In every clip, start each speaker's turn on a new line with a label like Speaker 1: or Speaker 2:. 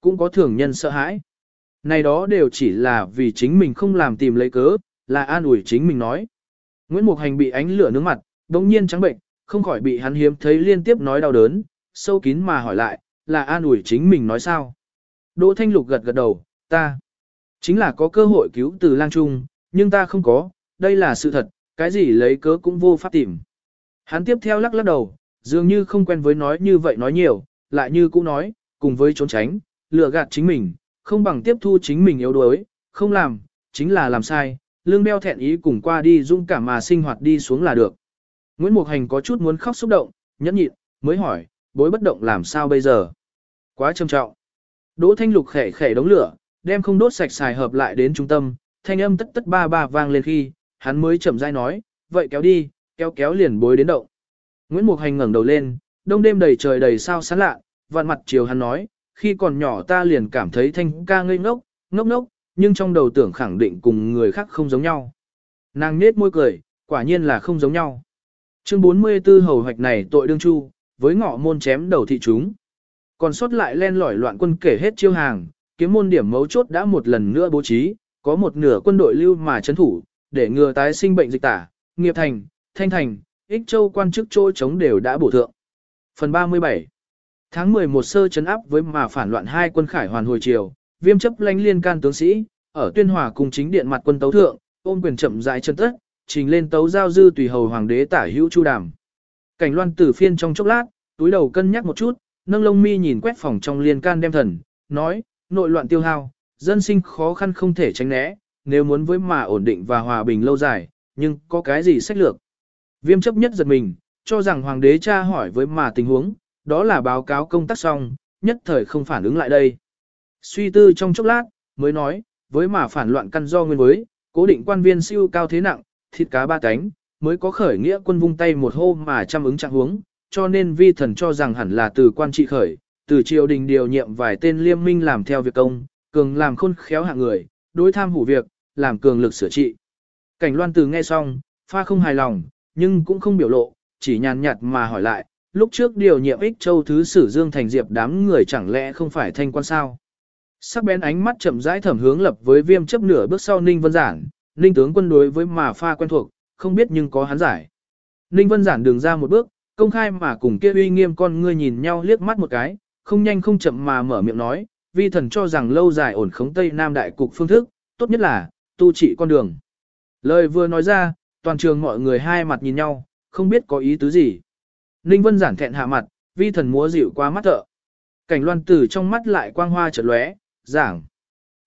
Speaker 1: cũng có thường nhân sợ hãi. Này đó đều chỉ là vì chính mình không làm tìm lấy cớ, là an ủi chính mình nói. Nguyễn Mục Hành bị ánh lửa nướng mặt, đống nhiên trắng bệnh, không khỏi bị hắn hiếm thấy liên tiếp nói đau đớn, sâu kín mà hỏi lại, là an ủi chính mình nói sao. Đỗ Thanh Lục gật gật đầu, ta chính là có cơ hội cứu từ lang trung, nhưng ta không có, đây là sự thật, cái gì lấy cớ cũng vô pháp tìm. Hắn tiếp theo lắc lắc đầu, dường như không quen với nói như vậy nói nhiều, lại như cũng nói, cùng với trốn tránh, lừa gạt chính mình, không bằng tiếp thu chính mình yếu đuối, không làm, chính là làm sai, lương đeo thẹn ý cùng qua đi dung cảm mà sinh hoạt đi xuống là được. Nguyễn Mục Hành có chút muốn khóc xúc động, nhẫn nhịn, mới hỏi, bối bất động làm sao bây giờ? Quá trầm trọng. Đỗ Thanh Lục khẽ khẽ đống lửa, đem không đốt sạch xài hợp lại đến trung tâm, thanh âm tất tất ba ba vang lên khi, hắn mới chậm rãi nói, vậy kéo đi, kéo kéo liền bối đến động. Nguyễn Mục Hành ngẩng đầu lên, đông đêm đầy trời đầy sao sáng lạ, vạn mặt chiều hắn nói, khi còn nhỏ ta liền cảm thấy thanh ca ngây ngốc, ngốc ngốc, nhưng trong đầu tưởng khẳng định cùng người khác không giống nhau. Nàng nết môi cười, quả nhiên là không giống nhau. Chương 44 hầu hoạch này tội đương chu, với ngọ môn chém đầu thị chúng. Còn sót lại len lỏi loạn quân kể hết chiêu hàng, kiếm môn điểm mấu chốt đã một lần nữa bố trí, có một nửa quân đội lưu mà chấn thủ, để ngừa tái sinh bệnh dịch tả, nghiệp thành, thanh thành, ích châu quan chức trôi chống đều đã bổ thượng. Phần 37 Tháng 11 sơ chấn áp với mà phản loạn hai quân khải hoàn hồi chiều, viêm chấp lãnh liên can tướng sĩ, ở tuyên hòa cùng chính điện mặt quân tấu thượng, ôm quyền chậm rãi chân tất, trình lên tấu giao dư tùy hầu hoàng đế tả hữu chu đàm. Cảnh loan tử phiên trong chốc lát, túi đầu cân nhắc một chút, nâng lông mi nhìn quét phòng trong liên can đem thần, nói, nội loạn tiêu hao, dân sinh khó khăn không thể tránh né, nếu muốn với mà ổn định và hòa bình lâu dài, nhưng có cái gì sách lược. Viêm chấp nhất giật mình, cho rằng hoàng đế cha hỏi với mà tình huống, đó là báo cáo công tác xong, nhất thời không phản ứng lại đây. Suy tư trong chốc lát, mới nói, với mà phản loạn căn do nguyên với, cố định quan viên siêu cao thế nặng, thịt cá ba cánh, mới có khởi nghĩa quân vung tay một hô mà chăm ứng trạng huống, cho nên vi thần cho rằng hẳn là từ quan trị khởi, từ triều đình điều nhiệm vài tên liêm minh làm theo việc công, cường làm khôn khéo hạng người, đối tham hủ việc, làm cường lực sửa trị. Cảnh loan từ nghe xong, pha không hài lòng, nhưng cũng không biểu lộ, chỉ nhàn nhạt mà hỏi lại, lúc trước điều nhiệm ích châu thứ sử Dương Thành Diệp đám người chẳng lẽ không phải thanh quan sao? Sắc bén ánh mắt chậm rãi thẩm hướng lập với viêm chấp nửa bước sau Ninh Vân Giản, Ninh tướng quân đối với mà pha quen thuộc, không biết nhưng có hắn giải. Ninh Vân Giản đường ra một bước, công khai mà cùng kia uy nghiêm con ngươi nhìn nhau liếc mắt một cái, không nhanh không chậm mà mở miệng nói, vi thần cho rằng lâu dài ổn khống Tây Nam đại cục phương thức, tốt nhất là, tu trị con đường. Lời vừa nói ra, toàn trường mọi người hai mặt nhìn nhau, không biết có ý tứ gì. Ninh Vân giản thẹn hạ mặt, vi thần múa dịu qua mắt thợ. Cảnh loan tử trong mắt lại quang hoa chợt lóe, giảng.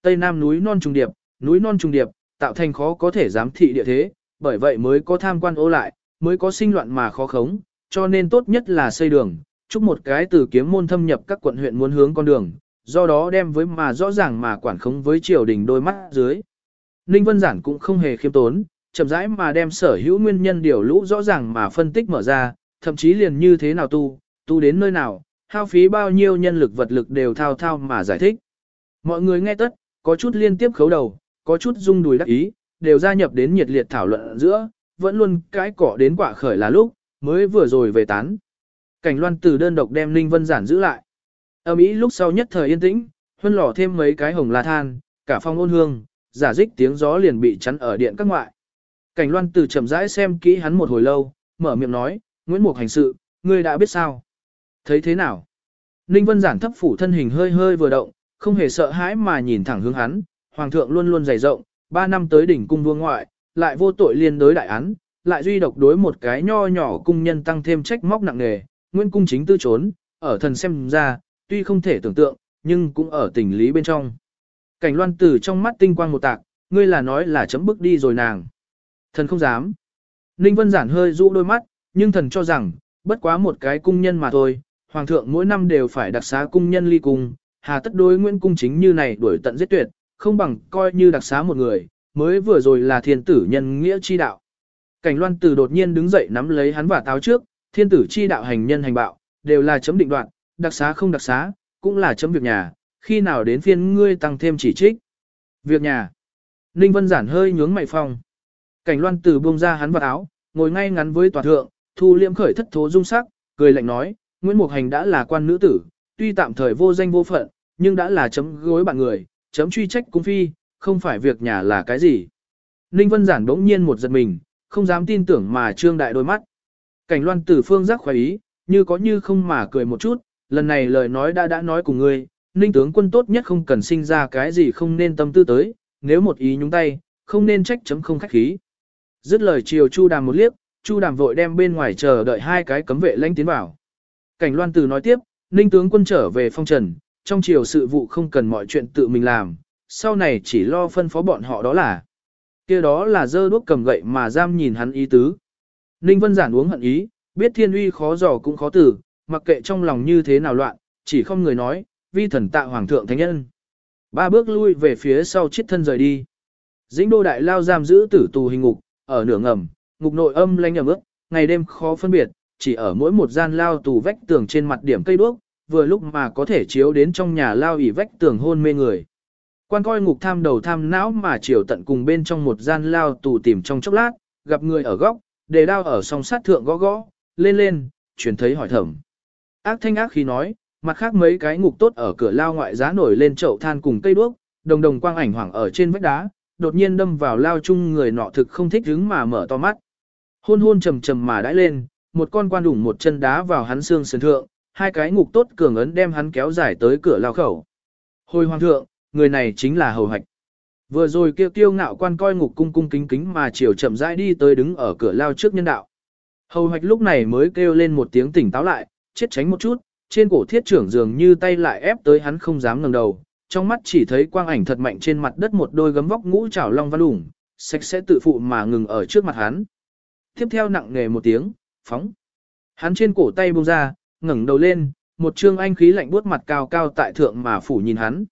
Speaker 1: Tây Nam núi non trùng điệp, núi non trùng điệp, tạo thành khó có thể giám thị địa thế, bởi vậy mới có tham quan ô lại, mới có sinh loạn mà khó khống, cho nên tốt nhất là xây đường, chúc một cái từ kiếm môn thâm nhập các quận huyện muốn hướng con đường, do đó đem với mà rõ ràng mà quản khống với triều đình đôi mắt dưới. Ninh Vân Giản cũng không hề khiêm tốn, chậm rãi mà đem sở hữu nguyên nhân điều lũ rõ ràng mà phân tích mở ra, thậm chí liền như thế nào tu, tu đến nơi nào, hao phí bao nhiêu nhân lực vật lực đều thao thao mà giải thích. Mọi người nghe tất, có chút liên tiếp khấu đầu, có chút rung đùi đắc ý, đều gia nhập đến nhiệt liệt thảo luận giữa, vẫn luôn cái cỏ đến quả khởi là lúc, mới vừa rồi về tán. Cảnh loan từ đơn độc đem Ninh Vân Giản giữ lại. Ở Mỹ lúc sau nhất thời yên tĩnh, huân lò thêm mấy cái hồng la than, cả phong ôn hương, giả dích tiếng gió liền bị chắn ở điện các ngoại. Cảnh loan từ chậm rãi xem kỹ hắn một hồi lâu, mở miệng nói, Nguyễn Mục hành sự, ngươi đã biết sao? Thấy thế nào? Ninh Vân giản thấp phủ thân hình hơi hơi vừa động, không hề sợ hãi mà nhìn thẳng hướng hắn, hoàng thượng luôn luôn dày rộng, ba năm tới đỉnh cung vương ngoại, lại vô tội liên đối đại án, lại duy độc đối một cái nho nhỏ cung nhân tăng thêm trách móc nặng nề, nguyên cung chính tư trốn, ở thần xem ra, tuy không thể tưởng tượng, nhưng cũng ở tình lý bên trong. Cảnh loan tử trong mắt tinh quang một tạc, ngươi là nói là chấm bức đi rồi nàng. Thần không dám. Ninh Vân giản hơi rũ đôi mắt, nhưng thần cho rằng, bất quá một cái cung nhân mà thôi, hoàng thượng mỗi năm đều phải đặc xá cung nhân ly cung, hà tất đối Nguyễn cung chính như này đuổi tận giết tuyệt, không bằng coi như đặc xá một người, mới vừa rồi là thiên tử nhân nghĩa chi đạo. Cảnh loan tử đột nhiên đứng dậy nắm lấy hắn và táo trước, thiên tử chi đạo hành nhân hành bạo, đều là chấm định đoạn, đặc xá không đặc xá, cũng là chấm việc nhà, khi nào đến phiên ngươi tăng thêm chỉ trích. Việc nhà. Ninh Vân giản hơi nhướng mày phòng. Cảnh loan tử buông ra hắn vào áo, ngồi ngay ngắn với tòa thượng, thu liễm khởi thất thố dung sắc, cười lạnh nói, Nguyễn Mục Hành đã là quan nữ tử, tuy tạm thời vô danh vô phận, nhưng đã là chấm gối bạn người, chấm truy trách cung phi, không phải việc nhà là cái gì. Ninh Vân Giản đống nhiên một giật mình, không dám tin tưởng mà trương đại đôi mắt. Cảnh loan tử phương giác khoái ý, như có như không mà cười một chút, lần này lời nói đã đã nói cùng ngươi, Ninh tướng quân tốt nhất không cần sinh ra cái gì không nên tâm tư tới, nếu một ý nhúng tay, không nên trách chấm không khách khí. Dứt lời chiều Chu Đàm một liếc, Chu Đàm vội đem bên ngoài chờ đợi hai cái cấm vệ lãnh tiến vào. Cảnh Loan Từ nói tiếp, Ninh tướng quân trở về phong trần, trong chiều sự vụ không cần mọi chuyện tự mình làm, sau này chỉ lo phân phó bọn họ đó là. kia đó là dơ đuốc cầm gậy mà giam nhìn hắn ý tứ. Ninh Vân giản uống hận ý, biết thiên uy khó dò cũng khó tử, mặc kệ trong lòng như thế nào loạn, chỉ không người nói, vi thần tạ hoàng thượng thánh nhân. Ba bước lui về phía sau chiếc thân rời đi. Dĩnh đô đại lao giam giữ tử tù hình ngục, ở nửa ngầm, ngục nội âm lanh ẩm ướt, ngày đêm khó phân biệt, chỉ ở mỗi một gian lao tù vách tường trên mặt điểm cây đuốc, vừa lúc mà có thể chiếu đến trong nhà lao ỉ vách tường hôn mê người. Quan coi ngục tham đầu tham não mà chiều tận cùng bên trong một gian lao tù tìm trong chốc lát, gặp người ở góc, để đao ở song sát thượng gõ gõ, lên lên, chuyển thấy hỏi thẩm. Ác thanh ác khi nói, mặt khác mấy cái ngục tốt ở cửa lao ngoại giá nổi lên chậu than cùng cây đuốc, đồng đồng quang ảnh hoảng ở trên vách đá, đột nhiên đâm vào lao chung người nọ thực không thích đứng mà mở to mắt. Hôn hôn trầm trầm mà đãi lên, một con quan đủng một chân đá vào hắn xương sườn thượng, hai cái ngục tốt cường ấn đem hắn kéo dài tới cửa lao khẩu. Hồi hoàng thượng, người này chính là hầu hạch. Vừa rồi kêu tiêu ngạo quan coi ngục cung cung kính kính mà chiều chậm rãi đi tới đứng ở cửa lao trước nhân đạo. Hầu hoạch lúc này mới kêu lên một tiếng tỉnh táo lại, chết tránh một chút, trên cổ thiết trưởng dường như tay lại ép tới hắn không dám ngẩng đầu, trong mắt chỉ thấy quang ảnh thật mạnh trên mặt đất một đôi gấm vóc ngũ trảo long văn lủng, sạch sẽ tự phụ mà ngừng ở trước mặt hắn. Tiếp theo nặng nề một tiếng, phóng. Hắn trên cổ tay buông ra, ngẩng đầu lên, một trương anh khí lạnh buốt mặt cao cao tại thượng mà phủ nhìn hắn.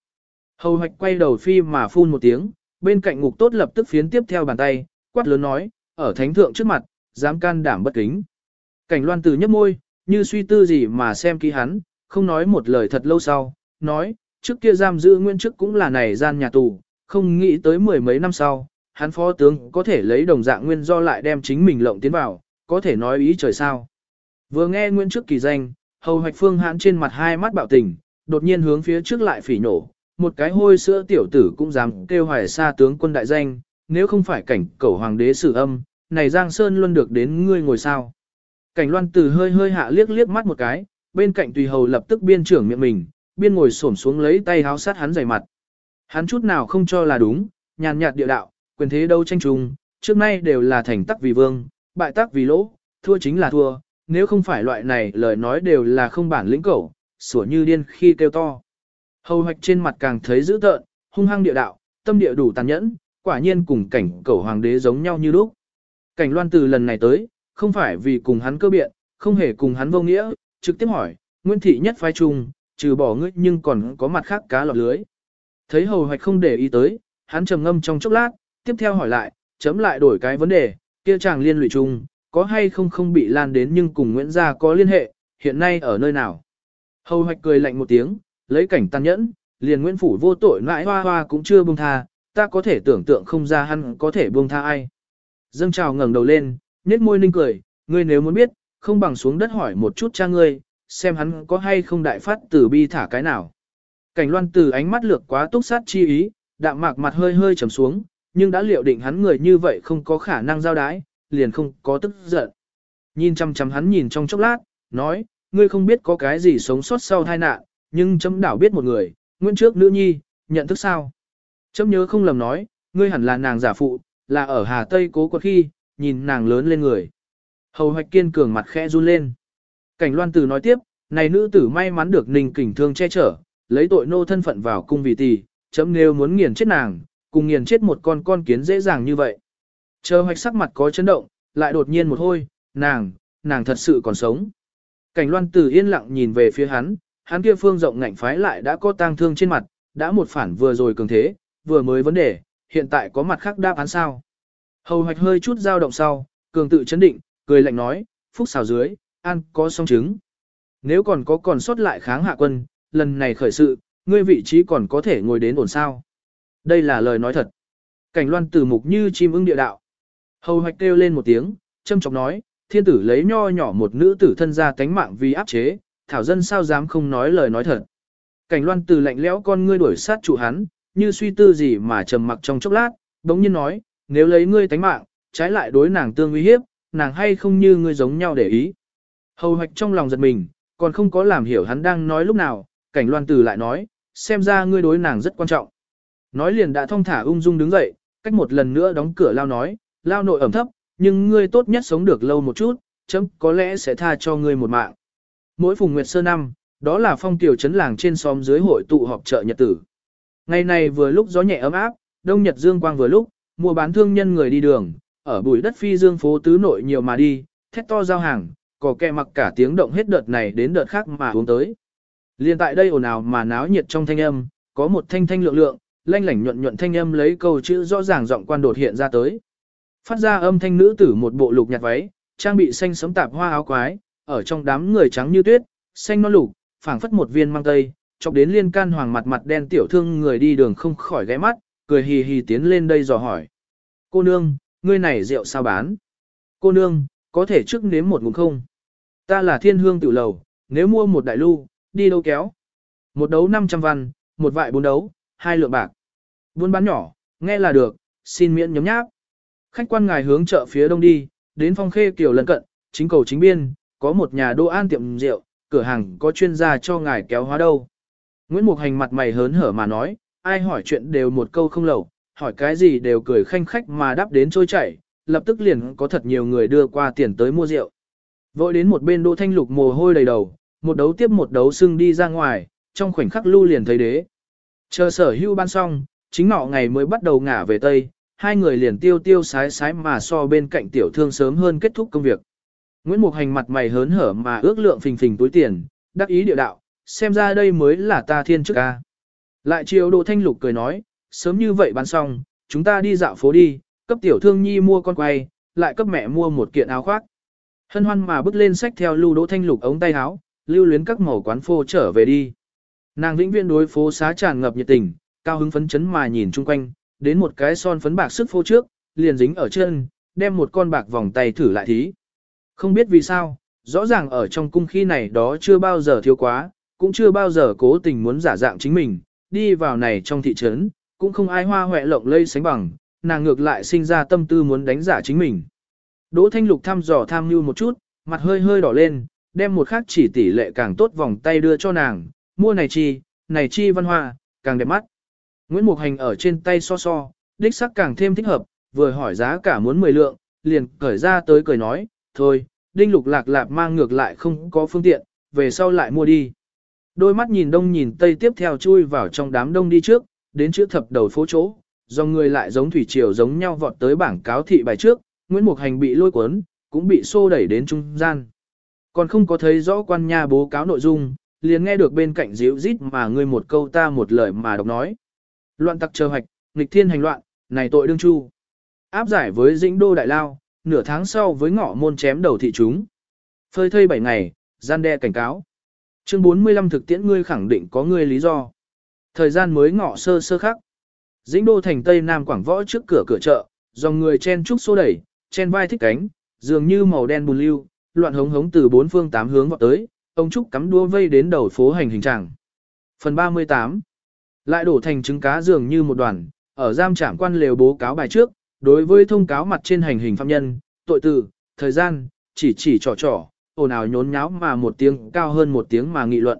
Speaker 1: Hầu hoạch quay đầu phi mà phun một tiếng, bên cạnh ngục tốt lập tức phiến tiếp theo bàn tay, quát lớn nói, ở thánh thượng trước mặt, dám can đảm bất kính. Cảnh loan từ nhấp môi, như suy tư gì mà xem kỹ hắn, không nói một lời thật lâu sau, nói, trước kia giam giữ nguyên chức cũng là này gian nhà tù, không nghĩ tới mười mấy năm sau, hắn phó tướng có thể lấy đồng dạng nguyên do lại đem chính mình lộng tiến vào, có thể nói ý trời sao. Vừa nghe nguyên chức kỳ danh, hầu hoạch phương hãn trên mặt hai mắt bạo tình, đột nhiên hướng phía trước lại phỉ nổ, một cái hôi sữa tiểu tử cũng dám kêu hoài xa tướng quân đại danh, nếu không phải cảnh cẩu hoàng đế sử âm, này Giang Sơn luôn được đến ngươi ngồi sao. Cảnh loan tử hơi hơi hạ liếc liếc mắt một cái, bên cạnh tùy hầu lập tức biên trưởng miệng mình, biên ngồi xổm xuống lấy tay háo sát hắn dày mặt. Hắn chút nào không cho là đúng, nhàn nhạt địa đạo, quyền thế đâu tranh trùng, trước nay đều là thành tắc vì vương, bại tắc vì lỗ, thua chính là thua, nếu không phải loại này lời nói đều là không bản lĩnh cẩu, sủa như điên khi kêu to. Hầu hoạch trên mặt càng thấy dữ tợn, hung hăng địa đạo, tâm địa đủ tàn nhẫn, quả nhiên cùng cảnh cẩu hoàng đế giống nhau như lúc. Cảnh loan từ lần này tới, không phải vì cùng hắn cơ biện, không hề cùng hắn vô nghĩa, trực tiếp hỏi, Nguyên thị nhất phái chung, trừ bỏ ngươi nhưng còn có mặt khác cá lọt lưới. Thấy hầu hoạch không để ý tới, hắn trầm ngâm trong chốc lát, tiếp theo hỏi lại, chấm lại đổi cái vấn đề, kia chàng liên lụy chung, có hay không không bị lan đến nhưng cùng Nguyễn Gia có liên hệ, hiện nay ở nơi nào. Hầu hoạch cười lạnh một tiếng, lấy cảnh tàn nhẫn, liền Nguyễn Phủ vô tội nãi hoa hoa cũng chưa buông tha, ta có thể tưởng tượng không ra hắn có thể buông tha ai. Dâng trào ngẩng đầu lên, nét môi ninh cười, ngươi nếu muốn biết, không bằng xuống đất hỏi một chút cha ngươi, xem hắn có hay không đại phát tử bi thả cái nào. Cảnh loan từ ánh mắt lược quá túc sát chi ý, đạm mạc mặt hơi hơi trầm xuống, nhưng đã liệu định hắn người như vậy không có khả năng giao đái, liền không có tức giận. Nhìn chăm chăm hắn nhìn trong chốc lát, nói, ngươi không biết có cái gì sống sót sau tai nạn, nhưng chấm đảo biết một người, nguyên trước nữ nhi, nhận thức sao. Chấm nhớ không lầm nói, ngươi hẳn là nàng giả phụ, là ở Hà Tây cố quật khi, nhìn nàng lớn lên người. Hầu hoạch kiên cường mặt khẽ run lên. Cảnh loan tử nói tiếp, này nữ tử may mắn được ninh kình thương che chở, lấy tội nô thân phận vào cung vì tỷ, chấm nếu muốn nghiền chết nàng, cùng nghiền chết một con con kiến dễ dàng như vậy. Chờ hoạch sắc mặt có chấn động, lại đột nhiên một hôi, nàng, nàng thật sự còn sống. Cảnh loan tử yên lặng nhìn về phía hắn, hắn kia phương rộng ngạnh phái lại đã có tang thương trên mặt, đã một phản vừa rồi cường thế, vừa mới vấn đề, hiện tại có mặt khác đáp án sao. Hầu hoạch hơi chút dao động sau, cường tự chấn định, cười lạnh nói, phúc xào dưới, an có song chứng. Nếu còn có còn sót lại kháng hạ quân, lần này khởi sự, ngươi vị trí còn có thể ngồi đến ổn sao. Đây là lời nói thật. Cảnh loan tử mục như chim ưng địa đạo. Hầu hoạch kêu lên một tiếng, châm chọc nói, thiên tử lấy nho nhỏ một nữ tử thân ra tánh mạng vì áp chế, thảo dân sao dám không nói lời nói thật. Cảnh loan từ lạnh lẽo con ngươi đuổi sát chủ hắn, như suy tư gì mà trầm mặc trong chốc lát, đống nhiên nói, nếu lấy ngươi tánh mạng, trái lại đối nàng tương uy hiếp, nàng hay không như ngươi giống nhau để ý. Hầu hoạch trong lòng giật mình, còn không có làm hiểu hắn đang nói lúc nào, cảnh loan từ lại nói, xem ra ngươi đối nàng rất quan trọng. Nói liền đã thong thả ung dung đứng dậy, cách một lần nữa đóng cửa lao nói, lao nội ẩm thấp, nhưng ngươi tốt nhất sống được lâu một chút, chấm có lẽ sẽ tha cho ngươi một mạng. Mỗi phùng nguyệt sơ năm, đó là phong tiểu trấn làng trên xóm dưới hội tụ họp chợ nhật tử. Ngày này vừa lúc gió nhẹ ấm áp, đông nhật dương quang vừa lúc, mua bán thương nhân người đi đường, ở bụi đất phi dương phố tứ nội nhiều mà đi, thét to giao hàng, cò kẹ mặc cả tiếng động hết đợt này đến đợt khác mà uống tới. Liên tại đây ồn ào mà náo nhiệt trong thanh âm, có một thanh thanh lượng lượng, lanh lảnh nhuận nhuận thanh âm lấy câu chữ rõ ràng giọng quan đột hiện ra tới. Phát ra âm thanh nữ tử một bộ lục nhạt váy, trang bị xanh sấm tạp hoa áo quái, ở trong đám người trắng như tuyết, xanh non lục, phảng phất một viên mang tây, chọc đến liên can hoàng mặt mặt đen tiểu thương người đi đường không khỏi ghé mắt, cười hì hì tiến lên đây dò hỏi. Cô nương, ngươi này rượu sao bán? Cô nương, có thể trước nếm một ngụm không? Ta là thiên hương tiểu lầu, nếu mua một đại lưu, đi đâu kéo? Một đấu 500 văn, một vại bốn đấu, hai lượng bạc. Buôn bán nhỏ, nghe là được, xin miễn nhóm nháp. Khách quan ngài hướng chợ phía đông đi, đến phong khê kiểu lân cận, chính cầu chính biên, có một nhà đô an tiệm rượu, cửa hàng có chuyên gia cho ngài kéo hóa đâu. Nguyễn Mục Hành mặt mày hớn hở mà nói, ai hỏi chuyện đều một câu không lẩu, hỏi cái gì đều cười khanh khách mà đáp đến trôi chảy, lập tức liền có thật nhiều người đưa qua tiền tới mua rượu. Vội đến một bên Đỗ Thanh Lục mồ hôi đầy đầu, một đấu tiếp một đấu xưng đi ra ngoài, trong khoảnh khắc lưu liền thấy đế. Chờ sở hưu ban xong, chính nọ ngày mới bắt đầu ngả về Tây, hai người liền tiêu tiêu sái sái mà so bên cạnh tiểu thương sớm hơn kết thúc công việc. Nguyễn Mục Hành mặt mày hớn hở mà ước lượng phình phình túi tiền, đắc ý địa đạo, xem ra đây mới là ta thiên chức ca. Lại chiều Đỗ Thanh Lục cười nói, sớm như vậy bán xong, chúng ta đi dạo phố đi, cấp tiểu thương nhi mua con quay, lại cấp mẹ mua một kiện áo khoác. Hân hoan mà bước lên sách theo lưu Đỗ Thanh Lục ống tay áo, lưu luyến các màu quán phô trở về đi. Nàng vĩnh viễn đối phố xá tràn ngập nhiệt tình, cao hứng phấn chấn mà nhìn chung quanh, đến một cái son phấn bạc sức phô trước, liền dính ở chân, đem một con bạc vòng tay thử lại thí. Không biết vì sao, rõ ràng ở trong cung khi này đó chưa bao giờ thiếu quá, cũng chưa bao giờ cố tình muốn giả dạng chính mình, đi vào này trong thị trấn, cũng không ai hoa hoẹ lộng lây sánh bằng, nàng ngược lại sinh ra tâm tư muốn đánh giả chính mình. Đỗ Thanh Lục thăm dò tham mưu một chút, mặt hơi hơi đỏ lên, đem một khác chỉ tỷ lệ càng tốt vòng tay đưa cho nàng, mua này chi, này chi văn hoa, càng đẹp mắt. Nguyễn Mục Hành ở trên tay so so, đích sắc càng thêm thích hợp, vừa hỏi giá cả muốn 10 lượng, liền cởi ra tới cười nói, thôi, đinh lục lạc lạp mang ngược lại không có phương tiện, về sau lại mua đi. Đôi mắt nhìn đông nhìn tây tiếp theo chui vào trong đám đông đi trước, đến chữ thập đầu phố chỗ, do người lại giống thủy triều giống nhau vọt tới bảng cáo thị bài trước, Nguyễn Mục Hành bị lôi cuốn, cũng bị xô đẩy đến trung gian. Còn không có thấy rõ quan nha bố cáo nội dung, liền nghe được bên cạnh díu rít mà ngươi một câu ta một lời mà đọc nói. Loạn tặc chờ hoạch, nghịch thiên hành loạn, này tội đương chu. Áp giải với dĩnh đô đại lao, nửa tháng sau với ngõ môn chém đầu thị chúng. Phơi thây 7 ngày, gian đe cảnh cáo. Chương 45 thực tiễn ngươi khẳng định có ngươi lý do. Thời gian mới ngọ sơ sơ khắc. Dĩnh đô thành Tây Nam Quảng Võ trước cửa cửa chợ, dòng người chen trúc xô đẩy, chen vai thích cánh, dường như màu đen bùn lưu, loạn hống hống từ bốn phương tám hướng vọt tới, ông Trúc cắm đua vây đến đầu phố hành hình trạng. Phần 38 Lại đổ thành trứng cá dường như một đoàn, ở giam trạm quan lều bố cáo bài trước, đối với thông cáo mặt trên hành hình phạm nhân, tội tử, thời gian, chỉ chỉ trò trò, ồn ào nhốn nháo mà một tiếng cao hơn một tiếng mà nghị luận.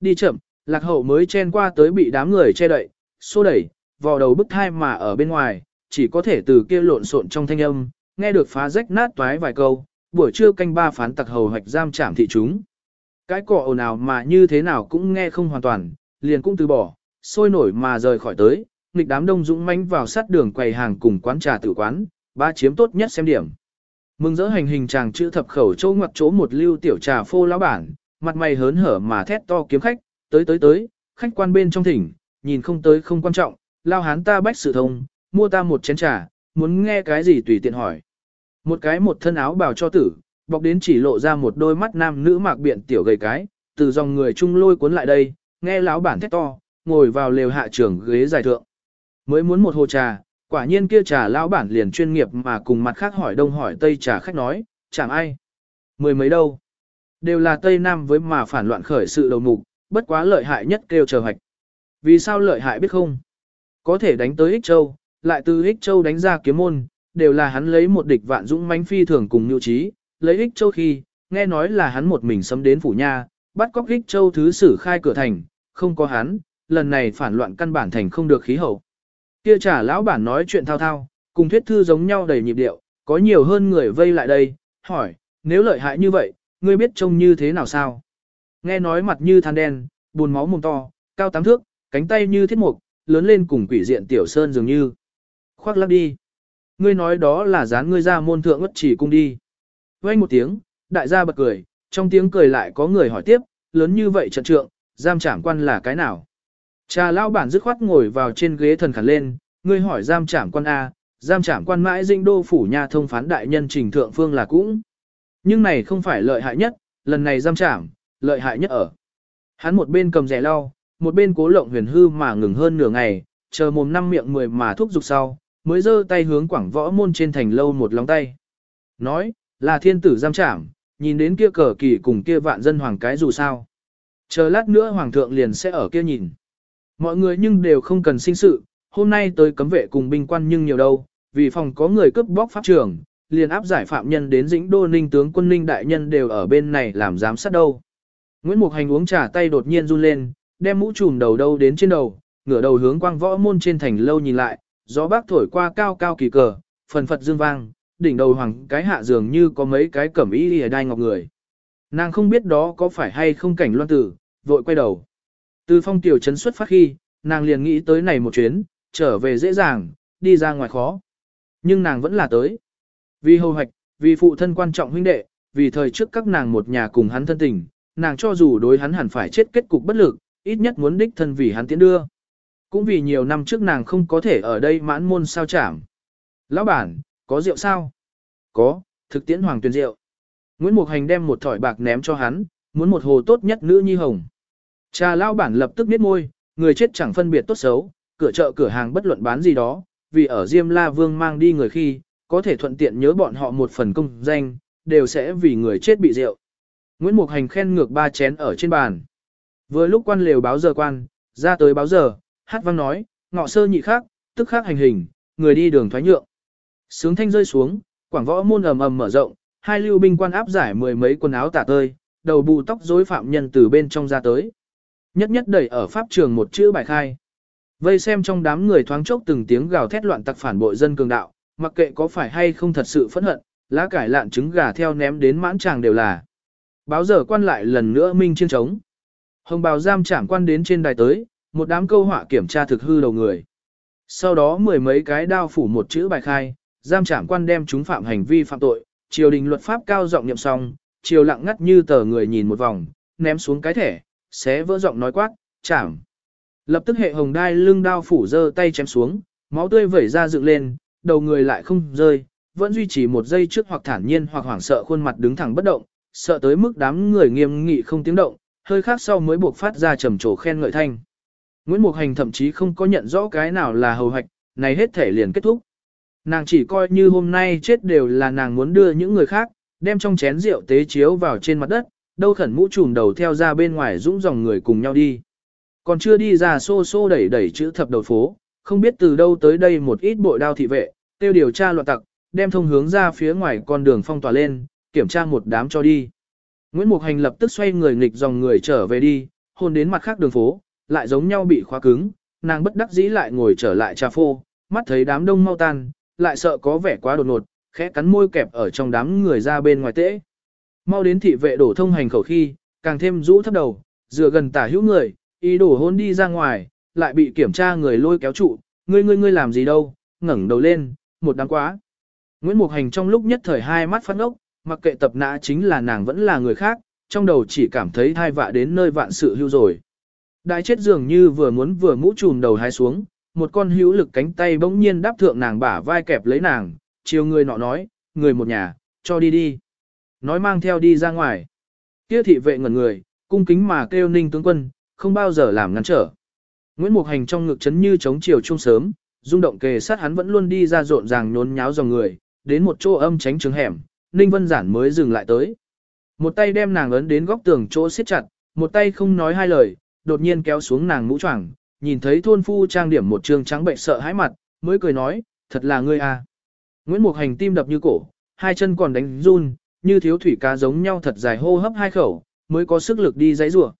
Speaker 1: Đi chậm, lạc hậu mới chen qua tới bị đám người che đậy, xô đẩy, vò đầu bức thai mà ở bên ngoài, chỉ có thể từ kia lộn xộn trong thanh âm, nghe được phá rách nát toái vài câu, buổi trưa canh ba phán tặc hầu hoạch giam trảm thị chúng. Cái cỏ ồn ào mà như thế nào cũng nghe không hoàn toàn, liền cũng từ bỏ, sôi nổi mà rời khỏi tới, nghịch đám đông dũng mãnh vào sát đường quầy hàng cùng quán trà tử quán, ba chiếm tốt nhất xem điểm. Mừng dỡ hành hình chàng chữ thập khẩu châu ngoặt chỗ một lưu tiểu trà phô lão bản, mặt mày hớn hở mà thét to kiếm khách, tới tới tới, khách quan bên trong thỉnh, nhìn không tới không quan trọng, lao hán ta bách sự thông, mua ta một chén trà, muốn nghe cái gì tùy tiện hỏi. Một cái một thân áo bào cho tử, bọc đến chỉ lộ ra một đôi mắt nam nữ mạc biện tiểu gầy cái, từ dòng người chung lôi cuốn lại đây, nghe lão bản thét to, ngồi vào lều hạ trưởng ghế dài thượng. Mới muốn một hồ trà, quả nhiên kia trà lão bản liền chuyên nghiệp mà cùng mặt khác hỏi đông hỏi tây trà khách nói, chẳng ai. Mười mấy đâu. Đều là Tây Nam với mà phản loạn khởi sự đầu mục, bất quá lợi hại nhất kêu chờ hoạch. Vì sao lợi hại biết không? Có thể đánh tới Ích Châu, lại từ Ích Châu đánh ra kiếm môn, đều là hắn lấy một địch vạn dũng mãnh phi thường cùng nhu trí, lấy Ích Châu khi, nghe nói là hắn một mình xâm đến phủ nha, bắt cóc Ích Châu thứ sử khai cửa thành, không có hắn, lần này phản loạn căn bản thành không được khí hậu. Kia trả lão bản nói chuyện thao thao, cùng thuyết thư giống nhau đầy nhịp điệu, có nhiều hơn người vây lại đây, hỏi, nếu lợi hại như vậy, ngươi biết trông như thế nào sao? Nghe nói mặt như than đen, buồn máu mồm to, cao tám thước, cánh tay như thiết mục, lớn lên cùng quỷ diện tiểu sơn dường như. Khoác lắc đi. Ngươi nói đó là dán ngươi ra môn thượng ất chỉ cung đi. Vang một tiếng, đại gia bật cười, trong tiếng cười lại có người hỏi tiếp, lớn như vậy trận trượng, giam trảm quan là cái nào? Cha lao bản dứt khoát ngồi vào trên ghế thần khẩn lên, ngươi hỏi giam trảm quan A, giam trảm quan mãi dinh đô phủ nhà thông phán đại nhân trình thượng phương là cũng. Nhưng này không phải lợi hại nhất, lần này giam trảm, lợi hại nhất ở. Hắn một bên cầm rẻ lau, một bên cố lộng huyền hư mà ngừng hơn nửa ngày, chờ mồm năm miệng mười mà thúc giục sau, mới giơ tay hướng quảng võ môn trên thành lâu một lòng tay. Nói, là thiên tử giam trảm, nhìn đến kia cờ kỳ cùng kia vạn dân hoàng cái dù sao. Chờ lát nữa hoàng thượng liền sẽ ở kia nhìn. Mọi người nhưng đều không cần sinh sự, hôm nay tới cấm vệ cùng binh quan nhưng nhiều đâu, vì phòng có người cướp bóc pháp trường, liền áp giải phạm nhân đến dĩnh đô ninh tướng quân ninh đại nhân đều ở bên này làm giám sát đâu. Nguyễn Mục Hành uống trà tay đột nhiên run lên, đem mũ trùm đầu đâu đến trên đầu, ngửa đầu hướng quang võ môn trên thành lâu nhìn lại, gió bác thổi qua cao cao kỳ cờ, phần phật dương vang, đỉnh đầu hoàng cái hạ dường như có mấy cái cẩm y lìa đai ngọc người. Nàng không biết đó có phải hay không cảnh loan tử, vội quay đầu. Từ phong tiểu chấn xuất phát khi, nàng liền nghĩ tới này một chuyến, trở về dễ dàng, đi ra ngoài khó. Nhưng nàng vẫn là tới. Vì hầu hoạch, vì phụ thân quan trọng huynh đệ, vì thời trước các nàng một nhà cùng hắn thân tình, nàng cho dù đối hắn hẳn phải chết kết cục bất lực, ít nhất muốn đích thân vì hắn tiến đưa. Cũng vì nhiều năm trước nàng không có thể ở đây mãn môn sao chảm. Lão bản, có rượu sao? Có, thực tiễn hoàng tuyên rượu. Nguyễn Mục Hành đem một thỏi bạc ném cho hắn, muốn một hồ tốt nhất nữ nhi hồng. Cha lão bản lập tức biết môi, người chết chẳng phân biệt tốt xấu, cửa chợ cửa hàng bất luận bán gì đó, vì ở Diêm La Vương mang đi người khi, có thể thuận tiện nhớ bọn họ một phần công danh, đều sẽ vì người chết bị rượu. Nguyễn Mục Hành khen ngược ba chén ở trên bàn. Vừa lúc quan lều báo giờ quan, ra tới báo giờ, hát vang nói, ngọ sơ nhị khác, tức khác hành hình, người đi đường thoái nhượng. Sướng thanh rơi xuống, quảng võ môn ầm ầm mở rộng, hai lưu binh quan áp giải mười mấy quần áo tả tơi, đầu bù tóc rối phạm nhân từ bên trong ra tới. Nhất nhất đẩy ở pháp trường một chữ bài khai. Vây xem trong đám người thoáng chốc từng tiếng gào thét loạn tặc phản bội dân cường đạo, mặc kệ có phải hay không thật sự phẫn hận, lá cải lạn trứng gà theo ném đến mãn tràng đều là. Báo giờ quan lại lần nữa minh chiên trống. Hồng bào giam trảm quan đến trên đài tới, một đám câu họa kiểm tra thực hư đầu người. Sau đó mười mấy cái đao phủ một chữ bài khai, giam trảm quan đem chúng phạm hành vi phạm tội, triều đình luật pháp cao giọng niệm xong, triều lặng ngắt như tờ người nhìn một vòng, ném xuống cái thẻ, xé vỡ giọng nói quát, trảm, Lập tức hệ hồng đai lưng đao phủ giơ tay chém xuống, máu tươi vẩy ra dựng lên, đầu người lại không rơi, vẫn duy trì một giây trước hoặc thản nhiên hoặc hoảng sợ khuôn mặt đứng thẳng bất động, sợ tới mức đám người nghiêm nghị không tiếng động, hơi khác sau mới buộc phát ra trầm trồ khen ngợi thanh. Nguyễn Mục Hành thậm chí không có nhận rõ cái nào là hầu hạch, này hết thể liền kết thúc. Nàng chỉ coi như hôm nay chết đều là nàng muốn đưa những người khác, đem trong chén rượu tế chiếu vào trên mặt đất, đâu khẩn mũ trùm đầu theo ra bên ngoài dũng dòng người cùng nhau đi. Còn chưa đi ra xô xô đẩy đẩy chữ thập đầu phố, không biết từ đâu tới đây một ít bội đao thị vệ, tiêu điều tra loạn tặc, đem thông hướng ra phía ngoài con đường phong tỏa lên, kiểm tra một đám cho đi. Nguyễn Mục Hành lập tức xoay người nghịch dòng người trở về đi, hôn đến mặt khác đường phố, lại giống nhau bị khóa cứng, nàng bất đắc dĩ lại ngồi trở lại trà phô, mắt thấy đám đông mau tan, lại sợ có vẻ quá đột ngột, khẽ cắn môi kẹp ở trong đám người ra bên ngoài tễ. Mau đến thị vệ đổ thông hành khẩu khi, càng thêm rũ thấp đầu, dựa gần tả hữu người, ý đổ hôn đi ra ngoài, lại bị kiểm tra người lôi kéo trụ, ngươi ngươi ngươi làm gì đâu, ngẩng đầu lên, một đám quá. Nguyễn Mục Hành trong lúc nhất thời hai mắt phát ốc, mặc kệ tập nã chính là nàng vẫn là người khác, trong đầu chỉ cảm thấy thai vạ đến nơi vạn sự hưu rồi. Đại chết dường như vừa muốn vừa mũ trùm đầu hái xuống, một con hữu lực cánh tay bỗng nhiên đáp thượng nàng bả vai kẹp lấy nàng, chiều người nọ nói, người một nhà, cho đi đi. Nói mang theo đi ra ngoài. Kia thị vệ ngẩn người, cung kính mà kêu ninh tướng quân, không bao giờ làm ngăn trở. Nguyễn Mục Hành trong ngực chấn như chống chiều trung sớm, rung động kề sát hắn vẫn luôn đi ra rộn ràng nhốn nháo dòng người, đến một chỗ âm tránh trường hẻm, Ninh Vân Giản mới dừng lại tới. Một tay đem nàng ấn đến góc tường chỗ siết chặt, một tay không nói hai lời, đột nhiên kéo xuống nàng mũ choàng, nhìn thấy thôn phu trang điểm một trường trắng bệnh sợ hãi mặt, mới cười nói, thật là ngươi à. Nguyễn Mục Hành tim đập như cổ, hai chân còn đánh run, như thiếu thủy cá giống nhau thật dài hô hấp hai khẩu, mới có sức lực đi dãy rủa.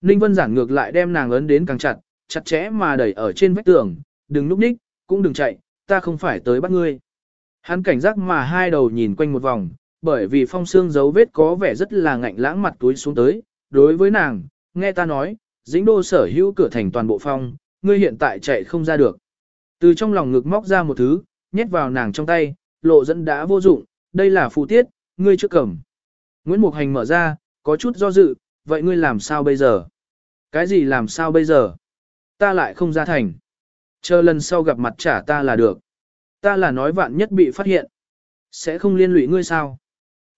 Speaker 1: Ninh Vân giản ngược lại đem nàng ấn đến càng chặt, chặt chẽ mà đẩy ở trên vách tường, đừng núp ních, cũng đừng chạy, ta không phải tới bắt ngươi. Hắn cảnh giác mà hai đầu nhìn quanh một vòng, bởi vì phong xương dấu vết có vẻ rất là ngạnh lãng mặt túi xuống tới. Đối với nàng, nghe ta nói, dĩnh đô sở hữu cửa thành toàn bộ phong, ngươi hiện tại chạy không ra được. Từ trong lòng ngực móc ra một thứ, nhét vào nàng trong tay, lộ dẫn đã vô dụng, đây là phụ tiết, ngươi trước cầm. Nguyễn Mục Hành mở ra, có chút do dự, vậy ngươi làm sao bây giờ? Cái gì làm sao bây giờ? Ta lại không ra thành. Chờ lần sau gặp mặt trả ta là được. Ta là nói vạn nhất bị phát hiện. Sẽ không liên lụy ngươi sao?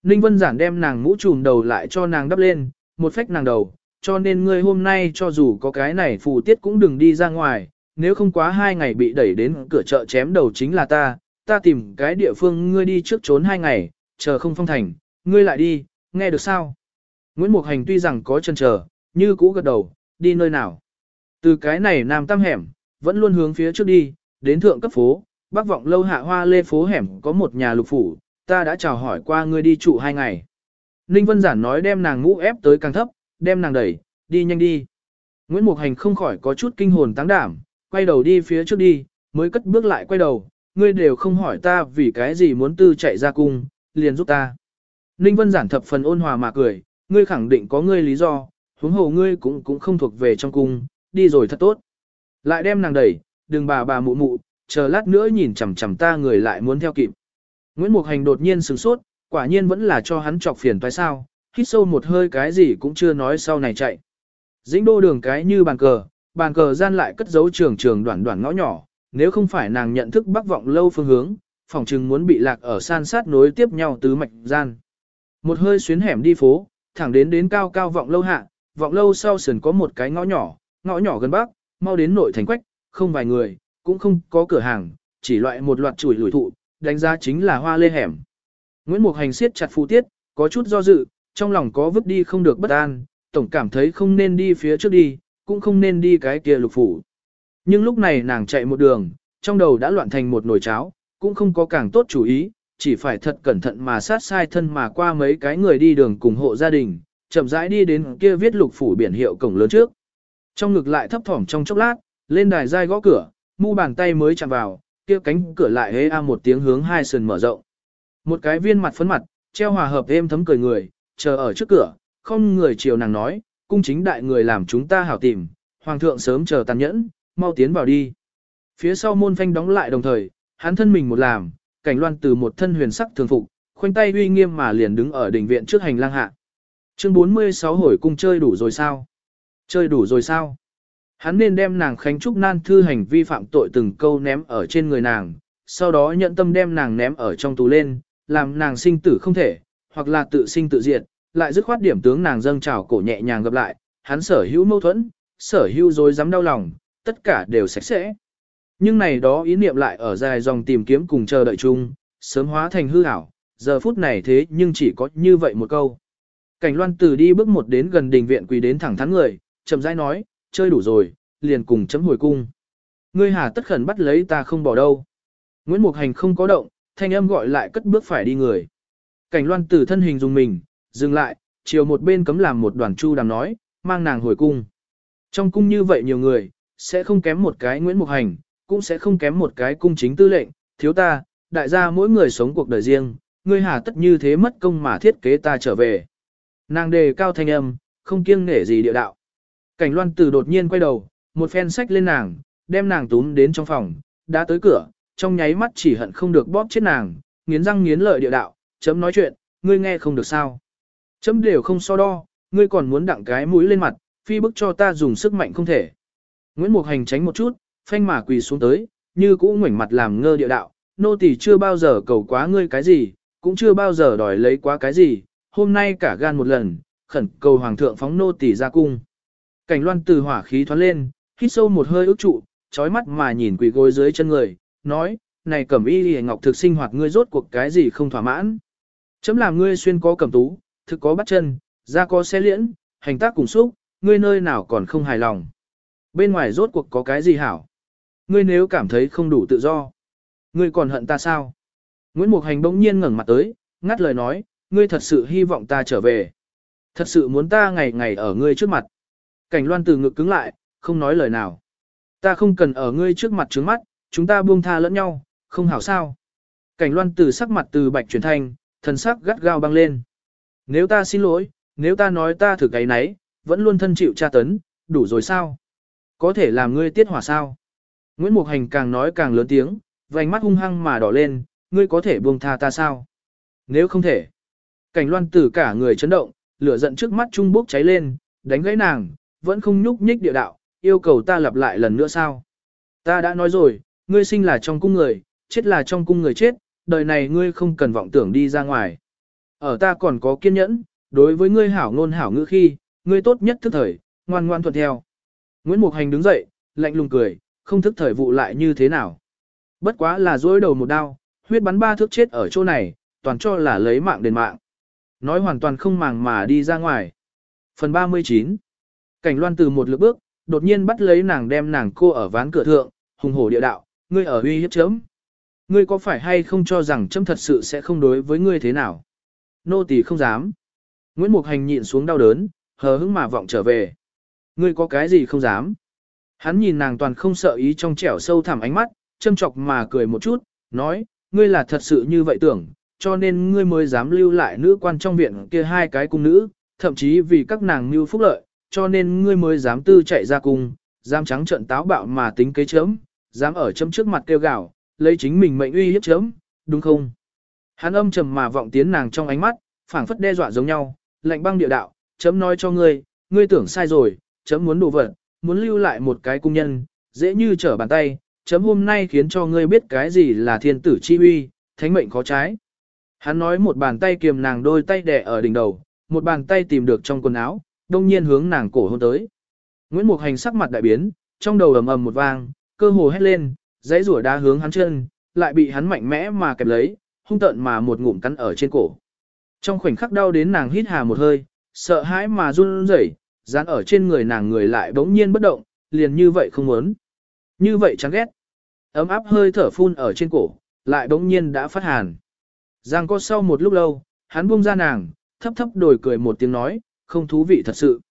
Speaker 1: Ninh Vân Giản đem nàng mũ trùm đầu lại cho nàng đắp lên, một phách nàng đầu, cho nên ngươi hôm nay cho dù có cái này phù tiết cũng đừng đi ra ngoài, nếu không quá hai ngày bị đẩy đến cửa chợ chém đầu chính là ta, ta tìm cái địa phương ngươi đi trước trốn hai ngày, chờ không phong thành, ngươi lại đi, nghe được sao? Nguyễn Mục Hành tuy rằng có chân chờ, như cũ gật đầu, đi nơi nào? Từ cái này nam tam hẻm, vẫn luôn hướng phía trước đi, đến thượng cấp phố, bắc vọng lâu hạ hoa lê phố hẻm có một nhà lục phủ, ta đã chào hỏi qua ngươi đi trụ hai ngày. Ninh Vân Giản nói đem nàng ngũ ép tới càng thấp, đem nàng đẩy, đi nhanh đi. Nguyễn Mục Hành không khỏi có chút kinh hồn táng đảm, quay đầu đi phía trước đi, mới cất bước lại quay đầu, ngươi đều không hỏi ta vì cái gì muốn tư chạy ra cung, liền giúp ta. Ninh Vân Giản thập phần ôn hòa mà cười, ngươi khẳng định có ngươi lý do, huống hồ ngươi cũng cũng không thuộc về trong cung, đi rồi thật tốt. Lại đem nàng đẩy, đừng bà bà mụ mụ, chờ lát nữa nhìn chằm chằm ta người lại muốn theo kịp. Nguyễn Mục Hành đột nhiên sửng sốt, quả nhiên vẫn là cho hắn chọc phiền toái sao, hít sâu một hơi cái gì cũng chưa nói sau này chạy. Dĩnh đô đường cái như bàn cờ, bàn cờ gian lại cất giấu trường trường đoạn đoạn ngõ nhỏ, nếu không phải nàng nhận thức bắc vọng lâu phương hướng, phòng chừng muốn bị lạc ở san sát nối tiếp nhau tứ mạch gian. Một hơi xuyến hẻm đi phố, thẳng đến đến cao cao vọng lâu hạ, vọng lâu sau sườn có một cái ngõ nhỏ, ngõ nhỏ gần bắc, mau đến nội thành quách, không vài người, cũng không có cửa hàng, chỉ loại một loạt chuỗi lủi thụ, đánh giá chính là hoa lê hẻm. Nguyễn Mục Hành siết chặt phụ tiết, có chút do dự, trong lòng có vứt đi không được bất an, tổng cảm thấy không nên đi phía trước đi, cũng không nên đi cái kia lục phủ. Nhưng lúc này nàng chạy một đường, trong đầu đã loạn thành một nồi cháo, cũng không có càng tốt chủ ý, chỉ phải thật cẩn thận mà sát sai thân mà qua mấy cái người đi đường cùng hộ gia đình, chậm rãi đi đến kia viết lục phủ biển hiệu cổng lớn trước. Trong ngực lại thấp thỏm trong chốc lát, lên đài dai gõ cửa, mu bàn tay mới chạm vào, kia cánh cửa lại hế a một tiếng hướng hai sườn mở rộng. Một cái viên mặt phấn mặt, treo hòa hợp êm thấm cười người, chờ ở trước cửa, không người chiều nàng nói, cung chính đại người làm chúng ta hảo tìm, hoàng thượng sớm chờ tàn nhẫn, mau tiến vào đi. Phía sau môn phanh đóng lại đồng thời, hắn thân mình một làm, cảnh loan từ một thân huyền sắc thường phục, khoanh tay uy nghiêm mà liền đứng ở đỉnh viện trước hành lang hạ. Chương 46 hồi cung chơi đủ rồi sao? Chơi đủ rồi sao? Hắn nên đem nàng khánh trúc nan thư hành vi phạm tội từng câu ném ở trên người nàng, sau đó nhận tâm đem nàng ném ở trong tù lên, làm nàng sinh tử không thể, hoặc là tự sinh tự diệt, lại dứt khoát điểm tướng nàng dâng trào cổ nhẹ nhàng gặp lại, hắn sở hữu mâu thuẫn, sở hữu dối dám đau lòng, tất cả đều sạch sẽ. Nhưng này đó ý niệm lại ở dài dòng tìm kiếm cùng chờ đợi chung, sớm hóa thành hư ảo, giờ phút này thế nhưng chỉ có như vậy một câu. Cảnh loan từ đi bước một đến gần đình viện quỳ đến thẳng thắn người, chậm rãi nói, chơi đủ rồi, liền cùng chấm hồi cung. Ngươi hà tất khẩn bắt lấy ta không bỏ đâu. Nguyễn Mục Hành không có động, thanh âm gọi lại cất bước phải đi người. Cảnh loan từ thân hình dùng mình, dừng lại, chiều một bên cấm làm một đoàn chu đàm nói, mang nàng hồi cung. Trong cung như vậy nhiều người, sẽ không kém một cái Nguyễn Mục Hành, cũng sẽ không kém một cái cung chính tư lệnh, thiếu ta, đại gia mỗi người sống cuộc đời riêng, ngươi hà tất như thế mất công mà thiết kế ta trở về. Nàng đề cao thanh âm, không kiêng nể gì địa đạo. Cảnh loan tử đột nhiên quay đầu, một phen sách lên nàng, đem nàng túm đến trong phòng, đã tới cửa, trong nháy mắt chỉ hận không được bóp chết nàng, nghiến răng nghiến lợi địa đạo, chấm nói chuyện, ngươi nghe không được sao. Chấm đều không so đo, ngươi còn muốn đặng cái mũi lên mặt, phi bức cho ta dùng sức mạnh không thể. Nguyễn Mục Hành tránh một chút, phanh mà quỳ xuống tới, như cũ ngoảnh mặt làm ngơ địa đạo, nô tỳ chưa bao giờ cầu quá ngươi cái gì, cũng chưa bao giờ đòi lấy quá cái gì, hôm nay cả gan một lần, khẩn cầu hoàng thượng phóng nô tỳ ra cung. Cảnh loan từ hỏa khí thoát lên, hít sâu một hơi ức trụ, trói mắt mà nhìn quỳ gối dưới chân người, nói, này cẩm y lìa ngọc thực sinh hoạt ngươi rốt cuộc cái gì không thỏa mãn. Chấm làm ngươi xuyên có cẩm tú, thực có bắt chân, da có xe liễn, hành tác cùng xúc, ngươi nơi nào còn không hài lòng. Bên ngoài rốt cuộc có cái gì hảo? Ngươi nếu cảm thấy không đủ tự do, ngươi còn hận ta sao? Nguyễn Mục Hành bỗng nhiên ngẩng mặt tới, ngắt lời nói, ngươi thật sự hy vọng ta trở về. Thật sự muốn ta ngày ngày ở ngươi trước mặt. Cảnh loan từ ngực cứng lại, không nói lời nào. Ta không cần ở ngươi trước mặt trướng mắt, chúng ta buông tha lẫn nhau, không hảo sao. Cảnh loan từ sắc mặt từ bạch chuyển thành, thần sắc gắt gao băng lên. Nếu ta xin lỗi, nếu ta nói ta thử cái nấy, vẫn luôn thân chịu tra tấn, đủ rồi sao? Có thể làm ngươi tiết hỏa sao? Nguyễn Mục Hành càng nói càng lớn tiếng, vành mắt hung hăng mà đỏ lên, ngươi có thể buông tha ta sao? Nếu không thể, cảnh loan tử cả người chấn động, lửa giận trước mắt trung bốc cháy lên, đánh gãy nàng, vẫn không nhúc nhích địa đạo, yêu cầu ta lặp lại lần nữa sao? Ta đã nói rồi, ngươi sinh là trong cung người, chết là trong cung người chết, đời này ngươi không cần vọng tưởng đi ra ngoài. Ở ta còn có kiên nhẫn, đối với ngươi hảo ngôn hảo ngữ khi, ngươi tốt nhất thức thời, ngoan ngoan thuận theo. Nguyễn Mục Hành đứng dậy, lạnh lùng cười, không thức thời vụ lại như thế nào. Bất quá là dối đầu một đao, huyết bắn ba thước chết ở chỗ này, toàn cho là lấy mạng đền mạng. Nói hoàn toàn không màng mà đi ra ngoài. Phần 39 Cảnh loan từ một lượt bước, đột nhiên bắt lấy nàng đem nàng cô ở ván cửa thượng, hùng hổ địa đạo, ngươi ở uy hiếp chấm. Ngươi có phải hay không cho rằng châm thật sự sẽ không đối với ngươi thế nào? Nô tỳ không dám. Nguyễn Mục Hành nhịn xuống đau đớn, hờ hững mà vọng trở về. Ngươi có cái gì không dám? Hắn nhìn nàng toàn không sợ ý trong trẻo sâu thẳm ánh mắt, châm chọc mà cười một chút, nói, ngươi là thật sự như vậy tưởng, cho nên ngươi mới dám lưu lại nữ quan trong viện kia hai cái cung nữ, thậm chí vì các nàng mưu phúc lợi, cho nên ngươi mới dám tư chạy ra cung, dám trắng trận táo bạo mà tính kế chấm, dám ở chấm trước mặt kêu gào, lấy chính mình mệnh uy hiếp chấm, đúng không? Hắn âm trầm mà vọng tiến nàng trong ánh mắt, phảng phất đe dọa giống nhau, lạnh băng địa đạo, chấm nói cho ngươi, ngươi tưởng sai rồi, chấm muốn đổ vật, muốn lưu lại một cái cung nhân, dễ như trở bàn tay, chấm hôm nay khiến cho ngươi biết cái gì là thiên tử chi uy, thánh mệnh khó trái. Hắn nói một bàn tay kiềm nàng đôi tay đè ở đỉnh đầu, một bàn tay tìm được trong quần áo, đông nhiên hướng nàng cổ hôn tới. Nguyễn Mục Hành sắc mặt đại biến, trong đầu ầm ầm một vang, cơ hồ hét lên, dãy rủa đá hướng hắn chân, lại bị hắn mạnh mẽ mà kẹp lấy, hung tợn mà một ngụm cắn ở trên cổ. Trong khoảnh khắc đau đến nàng hít hà một hơi, sợ hãi mà run rẩy, dán ở trên người nàng người lại bỗng nhiên bất động, liền như vậy không muốn. Như vậy chán ghét. Ấm áp hơi thở phun ở trên cổ, lại bỗng nhiên đã phát hàn. Giang có sau một lúc lâu, hắn buông ra nàng, thấp thấp đổi cười một tiếng nói, không thú vị thật sự.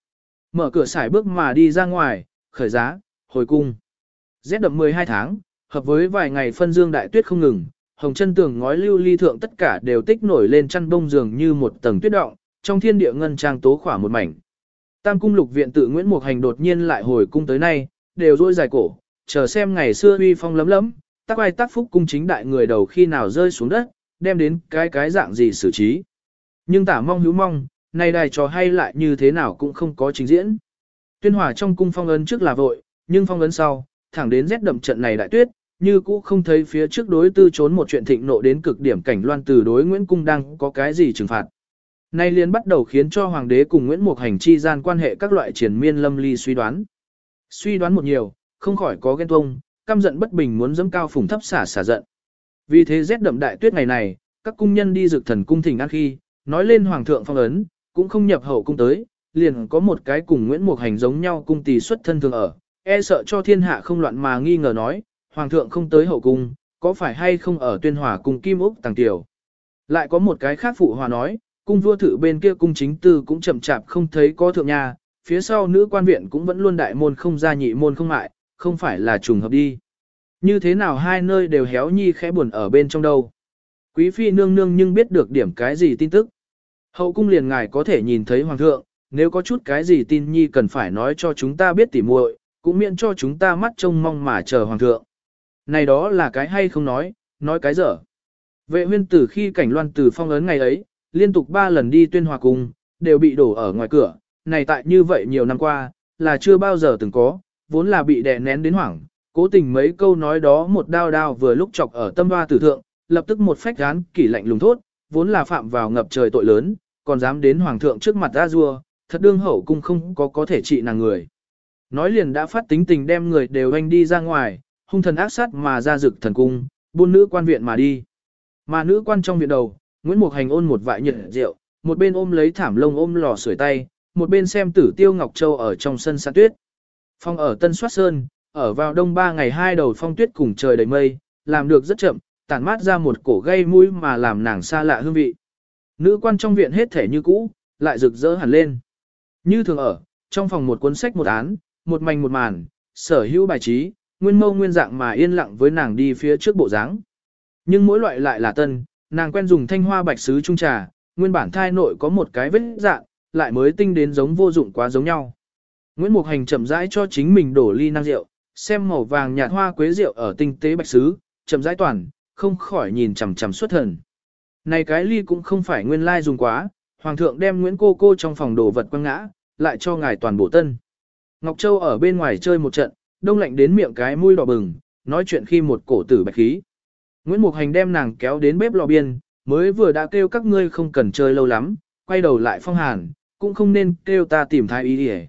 Speaker 1: Mở cửa xài bước mà đi ra ngoài, khởi giá, hồi cung. Rét đậm 12 tháng, hợp với vài ngày phân dương đại tuyết không ngừng, hồng chân tường ngói lưu ly thượng tất cả đều tích nổi lên chăn bông giường như một tầng tuyết động, trong thiên địa ngân trang tố khỏa một mảnh. Tam cung lục viện tự Nguyễn Mục Hành đột nhiên lại hồi cung tới nay, đều rôi dài cổ, chờ xem ngày xưa uy phong lấm lấm, tác ai tác phúc cung chính đại người đầu khi nào rơi xuống đất, đem đến cái cái dạng gì xử trí. Nhưng tả mong hữu mong, nay đài trò hay lại như thế nào cũng không có trình diễn. Tuyên hòa trong cung phong ấn trước là vội, nhưng phong ấn sau, thẳng đến rét đậm trận này đại tuyết, như cũ không thấy phía trước đối tư trốn một chuyện thịnh nộ đến cực điểm cảnh loan từ đối Nguyễn Cung đang có cái gì trừng phạt. Nay liền bắt đầu khiến cho hoàng đế cùng Nguyễn Mục Hành chi gian quan hệ các loại triển miên lâm ly suy đoán. Suy đoán một nhiều, không khỏi có ghen tuông, căm giận bất bình muốn dẫm cao phùng thấp xả xả giận. Vì thế rét đậm đại tuyết ngày này, các cung nhân đi dược thần cung thỉnh an khi, nói lên hoàng thượng phong ấn, cũng không nhập hậu cung tới, liền có một cái cùng Nguyễn Mục Hành giống nhau cung tỷ xuất thân thường ở, e sợ cho thiên hạ không loạn mà nghi ngờ nói, hoàng thượng không tới hậu cung, có phải hay không ở tuyên hòa cung kim úc tàng tiểu. Lại có một cái khác phụ hòa nói, cung vua thử bên kia cung chính tư cũng chậm chạp không thấy có thượng nhà, phía sau nữ quan viện cũng vẫn luôn đại môn không ra nhị môn không mại, không phải là trùng hợp đi. Như thế nào hai nơi đều héo nhi khẽ buồn ở bên trong đâu. Quý phi nương nương nhưng biết được điểm cái gì tin tức. Hậu cung liền ngài có thể nhìn thấy hoàng thượng, nếu có chút cái gì tin nhi cần phải nói cho chúng ta biết tỉ muội, cũng miễn cho chúng ta mắt trông mong mà chờ hoàng thượng. Này đó là cái hay không nói, nói cái dở. Vệ huyên tử khi cảnh loan tử phong ấn ngày ấy, liên tục ba lần đi tuyên hòa cùng, đều bị đổ ở ngoài cửa, này tại như vậy nhiều năm qua, là chưa bao giờ từng có, vốn là bị đè nén đến hoảng, cố tình mấy câu nói đó một đao đao vừa lúc chọc ở tâm hoa tử thượng, lập tức một phách gán kỷ lạnh lùng thốt, vốn là phạm vào ngập trời tội lớn, còn dám đến hoàng thượng trước mặt ra rua, thật đương hậu cung không có có thể trị nàng người. Nói liền đã phát tính tình đem người đều anh đi ra ngoài, hung thần ác sát mà ra rực thần cung, buôn nữ quan viện mà đi. Mà nữ quan trong viện đầu, Nguyễn Mục Hành ôn một vại nhiệt rượu, một bên ôm lấy thảm lông ôm lò sưởi tay, một bên xem tử tiêu Ngọc Châu ở trong sân sa tuyết. Phong ở Tân Soát Sơn, ở vào đông ba ngày hai đầu phong tuyết cùng trời đầy mây, làm được rất chậm, tản mát ra một cổ gây mũi mà làm nàng xa lạ hương vị. Nữ quan trong viện hết thể như cũ, lại rực rỡ hẳn lên. Như thường ở, trong phòng một cuốn sách một án, một mảnh một màn, sở hữu bài trí, nguyên mâu nguyên dạng mà yên lặng với nàng đi phía trước bộ dáng. Nhưng mỗi loại lại là tân, nàng quen dùng thanh hoa bạch sứ trung trà, nguyên bản thai nội có một cái vết dạng, lại mới tinh đến giống vô dụng quá giống nhau. Nguyễn Mục Hành chậm rãi cho chính mình đổ ly năng rượu, xem màu vàng nhạt hoa quế rượu ở tinh tế bạch sứ, chậm rãi toàn, không khỏi nhìn chằm chằm xuất thần. Này cái ly cũng không phải nguyên lai dùng quá, hoàng thượng đem Nguyễn cô cô trong phòng đồ vật quăng ngã, lại cho ngài toàn bộ tân. Ngọc Châu ở bên ngoài chơi một trận, đông lạnh đến miệng cái mũi đỏ bừng, nói chuyện khi một cổ tử bạch khí. Nguyễn Mục Hành đem nàng kéo đến bếp lò biên, mới vừa đã kêu các ngươi không cần chơi lâu lắm, quay đầu lại phong hàn, cũng không nên kêu ta tìm thái ý đi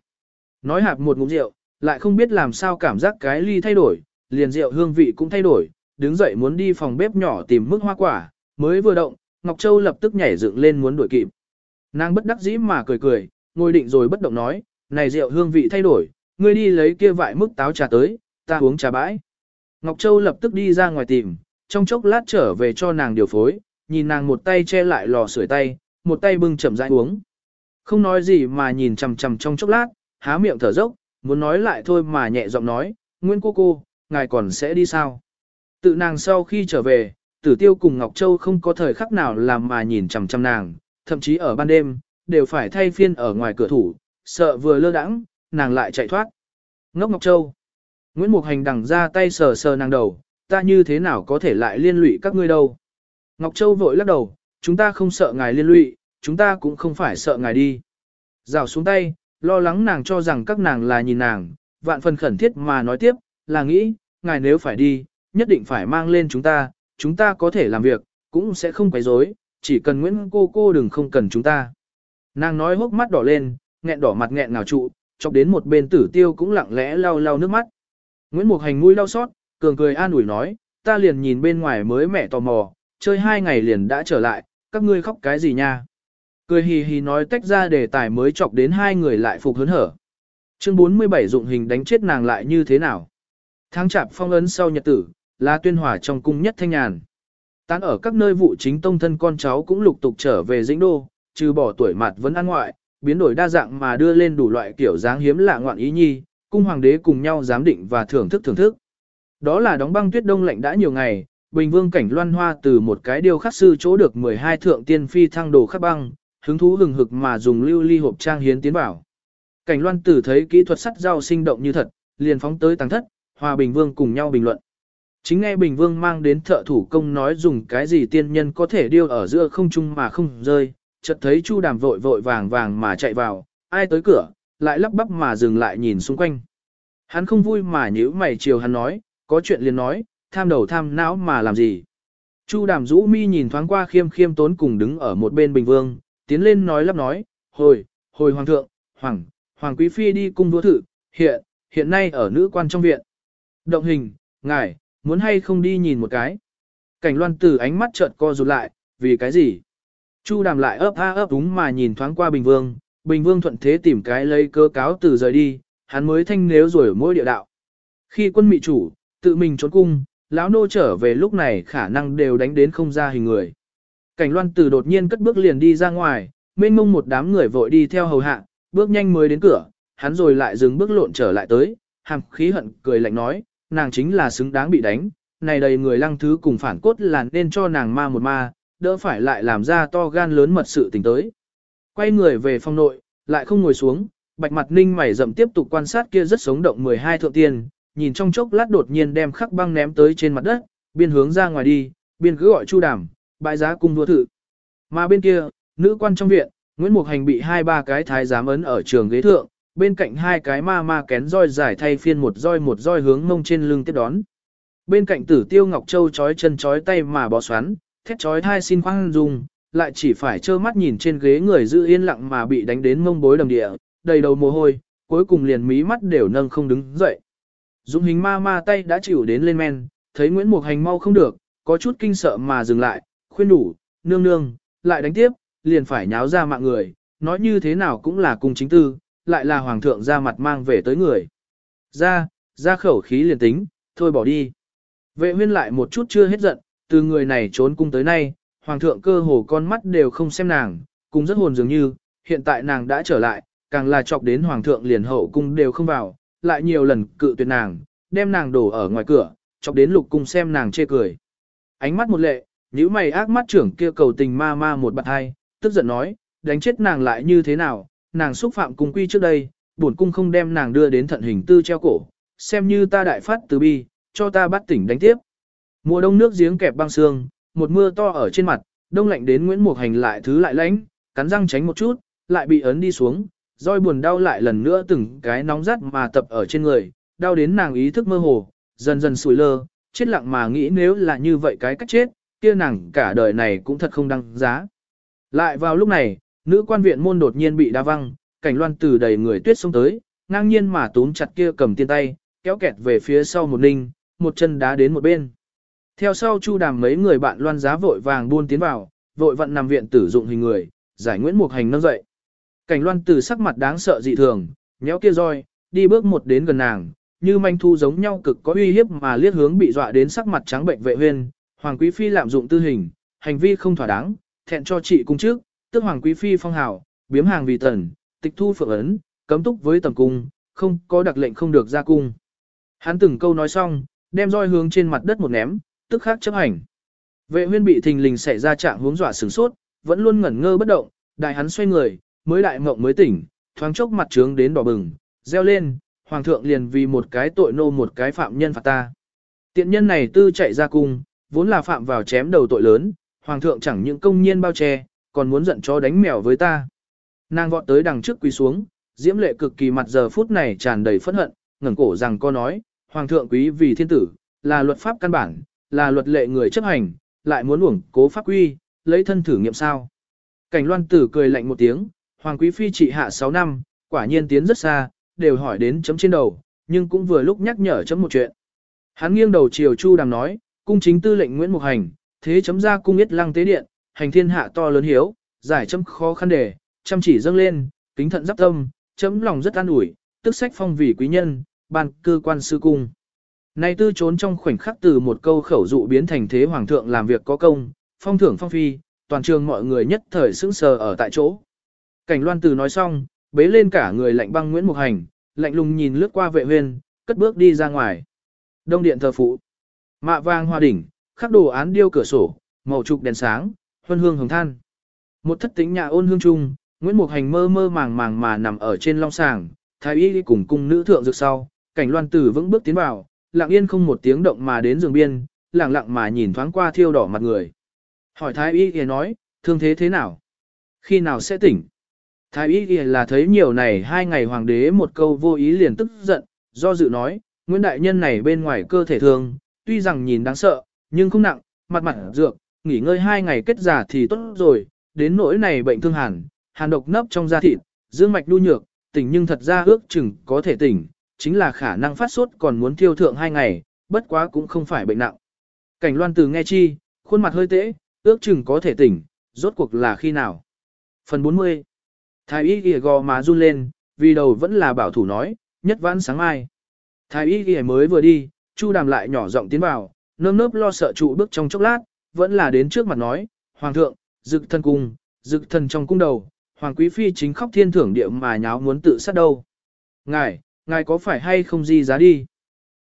Speaker 1: Nói hạp một ngụm rượu, lại không biết làm sao cảm giác cái ly thay đổi, liền rượu hương vị cũng thay đổi, đứng dậy muốn đi phòng bếp nhỏ tìm mức hoa quả, mới vừa động, Ngọc Châu lập tức nhảy dựng lên muốn đuổi kịp. Nàng bất đắc dĩ mà cười cười, ngồi định rồi bất động nói, này rượu hương vị thay đổi, ngươi đi lấy kia vại mức táo trà tới, ta uống trà bãi. Ngọc Châu lập tức đi ra ngoài tìm, trong chốc lát trở về cho nàng điều phối, nhìn nàng một tay che lại lò sưởi tay, một tay bưng chậm rãi uống. Không nói gì mà nhìn chằm chằm trong chốc lát, há miệng thở dốc, muốn nói lại thôi mà nhẹ giọng nói, Nguyên cô cô, ngài còn sẽ đi sao? Tự nàng sau khi trở về, tử tiêu cùng Ngọc Châu không có thời khắc nào làm mà nhìn chằm chằm nàng, thậm chí ở ban đêm, đều phải thay phiên ở ngoài cửa thủ, sợ vừa lơ đãng, nàng lại chạy thoát. Ngốc Ngọc Châu. Nguyễn Mục Hành đằng ra tay sờ sờ nàng đầu, ta như thế nào có thể lại liên lụy các ngươi đâu. Ngọc Châu vội lắc đầu, chúng ta không sợ ngài liên lụy, chúng ta cũng không phải sợ ngài đi. Rào xuống tay, lo lắng nàng cho rằng các nàng là nhìn nàng, vạn phần khẩn thiết mà nói tiếp, là nghĩ, ngài nếu phải đi, nhất định phải mang lên chúng ta, chúng ta có thể làm việc, cũng sẽ không quấy rối, chỉ cần Nguyễn cô cô đừng không cần chúng ta. Nàng nói hốc mắt đỏ lên, nghẹn đỏ mặt nghẹn ngào trụ, chọc đến một bên tử tiêu cũng lặng lẽ lau lau nước mắt. Nguyễn Mục Hành mũi đau xót, cường cười an ủi nói, ta liền nhìn bên ngoài mới mẹ tò mò, chơi hai ngày liền đã trở lại, các ngươi khóc cái gì nha. Cười hì hì nói tách ra đề tài mới chọc đến hai người lại phục hớn hở. Chương 47 dụng hình đánh chết nàng lại như thế nào? Tháng chạp phong ấn sau nhật tử, là tuyên hòa trong cung nhất thanh nhàn. Tán ở các nơi vụ chính tông thân con cháu cũng lục tục trở về dĩnh đô, trừ bỏ tuổi mặt vẫn ăn ngoại, biến đổi đa dạng mà đưa lên đủ loại kiểu dáng hiếm lạ ngoạn ý nhi, cung hoàng đế cùng nhau giám định và thưởng thức thưởng thức. Đó là đóng băng tuyết đông lạnh đã nhiều ngày, Bình Vương cảnh loan hoa từ một cái điều khắc sư chỗ được 12 thượng tiên phi thăng đồ khắc băng, hứng thú hừng hực mà dùng lưu ly hộp trang hiến tiến bảo. Cảnh loan tử thấy kỹ thuật sắt dao sinh động như thật, liền phóng tới tăng thất, hòa Bình Vương cùng nhau bình luận. Chính nghe Bình Vương mang đến thợ thủ công nói dùng cái gì tiên nhân có thể điêu ở giữa không trung mà không rơi, chợt thấy Chu Đàm vội vội vàng vàng mà chạy vào, ai tới cửa, lại lắp bắp mà dừng lại nhìn xung quanh. Hắn không vui mà nhíu mày chiều hắn nói, có chuyện liền nói, tham đầu tham não mà làm gì. Chu Đàm rũ mi nhìn thoáng qua khiêm khiêm tốn cùng đứng ở một bên Bình Vương, tiến lên nói lắp nói, hồi, hồi Hoàng thượng, Hoàng, Hoàng Quý Phi đi cung đua thử, hiện, hiện nay ở nữ quan trong viện. Động hình, ngài, muốn hay không đi nhìn một cái. Cảnh loan tử ánh mắt chợt co rụt lại, vì cái gì? Chu đàm lại ấp a ấp đúng mà nhìn thoáng qua Bình Vương, Bình Vương thuận thế tìm cái lấy cơ cáo từ rời đi, hắn mới thanh nếu rồi ở mỗi địa đạo. Khi quân mị chủ, tự mình trốn cung, lão nô trở về lúc này khả năng đều đánh đến không ra hình người. Cảnh loan tử đột nhiên cất bước liền đi ra ngoài, mênh mông một đám người vội đi theo hầu hạ, bước nhanh mới đến cửa, hắn rồi lại dừng bước lộn trở lại tới, hàm khí hận cười lạnh nói, nàng chính là xứng đáng bị đánh, này đầy người lăng thứ cùng phản cốt là nên cho nàng ma một ma, đỡ phải lại làm ra to gan lớn mật sự tình tới. Quay người về phòng nội, lại không ngồi xuống, bạch mặt ninh mày rậm tiếp tục quan sát kia rất sống động 12 thượng tiên, nhìn trong chốc lát đột nhiên đem khắc băng ném tới trên mặt đất, biên hướng ra ngoài đi, biên cứ gọi chu đàm, bãi giá cung đua thử. Mà bên kia, nữ quan trong viện, Nguyễn Mục Hành bị hai ba cái thái giám ấn ở trường ghế thượng, bên cạnh hai cái ma ma kén roi giải thay phiên một roi một roi hướng mông trên lưng tiếp đón. Bên cạnh tử tiêu Ngọc Châu chói chân chói tay mà bó xoắn, thét chói thai xin khoan dung, lại chỉ phải trơ mắt nhìn trên ghế người giữ yên lặng mà bị đánh đến mông bối đầm địa, đầy đầu mồ hôi, cuối cùng liền mí mắt đều nâng không đứng dậy. Dũng hình ma ma tay đã chịu đến lên men, thấy Nguyễn Mục Hành mau không được, có chút kinh sợ mà dừng lại, khuyên đủ, nương nương, lại đánh tiếp, liền phải nháo ra mạng người, nói như thế nào cũng là cung chính tư, lại là hoàng thượng ra mặt mang về tới người. Ra, ra khẩu khí liền tính, thôi bỏ đi. Vệ huyên lại một chút chưa hết giận, từ người này trốn cung tới nay, hoàng thượng cơ hồ con mắt đều không xem nàng, cũng rất hồn dường như, hiện tại nàng đã trở lại, càng là chọc đến hoàng thượng liền hậu cung đều không vào, lại nhiều lần cự tuyệt nàng, đem nàng đổ ở ngoài cửa, chọc đến lục cung xem nàng chê cười. Ánh mắt một lệ, nhíu mày ác mắt trưởng kia cầu tình ma ma một bạn hai, tức giận nói, đánh chết nàng lại như thế nào, nàng xúc phạm cung quy trước đây, bổn cung không đem nàng đưa đến thận hình tư treo cổ, xem như ta đại phát từ bi, cho ta bắt tỉnh đánh tiếp. Mùa đông nước giếng kẹp băng sương, một mưa to ở trên mặt, đông lạnh đến Nguyễn Mục Hành lại thứ lại lạnh, cắn răng tránh một chút, lại bị ấn đi xuống, roi buồn đau lại lần nữa từng cái nóng rát mà tập ở trên người, đau đến nàng ý thức mơ hồ, dần dần sủi lơ, chết lặng mà nghĩ nếu là như vậy cái cách chết, kia nàng cả đời này cũng thật không đăng giá. Lại vào lúc này, nữ quan viện môn đột nhiên bị đa văng, cảnh loan từ đầy người tuyết xông tới, ngang nhiên mà túm chặt kia cầm tiên tay, kéo kẹt về phía sau một ninh, một chân đá đến một bên. Theo sau chu đàm mấy người bạn loan giá vội vàng buôn tiến vào, vội vận nằm viện tử dụng hình người, giải Nguyễn Mục Hành nâng dậy. Cảnh loan Tử sắc mặt đáng sợ dị thường, nhéo kia roi, đi bước một đến gần nàng, như manh thu giống nhau cực có uy hiếp mà liếc hướng bị dọa đến sắc mặt trắng bệnh vệ huyên, hoàng quý phi lạm dụng tư hình, hành vi không thỏa đáng, thẹn cho chị cung trước, tức hoàng quý phi phong hào, biếm hàng vì tần, tịch thu phượng ấn, cấm túc với tầm cung, không có đặc lệnh không được ra cung. Hắn từng câu nói xong, đem roi hướng trên mặt đất một ném, tức khắc chấp hành. Vệ huyên bị thình lình xảy ra trạng hướng dọa sửng sốt, vẫn luôn ngẩn ngơ bất động, đại hắn xoay người, mới đại mộng mới tỉnh, thoáng chốc mặt trướng đến đỏ bừng, reo lên, hoàng thượng liền vì một cái tội nô một cái phạm nhân phạt ta. Tiện nhân này tư chạy ra cung, vốn là phạm vào chém đầu tội lớn, hoàng thượng chẳng những công nhiên bao che, còn muốn giận cho đánh mèo với ta. Nàng vọt tới đằng trước quỳ xuống, diễm lệ cực kỳ mặt giờ phút này tràn đầy phẫn hận, ngẩng cổ rằng co nói, hoàng thượng quý vì thiên tử, là luật pháp căn bản, là luật lệ người chấp hành, lại muốn uổng cố pháp quy, lấy thân thử nghiệm sao. Cảnh loan tử cười lạnh một tiếng, hoàng quý phi trị hạ 6 năm, quả nhiên tiến rất xa, đều hỏi đến chấm trên đầu, nhưng cũng vừa lúc nhắc nhở chấm một chuyện. Hắn nghiêng đầu chiều Chu Đàm nói, cung chính tư lệnh Nguyễn Mục Hành, thế chấm ra cung yết lăng tế điện, hành thiên hạ to lớn hiếu, giải chấm khó khăn đề, chăm chỉ dâng lên, kính thận giáp tâm, chấm lòng rất an ủi, tức sách phong vì quý nhân, ban cơ quan sư cung. Này tư trốn trong khoảnh khắc từ một câu khẩu dụ biến thành thế hoàng thượng làm việc có công, phong thưởng phong phi, toàn trường mọi người nhất thời sững sờ ở tại chỗ. Cảnh loan từ nói xong, bế lên cả người lạnh băng Nguyễn Mục Hành, lạnh lùng nhìn lướt qua vệ huyên, cất bước đi ra ngoài. Đông điện thờ phụ. Mạ vang hoa đỉnh, khắc đồ án điêu cửa sổ, màu trục đèn sáng, huân hương hồng than. Một thất tính nhà ôn hương trung, Nguyễn Mục Hành mơ mơ màng màng mà nằm ở trên long sàng, thái y đi cùng cung nữ thượng dược sau, cảnh loan tử vững bước tiến vào, lặng yên không một tiếng động mà đến giường biên, lặng lặng mà nhìn thoáng qua thiêu đỏ mặt người. Hỏi thái y thì nói, thương thế thế nào? Khi nào sẽ tỉnh? Thái y thì là thấy nhiều này hai ngày hoàng đế một câu vô ý liền tức giận, do dự nói, Nguyễn Đại Nhân này bên ngoài cơ thể thương, tuy rằng nhìn đáng sợ, nhưng không nặng, mặt mặt dược, nghỉ ngơi hai ngày kết giả thì tốt rồi, đến nỗi này bệnh thương hàn, hàn độc nấp trong da thịt, dương mạch đu nhược, tỉnh nhưng thật ra ước chừng có thể tỉnh, chính là khả năng phát sốt còn muốn thiêu thượng hai ngày, bất quá cũng không phải bệnh nặng. Cảnh loan từ nghe chi, khuôn mặt hơi tễ, ước chừng có thể tỉnh, rốt cuộc là khi nào. Phần 40 Thái y ghi gò má run lên, vì đầu vẫn là bảo thủ nói, nhất vãn sáng mai. Thái y ghi mới vừa đi, Chu đàm lại nhỏ giọng tiến vào, nơm nớp lo sợ trụ bước trong chốc lát, vẫn là đến trước mặt nói, Hoàng thượng, dực thân cung, dực thần trong cung đầu, Hoàng quý phi chính khóc thiên thưởng địa mà nháo muốn tự sát đâu. Ngài, ngài có phải hay không di giá đi?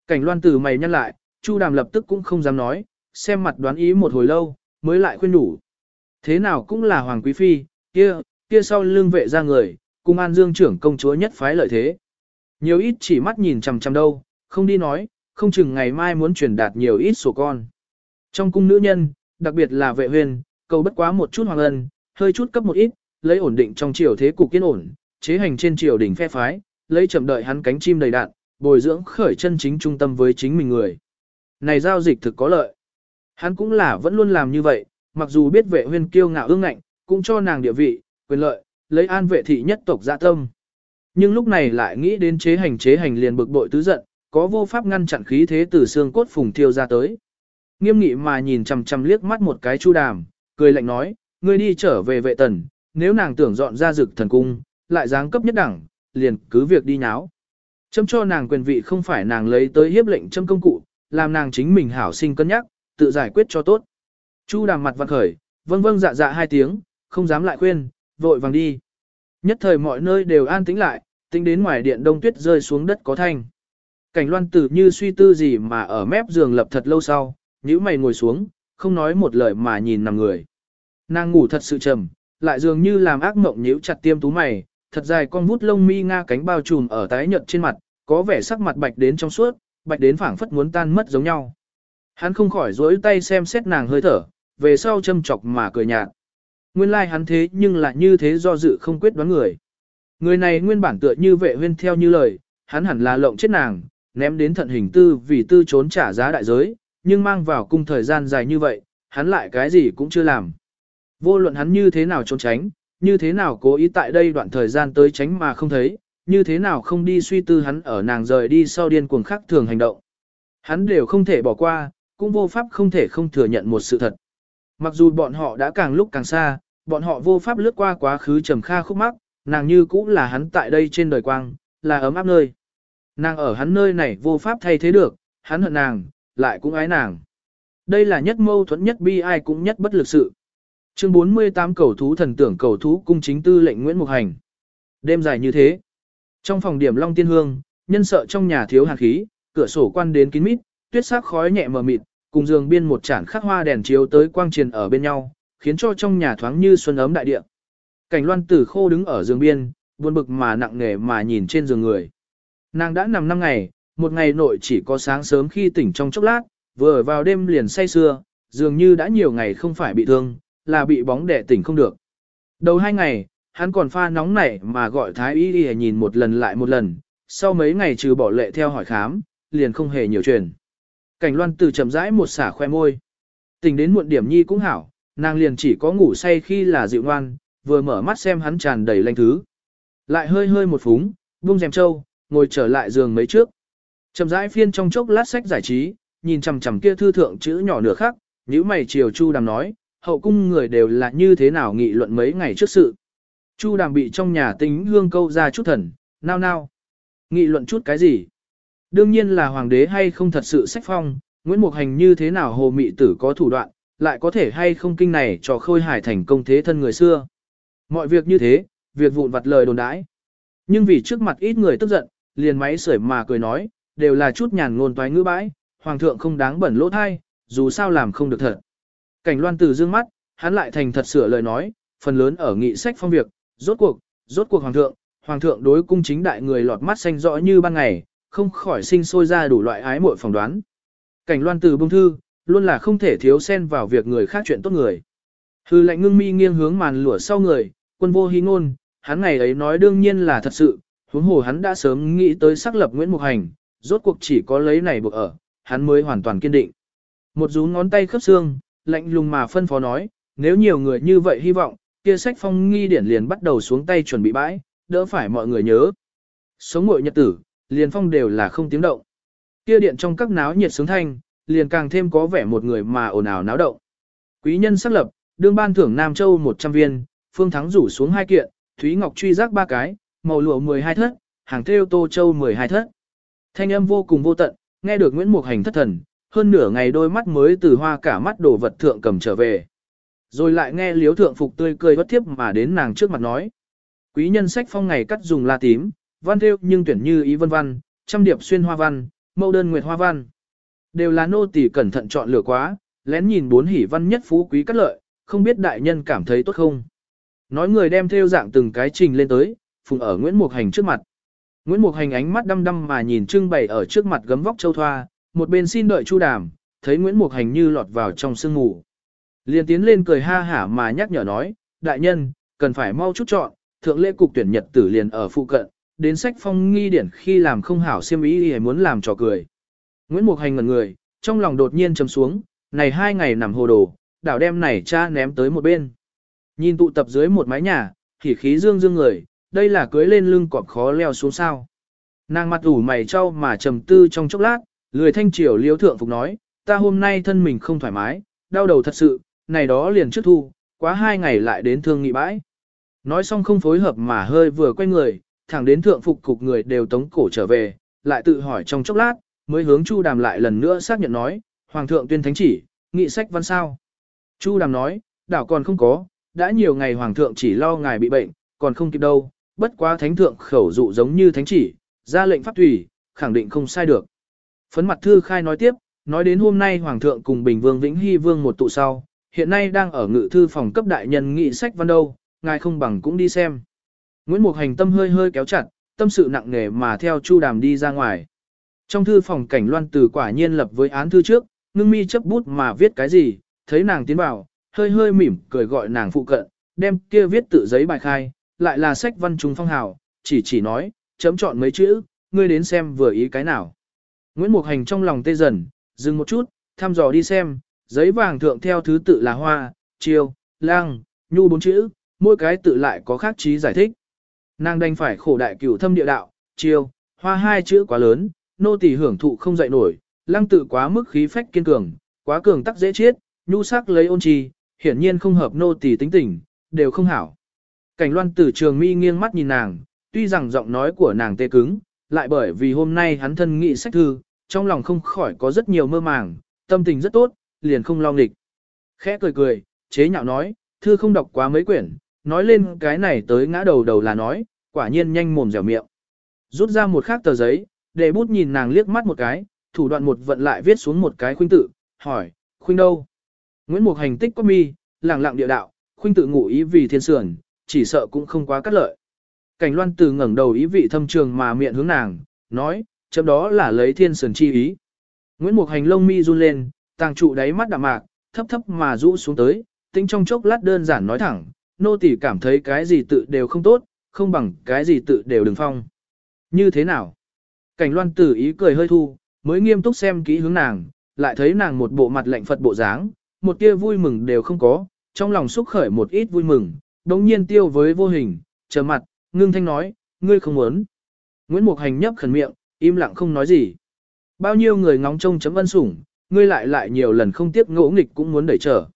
Speaker 1: Cảnh loan tử mày nhăn lại, Chu đàm lập tức cũng không dám nói, xem mặt đoán ý một hồi lâu, mới lại khuyên đủ. Thế nào cũng là Hoàng quý phi, kia, kia sau lưng vệ ra người, cung an dương trưởng công chúa nhất phái lợi thế. Nhiều ít chỉ mắt nhìn chằm chằm đâu, không đi nói, không chừng ngày mai muốn truyền đạt nhiều ít sổ con. Trong cung nữ nhân, đặc biệt là vệ huyền, cầu bất quá một chút hoàng ân, hơi chút cấp một ít, lấy ổn định trong triều thế cục kiên ổn, chế hành trên triều đỉnh phe phái, lấy chậm đợi hắn cánh chim đầy đạn, bồi dưỡng khởi chân chính trung tâm với chính mình người. Này giao dịch thực có lợi. Hắn cũng là vẫn luôn làm như vậy, mặc dù biết vệ huyên kiêu ngạo ương ngạnh, cũng cho nàng địa vị, quyền lợi, lấy an vệ thị nhất tộc dạ tâm. Nhưng lúc này lại nghĩ đến chế hành chế hành liền bực bội tứ giận, có vô pháp ngăn chặn khí thế từ xương cốt phùng thiêu ra tới. Nghiêm nghị mà nhìn chằm chằm liếc mắt một cái chu đàm, cười lạnh nói, ngươi đi trở về vệ tần, nếu nàng tưởng dọn ra dực thần cung, lại dáng cấp nhất đẳng, liền cứ việc đi nháo. Châm cho nàng quyền vị không phải nàng lấy tới hiếp lệnh châm công cụ, làm nàng chính mình hảo sinh cân nhắc, tự giải quyết cho tốt. Chu đàm mặt vặn khởi, vâng vâng dạ dạ hai tiếng, không dám lại khuyên, vội vàng đi. Nhất thời mọi nơi đều an tĩnh lại, tính đến ngoài điện đông tuyết rơi xuống đất có thanh. Cảnh loan tử như suy tư gì mà ở mép giường lập thật lâu sau, nhíu mày ngồi xuống, không nói một lời mà nhìn nằm người. Nàng ngủ thật sự trầm, lại dường như làm ác mộng nhíu chặt tiêm tú mày, thật dài con vút lông mi nga cánh bao trùm ở tái nhợt trên mặt, có vẻ sắc mặt bạch đến trong suốt, bạch đến phảng phất muốn tan mất giống nhau. Hắn không khỏi duỗi tay xem xét nàng hơi thở, về sau châm chọc mà cười nhạt. Nguyên lai like hắn thế nhưng lại như thế do dự không quyết đoán người. Người này nguyên bản tựa như vệ huyên theo như lời, hắn hẳn là lộng chết nàng, ném đến thận hình tư vì tư trốn trả giá đại giới, nhưng mang vào cung thời gian dài như vậy, hắn lại cái gì cũng chưa làm. Vô luận hắn như thế nào trốn tránh, như thế nào cố ý tại đây đoạn thời gian tới tránh mà không thấy, như thế nào không đi suy tư hắn ở nàng rời đi sau điên cuồng khắc thường hành động. Hắn đều không thể bỏ qua, cũng vô pháp không thể không thừa nhận một sự thật. Mặc dù bọn họ đã càng lúc càng xa, bọn họ vô pháp lướt qua quá khứ trầm kha khúc mắc, nàng như cũng là hắn tại đây trên đời quang, là ấm áp nơi. Nàng ở hắn nơi này vô pháp thay thế được, hắn hận nàng, lại cũng ái nàng. Đây là nhất mâu thuẫn nhất bi ai cũng nhất bất lực sự. Chương 48 cầu thú thần tưởng cầu thú cung chính tư lệnh Nguyễn Mục Hành. Đêm dài như thế. Trong phòng điểm Long Tiên Hương, nhân sợ trong nhà thiếu hàn khí, cửa sổ quan đến kín mít, tuyết sắc khói nhẹ mờ mịt, cùng giường biên một chản khắc hoa đèn chiếu tới quang truyền ở bên nhau, khiến cho trong nhà thoáng như xuân ấm đại địa. Cảnh Loan Tử khô đứng ở giường biên, buồn bực mà nặng nề mà nhìn trên giường người. Nàng đã nằm năm ngày, một ngày nội chỉ có sáng sớm khi tỉnh trong chốc lát, vừa vào đêm liền say sưa, dường như đã nhiều ngày không phải bị thương, là bị bóng đẻ tỉnh không được. Đầu hai ngày, hắn còn pha nóng nảy mà gọi Thái Y đi nhìn một lần lại một lần, sau mấy ngày trừ bỏ lệ theo hỏi khám, liền không hề nhiều chuyện. Cảnh loan từ chậm rãi một xả khoe môi. Tỉnh đến muộn điểm nhi cũng hảo, nàng liền chỉ có ngủ say khi là dịu ngoan, vừa mở mắt xem hắn tràn đầy lanh thứ. Lại hơi hơi một phúng, buông rèm trâu, ngồi trở lại giường mấy trước. Chậm rãi phiên trong chốc lát sách giải trí, nhìn chằm chằm kia thư thượng chữ nhỏ nửa khắc, nhíu mày chiều Chu Đàm nói, hậu cung người đều là như thế nào nghị luận mấy ngày trước sự. Chu Đàm bị trong nhà tính hương câu ra chút thần, nao nao. Nghị luận chút cái gì? Đương nhiên là hoàng đế hay không thật sự sách phong, Nguyễn Mục Hành như thế nào hồ mị tử có thủ đoạn, lại có thể hay không kinh này cho khôi hải thành công thế thân người xưa. Mọi việc như thế, việc vụn vặt lời đồn đãi. Nhưng vì trước mặt ít người tức giận, liền máy sưởi mà cười nói, đều là chút nhàn ngôn toái ngữ bãi, hoàng thượng không đáng bẩn lỗ thai, dù sao làm không được thật. Cảnh loan từ dương mắt, hắn lại thành thật sửa lời nói, phần lớn ở nghị sách phong việc, rốt cuộc, rốt cuộc hoàng thượng, hoàng thượng đối cung chính đại người lọt mắt xanh rõ như ban ngày, không khỏi sinh sôi ra đủ loại ái muội phỏng đoán. Cảnh loan từ bông thư, luôn là không thể thiếu xen vào việc người khác chuyện tốt người. Hư lệnh ngưng mi nghiêng hướng màn lửa sau người, quân vô hí ngôn, hắn ngày ấy nói đương nhiên là thật sự, huống hồ hắn đã sớm nghĩ tới xác lập Nguyễn Mục Hành, rốt cuộc chỉ có lấy này buộc ở, hắn mới hoàn toàn kiên định. Một rú ngón tay khớp xương, lạnh lùng mà phân phó nói, nếu nhiều người như vậy hy vọng, kia sách phong nghi điển liền bắt đầu xuống tay chuẩn bị bãi, đỡ phải mọi người nhớ. Sống mội nhật tử, liền phong đều là không tiếng động. Kia điện trong các náo nhiệt sướng thanh, liền càng thêm có vẻ một người mà ồn ào náo động. Quý nhân xác lập, đương ban thưởng Nam Châu 100 viên, Phương Thắng rủ xuống hai kiện, Thúy Ngọc truy giác ba cái, màu lụa 12 thất, hàng theo Tô Châu 12 thất. Thanh âm vô cùng vô tận, nghe được Nguyễn Mục Hành thất thần, hơn nửa ngày đôi mắt mới từ hoa cả mắt đồ vật thượng cầm trở về. Rồi lại nghe liếu thượng phục tươi cười bất thiếp mà đến nàng trước mặt nói. Quý nhân sách phong ngày cắt dùng la tím, văn theo nhưng tuyển như ý vân văn, trăm điệp xuyên hoa văn, mẫu đơn nguyệt hoa văn. Đều là nô tỳ cẩn thận chọn lựa quá, lén nhìn bốn hỉ văn nhất phú quý cắt lợi, không biết đại nhân cảm thấy tốt không. Nói người đem theo dạng từng cái trình lên tới, phùng ở Nguyễn Mục Hành trước mặt. Nguyễn Mục Hành ánh mắt đăm đăm mà nhìn trưng bày ở trước mặt gấm vóc châu thoa, một bên xin đợi Chu Đàm, thấy Nguyễn Mục Hành như lọt vào trong sương mù. Liền tiến lên cười ha hả mà nhắc nhở nói, đại nhân, cần phải mau chút chọn, thượng lễ cục tuyển nhật tử liền ở phụ cận, đến sách phong nghi điển khi làm không hảo xiêm ý thì muốn làm trò cười. Nguyễn Mục Hành ngẩn người, trong lòng đột nhiên trầm xuống, này hai ngày nằm hồ đồ, đảo đem này cha ném tới một bên. Nhìn tụ tập dưới một mái nhà, thì khí dương dương người, đây là cưới lên lưng cọp khó leo xuống sao. Nàng mặt ủ mày trao mà trầm tư trong chốc lát, lười thanh triều liêu thượng phục nói, ta hôm nay thân mình không thoải mái, đau đầu thật sự, này đó liền trước thu, quá hai ngày lại đến thương nghị bãi. Nói xong không phối hợp mà hơi vừa quay người, thẳng đến thượng phục cục người đều tống cổ trở về, lại tự hỏi trong chốc lát, mới hướng Chu Đàm lại lần nữa xác nhận nói, Hoàng thượng tuyên thánh chỉ, nghị sách văn sao. Chu Đàm nói, đảo còn không có, đã nhiều ngày Hoàng thượng chỉ lo ngài bị bệnh, còn không kịp đâu, bất quá thánh thượng khẩu dụ giống như thánh chỉ, ra lệnh pháp thủy, khẳng định không sai được. Phấn mặt thư khai nói tiếp, nói đến hôm nay Hoàng thượng cùng Bình Vương Vĩnh Hy Vương một tụ sau, hiện nay đang ở ngự thư phòng cấp đại nhân nghị sách văn đâu, ngài không bằng cũng đi xem. Nguyễn Mục Hành tâm hơi hơi kéo chặt, tâm sự nặng nề mà theo Chu Đàm đi ra ngoài. Trong thư phòng cảnh loan từ quả nhiên lập với án thư trước, ngưng mi chấp bút mà viết cái gì, thấy nàng tiến vào, hơi hơi mỉm cười gọi nàng phụ cận, đem kia viết tự giấy bài khai, lại là sách văn trung phong hào, chỉ chỉ nói, chấm chọn mấy chữ, ngươi đến xem vừa ý cái nào. Nguyễn Mục Hành trong lòng tê dần, dừng một chút, thăm dò đi xem, giấy vàng thượng theo thứ tự là hoa, chiêu, lang, nhu bốn chữ, mỗi cái tự lại có khác trí giải thích. Nàng đành phải khổ đại cửu thâm địa đạo, chiêu, hoa hai chữ quá lớn, nô tỳ hưởng thụ không dậy nổi, Lang tự quá mức khí phách kiên cường, quá cường tắc dễ chết, nhu sắc lấy ôn trì, hiển nhiên không hợp nô tỳ tính tình, đều không hảo. Cảnh loan tử trường mi nghiêng mắt nhìn nàng, tuy rằng giọng nói của nàng tê cứng, lại bởi vì hôm nay hắn thân nghị sách thư, trong lòng không khỏi có rất nhiều mơ màng, tâm tình rất tốt, liền không lo nghịch. Khẽ cười cười, chế nhạo nói, thư không đọc quá mấy quyển, nói lên cái này tới ngã đầu đầu là nói, quả nhiên nhanh mồm dẻo miệng. Rút ra một khác tờ giấy, để bút nhìn nàng liếc mắt một cái, thủ đoạn một vận lại viết xuống một cái khuynh tự, hỏi, khuynh đâu? Nguyễn Mục hành tích có mi, lẳng lặng địa đạo, khuynh tự ngụ ý vì thiên sườn, chỉ sợ cũng không quá cắt lợi. Cảnh loan từ ngẩng đầu ý vị thâm trường mà miệng hướng nàng, nói, chấm đó là lấy thiên sườn chi ý. Nguyễn Mục hành lông mi run lên, tàng trụ đáy mắt đạm mạc, thấp thấp mà rũ xuống tới, tính trong chốc lát đơn giản nói thẳng, nô tỳ cảm thấy cái gì tự đều không tốt, không bằng cái gì tự đều đừng phong. Như thế nào? Cảnh loan tử ý cười hơi thu, mới nghiêm túc xem kỹ hướng nàng, lại thấy nàng một bộ mặt lạnh Phật bộ dáng, một tia vui mừng đều không có, trong lòng xúc khởi một ít vui mừng, đống nhiên tiêu với vô hình, chờ mặt, ngưng thanh nói, ngươi không muốn. Nguyễn Mục Hành nhấp khẩn miệng, im lặng không nói gì. Bao nhiêu người ngóng trông chấm ân sủng, ngươi lại lại nhiều lần không tiếp ngỗ nghịch cũng muốn đẩy trở.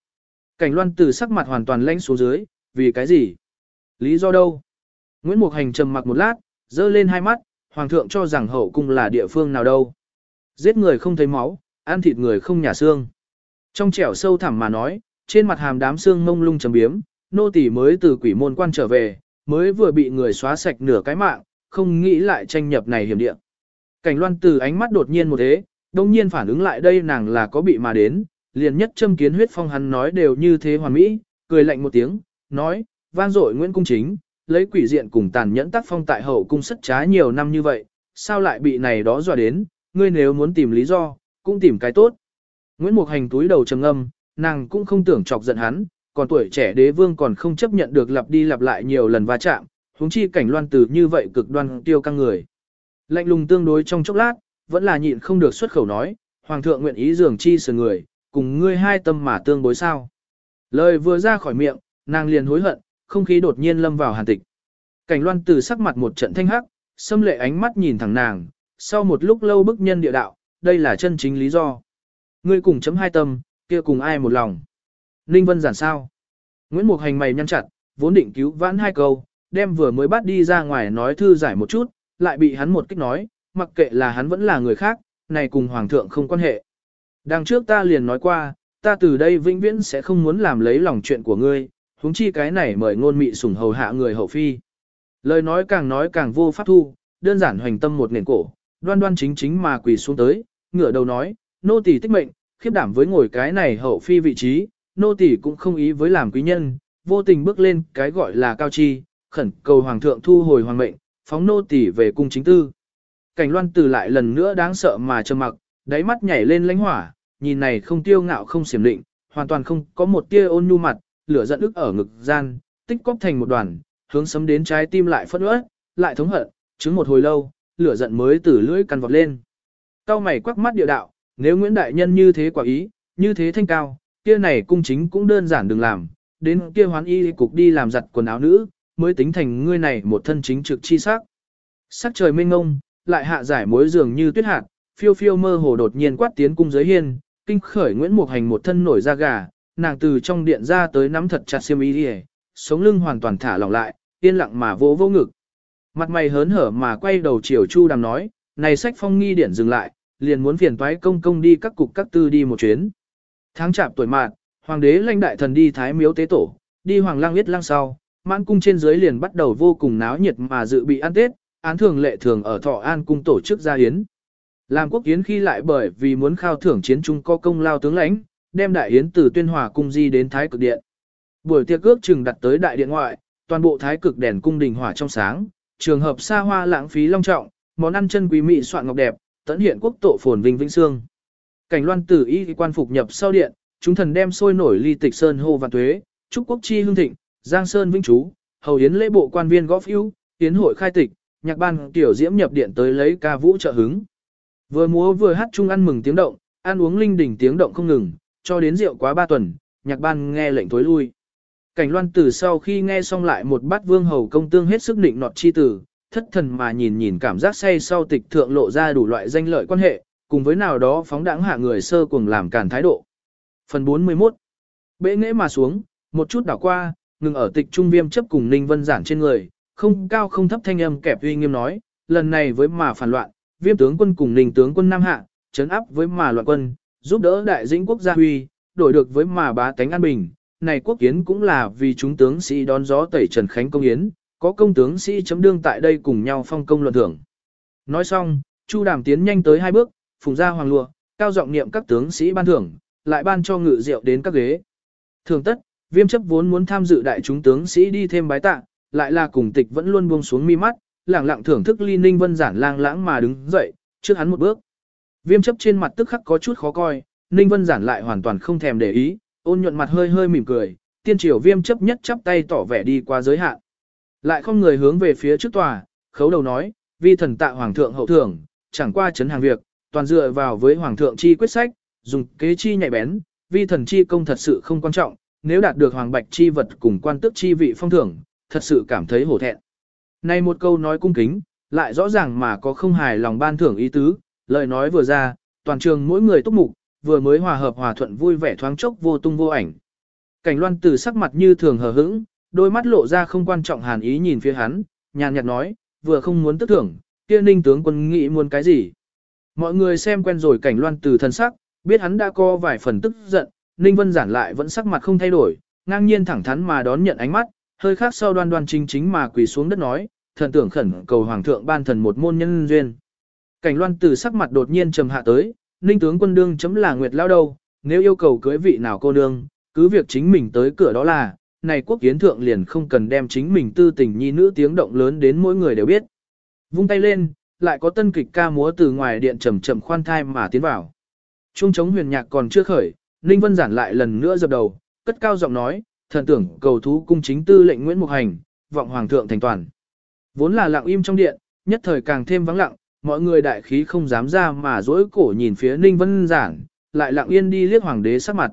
Speaker 1: Cảnh loan từ sắc mặt hoàn toàn lanh xuống dưới, vì cái gì? Lý do đâu? Nguyễn Mục Hành trầm mặc một lát, dơ lên hai mắt, hoàng thượng cho rằng hậu cung là địa phương nào đâu. Giết người không thấy máu, ăn thịt người không nhả xương. Trong trẻo sâu thẳm mà nói, trên mặt hàm đám xương mông lung trầm biếm, nô tỳ mới từ quỷ môn quan trở về, mới vừa bị người xóa sạch nửa cái mạng, không nghĩ lại tranh nhập này hiểm địa. Cảnh loan từ ánh mắt đột nhiên một thế, đông nhiên phản ứng lại đây nàng là có bị mà đến, liền nhất châm kiến huyết phong hắn nói đều như thế hoàn mỹ, cười lạnh một tiếng, nói, vang dội Nguyễn Cung Chính, lấy quỷ diện cùng tàn nhẫn tác phong tại hậu cung sất trái nhiều năm như vậy, sao lại bị này đó dọa đến, ngươi nếu muốn tìm lý do, cũng tìm cái tốt. Nguyễn Mục Hành túi đầu trầm âm, nàng cũng không tưởng chọc giận hắn, còn tuổi trẻ đế vương còn không chấp nhận được lặp đi lặp lại nhiều lần va chạm, huống chi cảnh loan từ như vậy cực đoan tiêu căng người. Lạnh lùng tương đối trong chốc lát, vẫn là nhịn không được xuất khẩu nói, hoàng thượng nguyện ý dường chi sờ người, cùng ngươi hai tâm mà tương bối sao. Lời vừa ra khỏi miệng, nàng liền hối hận, không khí đột nhiên lâm vào hàn tịch. Cảnh loan từ sắc mặt một trận thanh hắc, xâm lệ ánh mắt nhìn thẳng nàng, sau một lúc lâu bức nhân địa đạo, đây là chân chính lý do. Ngươi cùng chấm hai tâm, kia cùng ai một lòng. Ninh Vân giản sao. Nguyễn Mục Hành mày nhăn chặt, vốn định cứu vãn hai câu, đem vừa mới bắt đi ra ngoài nói thư giải một chút, lại bị hắn một kích nói, mặc kệ là hắn vẫn là người khác, này cùng Hoàng thượng không quan hệ. Đằng trước ta liền nói qua, ta từ đây vĩnh viễn sẽ không muốn làm lấy lòng chuyện của ngươi, huống chi cái này mời ngôn mị sủng hầu hạ người hậu phi. Lời nói càng nói càng vô pháp thu, đơn giản hoành tâm một nền cổ, đoan đoan chính chính mà quỳ xuống tới, ngửa đầu nói, nô tỳ tích mệnh, khiếp đảm với ngồi cái này hậu phi vị trí, nô tỳ cũng không ý với làm quý nhân, vô tình bước lên cái gọi là cao chi, khẩn cầu hoàng thượng thu hồi hoàng mệnh, phóng nô tỳ về cung chính tư. Cảnh loan từ lại lần nữa đáng sợ mà trầm mặc, đáy mắt nhảy lên lãnh hỏa, nhìn này không tiêu ngạo không xiểm định, hoàn toàn không có một tia ôn nhu mặt, lửa giận ức ở ngực gian, tích cóp thành một đoàn, hướng sấm đến trái tim lại phẫn uất, lại thống hận, chứng một hồi lâu, lửa giận mới từ lưỡi căn vọt lên. Cao mày quắc mắt địa đạo, nếu Nguyễn Đại Nhân như thế quả ý, như thế thanh cao, kia này cung chính cũng đơn giản đừng làm, đến kia hoán y cục đi làm giặt quần áo nữ, mới tính thành ngươi này một thân chính trực chi sắc. Sắc trời mênh ngông, lại hạ giải mối dường như tuyết hạt, phiêu phiêu mơ hồ đột nhiên quát tiến cung giới hiên, kinh khởi Nguyễn Mục Hành một thân nổi da gà, nàng từ trong điện ra tới nắm thật chặt xiêm y đi sống lưng hoàn toàn thả lỏng lại, yên lặng mà vỗ vô ngực. Mặt mày hớn hở mà quay đầu chiều Chu Đàm nói, này sách phong nghi điển dừng lại, liền muốn phiền toái công công đi các cục các tư đi một chuyến. Tháng chạp tuổi mạn, hoàng đế lãnh đại thần đi thái miếu tế tổ, đi hoàng lang yết lang sau, mãn cung trên dưới liền bắt đầu vô cùng náo nhiệt mà dự bị ăn tết, án thường lệ thường ở thọ an cung tổ chức gia hiến. Làm quốc hiến khi lại bởi vì muốn khao thưởng chiến trung có công lao tướng lãnh, đem đại hiến từ tuyên hòa cung di đến thái cực điện. Buổi tiệc ước chừng đặt tới đại điện ngoại, toàn bộ thái cực đèn cung đình hỏa trong sáng, trường hợp xa hoa lãng phí long trọng, món ăn chân quý mỹ soạn ngọc đẹp, tận hiện quốc tổ phồn vinh vĩnh xương. Cảnh loan tử y quan phục nhập sau điện, chúng thần đem sôi nổi ly tịch sơn hô và tuế, chúc quốc chi hương thịnh, giang sơn vĩnh chú, hầu yến lễ bộ quan viên góp ưu, yến hội khai tịch, nhạc ban tiểu diễm nhập điện tới lấy ca vũ trợ hứng. Vừa múa vừa hát chung ăn mừng tiếng động, ăn uống linh đỉnh tiếng động không ngừng, cho đến rượu quá ba tuần, nhạc ban nghe lệnh tối lui. Cảnh loan tử sau khi nghe xong lại một bát vương hầu công tương hết sức định nọt chi tử, thất thần mà nhìn nhìn cảm giác say sau tịch thượng lộ ra đủ loại danh lợi quan hệ, cùng với nào đó phóng đãng hạ người sơ cuồng làm cản thái độ. Phần 41 Bệ nghệ mà xuống, một chút đảo qua, ngừng ở tịch trung viêm chấp cùng Ninh Vân Giản trên người, không cao không thấp thanh âm kẹp uy nghiêm nói, lần này với mà phản loạn, viêm tướng quân cùng Ninh tướng quân Nam Hạ, chấn áp với mà loạn quân, giúp đỡ đại dĩnh quốc gia huy, đổi được với mà bá tánh an bình. Này quốc kiến cũng là vì chúng tướng sĩ đón gió tẩy Trần Khánh công yến, có công tướng sĩ chấm đương tại đây cùng nhau phong công luận thưởng. Nói xong, Chu Đàm tiến nhanh tới hai bước, phùng ra hoàng lụa, cao giọng niệm các tướng sĩ ban thưởng, lại ban cho ngự rượu đến các ghế. Thường tất, viêm chấp vốn muốn tham dự đại chúng tướng sĩ đi thêm bái tạ, lại là cùng tịch vẫn luôn buông xuống mi mắt, lẳng lặng thưởng thức ly ninh vân giản lang lãng mà đứng dậy, trước hắn một bước. Viêm chấp trên mặt tức khắc có chút khó coi, ninh vân giản lại hoàn toàn không thèm để ý, ôn nhuận mặt hơi hơi mỉm cười, tiên triều viêm chấp nhất chắp tay tỏ vẻ đi qua giới hạn. Lại không người hướng về phía trước tòa, khấu đầu nói, vi thần tạ hoàng thượng hậu thưởng, chẳng qua chấn hàng việc, toàn dựa vào với hoàng thượng chi quyết sách, dùng kế chi nhạy bén, vi thần chi công thật sự không quan trọng, nếu đạt được hoàng bạch chi vật cùng quan tước chi vị phong thưởng, thật sự cảm thấy hổ thẹn. Này một câu nói cung kính, lại rõ ràng mà có không hài lòng ban thưởng ý tứ, lời nói vừa ra, toàn trường mỗi người túc mục, vừa mới hòa hợp hòa thuận vui vẻ thoáng chốc vô tung vô ảnh. Cảnh loan từ sắc mặt như thường hờ hững, đôi mắt lộ ra không quan trọng hàn ý nhìn phía hắn, nhàn nhạt nói, vừa không muốn tức thưởng, kia ninh tướng quân nghĩ muốn cái gì. Mọi người xem quen rồi cảnh loan từ thân sắc, biết hắn đã có vài phần tức giận, ninh vân giản lại vẫn sắc mặt không thay đổi, ngang nhiên thẳng thắn mà đón nhận ánh mắt, hơi khác sau đoan đoan chính chính mà quỳ xuống đất nói, thần tưởng khẩn cầu hoàng thượng ban thần một môn nhân duyên. Cảnh loan từ sắc mặt đột nhiên trầm hạ tới, ninh tướng quân đương chấm là nguyệt lao đâu, nếu yêu cầu cưới vị nào cô nương, cứ việc chính mình tới cửa đó là, này quốc kiến thượng liền không cần đem chính mình tư tình nhi nữ tiếng động lớn đến mỗi người đều biết. Vung tay lên, lại có tân kịch ca múa từ ngoài điện trầm trầm khoan thai mà tiến vào. Trung chống huyền nhạc còn chưa khởi, Ninh Vân giản lại lần nữa dập đầu, cất cao giọng nói, thần tưởng cầu thú cung chính tư lệnh Nguyễn Mục Hành, vọng hoàng thượng thành toàn. Vốn là lặng im trong điện, nhất thời càng thêm vắng lặng, mọi người đại khí không dám ra mà dỗi cổ nhìn phía Ninh Vân giản, lại lặng yên đi liếc hoàng đế sắc mặt.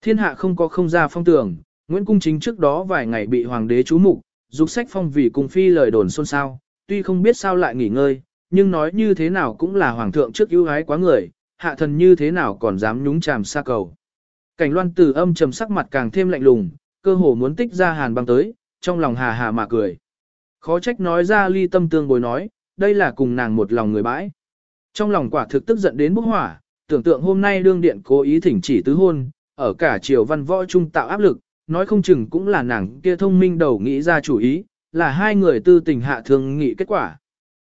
Speaker 1: Thiên hạ không có không ra phong tưởng Nguyễn Cung Chính trước đó vài ngày bị hoàng đế chú mục, dục sách phong vì cung phi lời đồn xôn xao, tuy không biết sao lại nghỉ ngơi, nhưng nói như thế nào cũng là hoàng thượng trước ưu ái quá người, hạ thần như thế nào còn dám nhúng chàm xa cầu. Cảnh loan từ âm trầm sắc mặt càng thêm lạnh lùng, cơ hồ muốn tích ra hàn băng tới, trong lòng hà hà mà cười. Khó trách nói ra ly tâm tương bồi nói, đây là cùng nàng một lòng người bãi. Trong lòng quả thực tức giận đến bốc hỏa, tưởng tượng hôm nay đương điện cố ý thỉnh chỉ tứ hôn, ở cả triều văn võ trung tạo áp lực, nói không chừng cũng là nàng kia thông minh đầu nghĩ ra chủ ý, là hai người tư tình hạ thương nghị kết quả.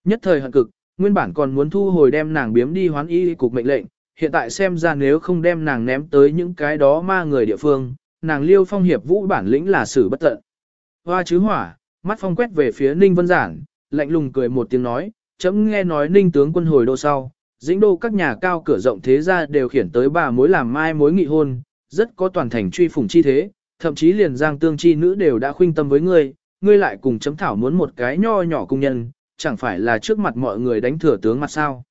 Speaker 1: Nhất thời hận cực, nguyên bản còn muốn thu hồi đem nàng biếm đi hoán y cục mệnh lệnh, hiện tại xem ra nếu không đem nàng ném tới những cái đó ma người địa phương, nàng liêu phong hiệp vũ bản lĩnh là xử bất tận. Hoa chứ hỏa, mắt phong quét về phía Ninh Vân Giản, lạnh lùng cười một tiếng nói, chấm nghe nói Ninh tướng quân hồi đô sau, dĩnh đô các nhà cao cửa rộng thế gia đều khiển tới bà mối làm mai mối nghị hôn, rất có toàn thành truy phủng chi thế, thậm chí liền giang tương chi nữ đều đã khuynh tâm với ngươi, ngươi lại cùng chấm thảo muốn một cái nho nhỏ cung nhân, chẳng phải là trước mặt mọi người đánh thừa tướng mặt sao.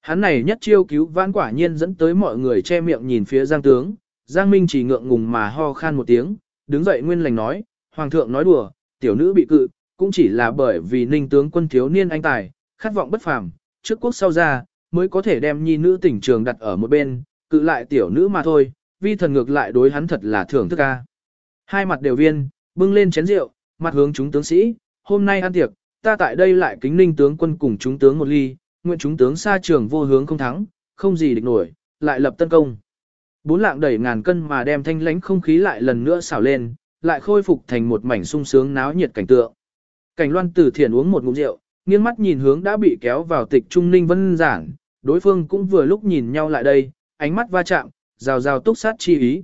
Speaker 1: Hắn này nhất chiêu cứu vãn quả nhiên dẫn tới mọi người che miệng nhìn phía giang tướng, giang minh chỉ ngượng ngùng mà ho khan một tiếng, đứng dậy nguyên lành nói, hoàng thượng nói đùa, tiểu nữ bị cự, cũng chỉ là bởi vì ninh tướng quân thiếu niên anh tài, khát vọng bất phàm, trước quốc sau ra, mới có thể đem nhi nữ tỉnh trường đặt ở một bên, cự lại tiểu nữ mà thôi, vi thần ngược lại đối hắn thật là thưởng thức ca. Hai mặt đều viên, bưng lên chén rượu, mặt hướng chúng tướng sĩ, hôm nay ăn tiệc, ta tại đây lại kính ninh tướng quân cùng chúng tướng một ly, nguyện chúng tướng xa trường vô hướng không thắng, không gì địch nổi, lại lập tân công. Bốn lạng đẩy ngàn cân mà đem thanh lãnh không khí lại lần nữa xảo lên, lại khôi phục thành một mảnh sung sướng náo nhiệt cảnh tượng. Cảnh loan tử thiền uống một ngụm rượu, nghiêng mắt nhìn hướng đã bị kéo vào tịch trung ninh vân giảng, đối phương cũng vừa lúc nhìn nhau lại đây, ánh mắt va chạm, rào rào túc sát chi ý.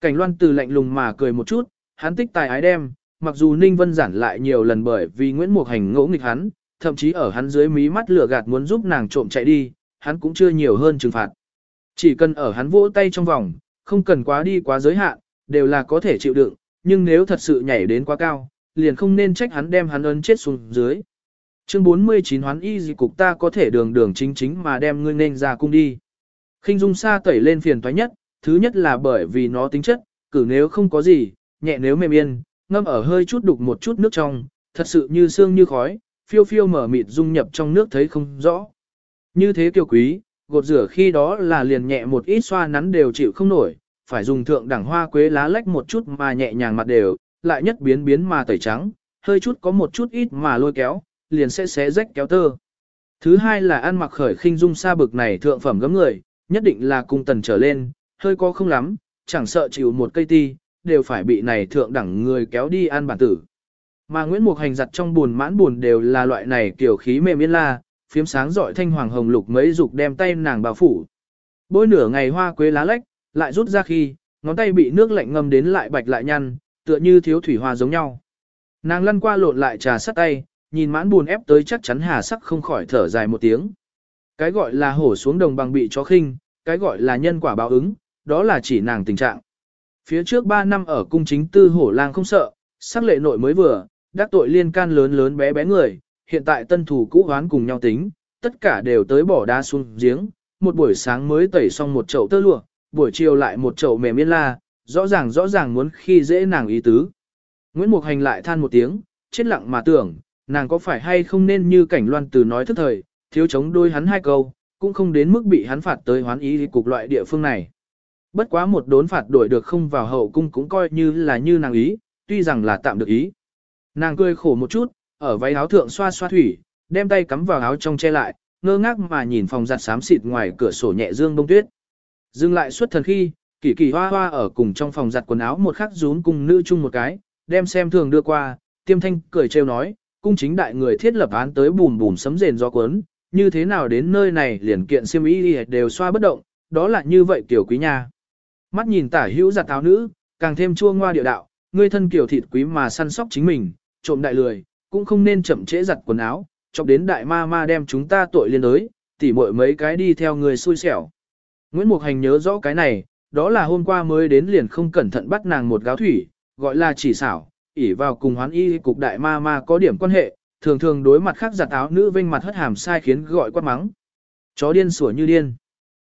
Speaker 1: Cảnh loan từ lạnh lùng mà cười một chút, hắn tích tài ái đem, mặc dù ninh vân giản lại nhiều lần bởi vì Nguyễn Mục Hành ngỗ nghịch hắn, thậm chí ở hắn dưới mí mắt lửa gạt muốn giúp nàng trộm chạy đi, hắn cũng chưa nhiều hơn trừng phạt. Chỉ cần ở hắn vỗ tay trong vòng, không cần quá đi quá giới hạn, đều là có thể chịu đựng, nhưng nếu thật sự nhảy đến quá cao, liền không nên trách hắn đem hắn ấn chết xuống dưới. Chương 49 hoán y gì cục ta có thể đường đường chính chính mà đem ngươi nên ra cung đi. khinh dung sa tẩy lên phiền toái nhất, thứ nhất là bởi vì nó tính chất, cử nếu không có gì, nhẹ nếu mềm yên, ngâm ở hơi chút đục một chút nước trong, thật sự như xương như khói, phiêu phiêu mở mịt dung nhập trong nước thấy không rõ. Như thế kiều quý, gột rửa khi đó là liền nhẹ một ít xoa nắn đều chịu không nổi, phải dùng thượng đẳng hoa quế lá lách một chút mà nhẹ nhàng mặt đều, lại nhất biến biến mà tẩy trắng, hơi chút có một chút ít mà lôi kéo, liền sẽ xé rách kéo tơ. Thứ hai là ăn mặc khởi khinh dung xa bực này thượng phẩm gấm người, nhất định là cung tần trở lên, hơi có không lắm, chẳng sợ chịu một cây ti, đều phải bị này thượng đẳng người kéo đi ăn bản tử. Mà Nguyễn Mục Hành giặt trong buồn mãn buồn đều là loại này kiểu khí mềm yên la, phiếm sáng giỏi thanh hoàng hồng lục mấy dục đem tay nàng bao phủ. Bôi nửa ngày hoa quế lá lách, lại rút ra khi, ngón tay bị nước lạnh ngâm đến lại bạch lại nhăn, tựa như thiếu thủy hoa giống nhau. Nàng lăn qua lộn lại trà sắt tay, nhìn mãn buồn ép tới chắc chắn hà sắc không khỏi thở dài một tiếng. Cái gọi là hổ xuống đồng bằng bị chó khinh, cái gọi là nhân quả báo ứng, đó là chỉ nàng tình trạng. Phía trước 3 năm ở cung chính tư hổ lang không sợ, sắc lệ nội mới vừa, đắc tội liên can lớn lớn bé bé người, hiện tại tân thủ cũ hoán cùng nhau tính, tất cả đều tới bỏ đá xuống giếng, một buổi sáng mới tẩy xong một chậu tơ lụa, buổi chiều lại một chậu mềm yên la, rõ ràng rõ ràng muốn khi dễ nàng ý tứ. Nguyễn Mục Hành lại than một tiếng, chết lặng mà tưởng, nàng có phải hay không nên như cảnh loan từ nói thức thời, thiếu chống đôi hắn hai câu, cũng không đến mức bị hắn phạt tới hoán ý cục loại địa phương này. Bất quá một đốn phạt đổi được không vào hậu cung cũng coi như là như nàng ý, tuy rằng là tạm được ý. Nàng cười khổ một chút, ở váy áo thượng xoa xoa thủy, đem tay cắm vào áo trong che lại, ngơ ngác mà nhìn phòng giặt xám xịt ngoài cửa sổ nhẹ dương bông tuyết. Dừng lại suốt thần khi, kỳ kỳ hoa hoa ở cùng trong phòng giặt quần áo một khắc rún cùng nữ chung một cái, đem xem thường đưa qua, tiêm thanh cười trêu nói, cung chính đại người thiết lập án tới bùm bùm sấm rền do cuốn, như thế nào đến nơi này liền kiện siêm ý đều xoa bất động, đó là như vậy tiểu quý nha. Mắt nhìn tả hữu giặt áo nữ, càng thêm chua ngoa địa đạo, ngươi thân kiểu thịt quý mà săn sóc chính mình, trộm đại lười, cũng không nên chậm trễ giặt quần áo, chọc đến đại ma ma đem chúng ta tội liên đới, tỉ muội mấy cái đi theo người xui xẻo. Nguyễn Mục Hành nhớ rõ cái này, đó là hôm qua mới đến liền không cẩn thận bắt nàng một gáo thủy, gọi là chỉ xảo, ỉ vào cùng hoán y cục đại ma ma có điểm quan hệ, thường thường đối mặt khác giặt áo nữ vinh mặt hất hàm sai khiến gọi quát mắng. Chó điên sủa như điên.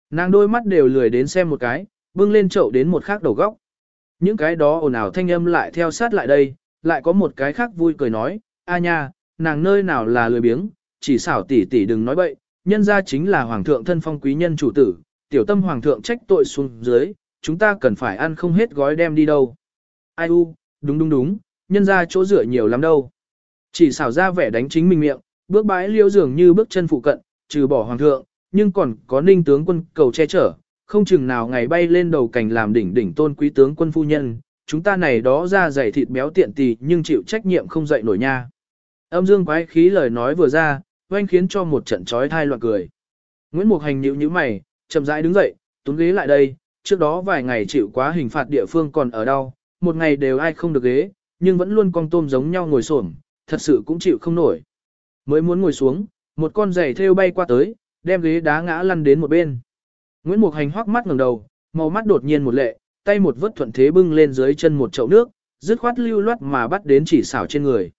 Speaker 1: Nàng đôi mắt đều lười đến xem một cái, bưng lên chậu đến một khác đầu góc. Những cái đó ồn ào thanh âm lại theo sát lại đây, lại có một cái khác vui cười nói, a nha, nàng nơi nào là lười biếng, chỉ xảo tỷ tỷ đừng nói bậy, nhân ra chính là hoàng thượng thân phong quý nhân chủ tử, tiểu tâm hoàng thượng trách tội xuống dưới, chúng ta cần phải ăn không hết gói đem đi đâu. Ai u, đúng đúng đúng, nhân ra chỗ rửa nhiều lắm đâu. Chỉ xảo ra vẻ đánh chính mình miệng, bước bãi liêu dường như bước chân phụ cận, trừ bỏ hoàng thượng, nhưng còn có ninh tướng quân cầu che chở, không chừng nào ngày bay lên đầu cảnh làm đỉnh đỉnh tôn quý tướng quân phu nhân, chúng ta này đó ra dày thịt béo tiện tì nhưng chịu trách nhiệm không dậy nổi nha. Âm dương quái khí lời nói vừa ra, oanh khiến cho một trận trói thai loạn cười. Nguyễn Mục Hành nhíu nhíu mày, chậm rãi đứng dậy, túm ghế lại đây, trước đó vài ngày chịu quá hình phạt địa phương còn ở đâu, một ngày đều ai không được ghế, nhưng vẫn luôn con tôm giống nhau ngồi xổm, thật sự cũng chịu không nổi. Mới muốn ngồi xuống, một con giày thêu bay qua tới, đem ghế đá ngã lăn đến một bên. Nguyễn Mục Hành hoắc mắt ngẩng đầu, màu mắt đột nhiên một lệ, tay một vớt thuận thế bưng lên dưới chân một chậu nước, dứt khoát lưu loát mà bắt đến chỉ xảo trên người.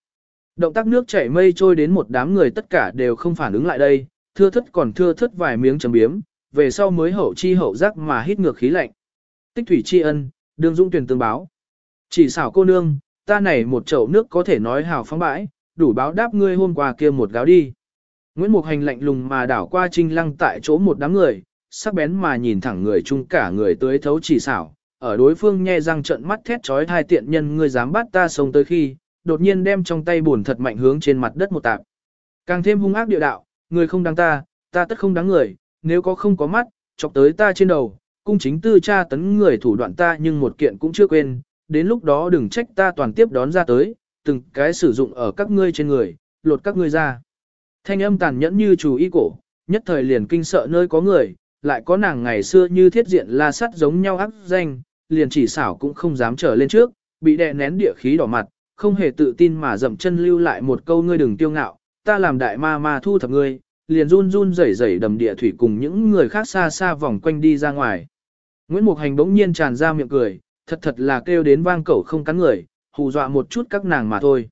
Speaker 1: Động tác nước chảy mây trôi đến một đám người tất cả đều không phản ứng lại đây, thưa thất còn thưa thất vài miếng chấm biếm, về sau mới hậu chi hậu giác mà hít ngược khí lạnh. Tích thủy tri ân, đường dung tuyển tương báo. Chỉ xảo cô nương, ta này một chậu nước có thể nói hào phóng bãi, đủ báo đáp ngươi hôm qua kia một gáo đi. Nguyễn Mục Hành lạnh lùng mà đảo qua trinh lăng tại chỗ một đám người, sắc bén mà nhìn thẳng người chung cả người tới thấu chỉ xảo, ở đối phương nhe răng trợn mắt thét trói thai tiện nhân ngươi dám bắt ta sống tới khi, đột nhiên đem trong tay buồn thật mạnh hướng trên mặt đất một tạp. Càng thêm hung ác địa đạo, người không đáng ta, ta tất không đáng người, nếu có không có mắt, chọc tới ta trên đầu, cung chính tư cha tấn người thủ đoạn ta nhưng một kiện cũng chưa quên, đến lúc đó đừng trách ta toàn tiếp đón ra tới, từng cái sử dụng ở các ngươi trên người, lột các ngươi ra. Thanh âm tàn nhẫn như chủ y cổ, nhất thời liền kinh sợ nơi có người, lại có nàng ngày xưa như thiết diện la sắt giống nhau ác danh, liền chỉ xảo cũng không dám trở lên trước, bị đè nén địa khí đỏ mặt, không hề tự tin mà dậm chân lưu lại một câu ngươi đừng tiêu ngạo, ta làm đại ma ma thu thập ngươi, liền run run rẩy rẩy đầm địa thủy cùng những người khác xa xa vòng quanh đi ra ngoài. Nguyễn Mục Hành bỗng nhiên tràn ra miệng cười, thật thật là kêu đến vang cẩu không cắn người, hù dọa một chút các nàng mà thôi.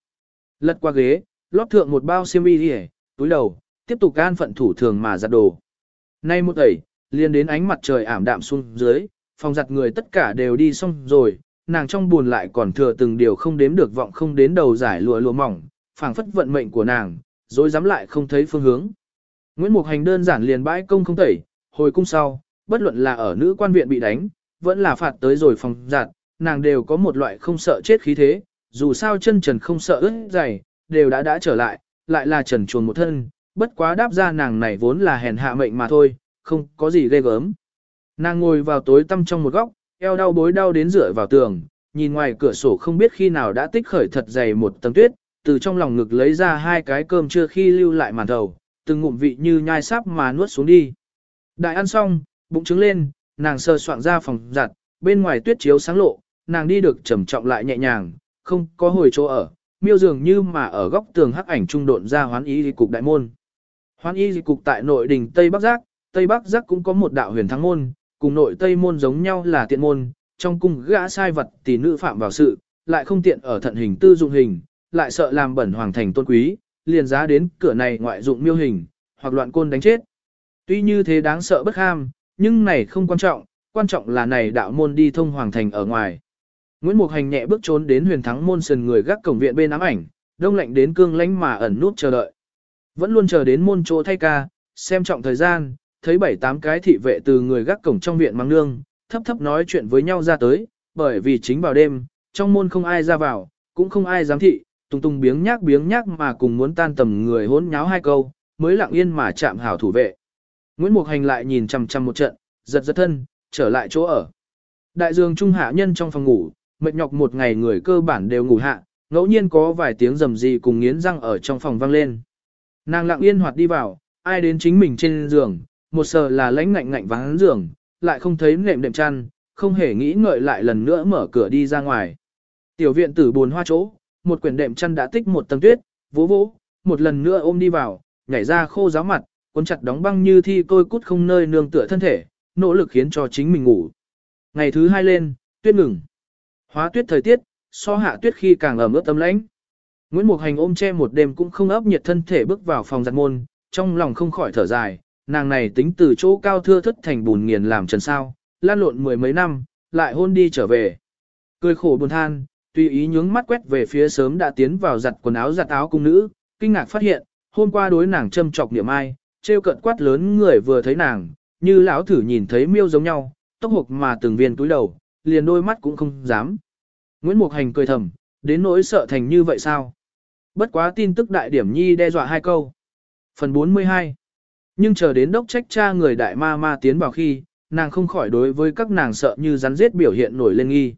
Speaker 1: Lật qua ghế, lót thượng một bao xiêm y đi túi đầu, tiếp tục gan phận thủ thường mà giặt đồ. Nay một ẩy, liền đến ánh mặt trời ảm đạm xuống dưới, phòng giặt người tất cả đều đi xong rồi, nàng trong buồn lại còn thừa từng điều không đếm được vọng không đến đầu giải lụa lụa mỏng, phảng phất vận mệnh của nàng, rồi dám lại không thấy phương hướng. Nguyễn Mục Hành đơn giản liền bãi công không tẩy, hồi cung sau, bất luận là ở nữ quan viện bị đánh, vẫn là phạt tới rồi phòng giặt, nàng đều có một loại không sợ chết khí thế, dù sao chân trần không sợ ướt dày, đều đã đã trở lại, lại là trần chuồn một thân, bất quá đáp ra nàng này vốn là hèn hạ mệnh mà thôi, không có gì ghê gớm. Nàng ngồi vào tối tăm trong một góc, eo đau bối đau đến rửa vào tường, nhìn ngoài cửa sổ không biết khi nào đã tích khởi thật dày một tầng tuyết, từ trong lòng ngực lấy ra hai cái cơm chưa khi lưu lại màn thầu, từng ngụm vị như nhai sáp mà nuốt xuống đi. Đại ăn xong, bụng trứng lên, nàng sơ soạn ra phòng giặt, bên ngoài tuyết chiếu sáng lộ, nàng đi được trầm trọng lại nhẹ nhàng, không có hồi chỗ ở, miêu dường như mà ở góc tường hắc ảnh trung độn ra hoán ý cục đại môn. Hoán y di cục tại nội đình Tây Bắc Giác, Tây Bắc Giác cũng có một đạo huyền thắng môn, cùng nội Tây môn giống nhau là tiện môn, trong cung gã sai vật tỷ nữ phạm vào sự, lại không tiện ở thận hình tư dụng hình, lại sợ làm bẩn hoàng thành tôn quý, liền giá đến cửa này ngoại dụng miêu hình, hoặc loạn côn đánh chết. Tuy như thế đáng sợ bất ham, nhưng này không quan trọng, quan trọng là này đạo môn đi thông hoàng thành ở ngoài. Nguyễn Mục Hành nhẹ bước trốn đến huyền thắng môn sườn người gác cổng viện bên ám ảnh, đông lạnh đến cương lánh mà ẩn nút chờ đợi. Vẫn luôn chờ đến môn chỗ thay ca, xem trọng thời gian, thấy bảy tám cái thị vệ từ người gác cổng trong viện mang nương, thấp thấp nói chuyện với nhau ra tới, bởi vì chính vào đêm, trong môn không ai ra vào, cũng không ai dám thị, tung tung biếng nhác biếng nhác mà cùng muốn tan tầm người hỗn nháo hai câu, mới lặng yên mà chạm hảo thủ vệ. Nguyễn Mục Hành lại nhìn chằm chằm một trận, giật giật thân, trở lại chỗ ở. Đại dương trung hạ nhân trong phòng ngủ, mệt nhọc một ngày người cơ bản đều ngủ hạ, ngẫu nhiên có vài tiếng rầm rì cùng nghiến răng ở trong phòng vang lên. Nàng lặng yên hoạt đi vào, ai đến chính mình trên giường, một sờ là lãnh ngạnh ngạnh vắng giường, lại không thấy nệm đệm chăn, không hề nghĩ ngợi lại lần nữa mở cửa đi ra ngoài. Tiểu viện tử buồn hoa chỗ, một quyển đệm chăn đã tích một tầng tuyết, vỗ vỗ, một lần nữa ôm đi vào, nhảy ra khô giáo mặt, cuốn chặt đóng băng như thi tôi cút không nơi nương tựa thân thể, nỗ lực khiến cho chính mình ngủ. Ngày thứ hai lên, tuyết ngừng. Hóa tuyết thời tiết, so hạ tuyết khi càng ẩm ướt tấm lãnh. Nguyễn Mục Hành ôm che một đêm cũng không ấp nhiệt thân thể bước vào phòng giặt môn, trong lòng không khỏi thở dài, nàng này tính từ chỗ cao thưa thất thành bùn nghiền làm trần sao, lan lộn mười mấy năm, lại hôn đi trở về. Cười khổ buồn than, tùy ý nhướng mắt quét về phía sớm đã tiến vào giặt quần áo giặt áo cung nữ, kinh ngạc phát hiện, hôm qua đối nàng châm chọc niệm ai, trêu cận quát lớn người vừa thấy nàng, như lão thử nhìn thấy miêu giống nhau, tốc hộp mà từng viên túi đầu, liền đôi mắt cũng không dám. Nguyễn Mục Hành cười thầm, đến nỗi sợ thành như vậy sao? Bất quá tin tức đại điểm nhi đe dọa hai câu. Phần 42 nhưng chờ đến đốc trách cha người đại ma ma tiến vào khi, nàng không khỏi đối với các nàng sợ như rắn giết biểu hiện nổi lên nghi.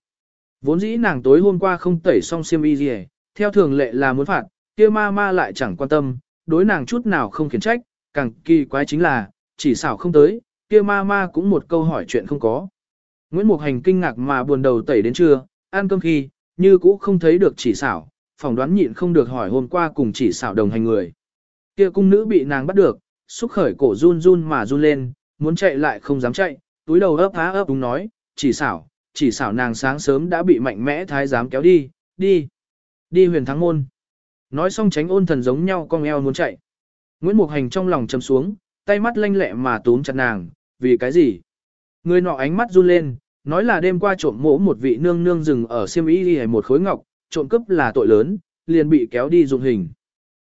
Speaker 1: Vốn dĩ nàng tối hôm qua không tẩy xong xiêm y gì, theo thường lệ là muốn phạt, kia ma ma lại chẳng quan tâm, đối nàng chút nào không khiển trách, càng kỳ quái chính là, chỉ xảo không tới, kia ma ma cũng một câu hỏi chuyện không có. Nguyễn Mục Hành kinh ngạc mà buồn đầu tẩy đến trưa, ăn cơm khi, như cũ không thấy được chỉ xảo, phỏng đoán nhịn không được hỏi hôm qua cùng chỉ xảo đồng hành người. Kia cung nữ bị nàng bắt được, xúc khởi cổ run run mà run lên, muốn chạy lại không dám chạy, túi đầu ấp há ấp đúng nói, chỉ xảo, chỉ xảo nàng sáng sớm đã bị mạnh mẽ thái giám kéo đi, đi, đi huyền thắng môn. Nói xong tránh ôn thần giống nhau con eo muốn chạy. Nguyễn Mục Hành trong lòng chầm xuống, tay mắt lanh lẹ mà túm chặt nàng, vì cái gì? Người nọ ánh mắt run lên, nói là đêm qua trộm mỗ một vị nương nương rừng ở siêm y đi một khối ngọc, trộm cướp là tội lớn, liền bị kéo đi dụng hình.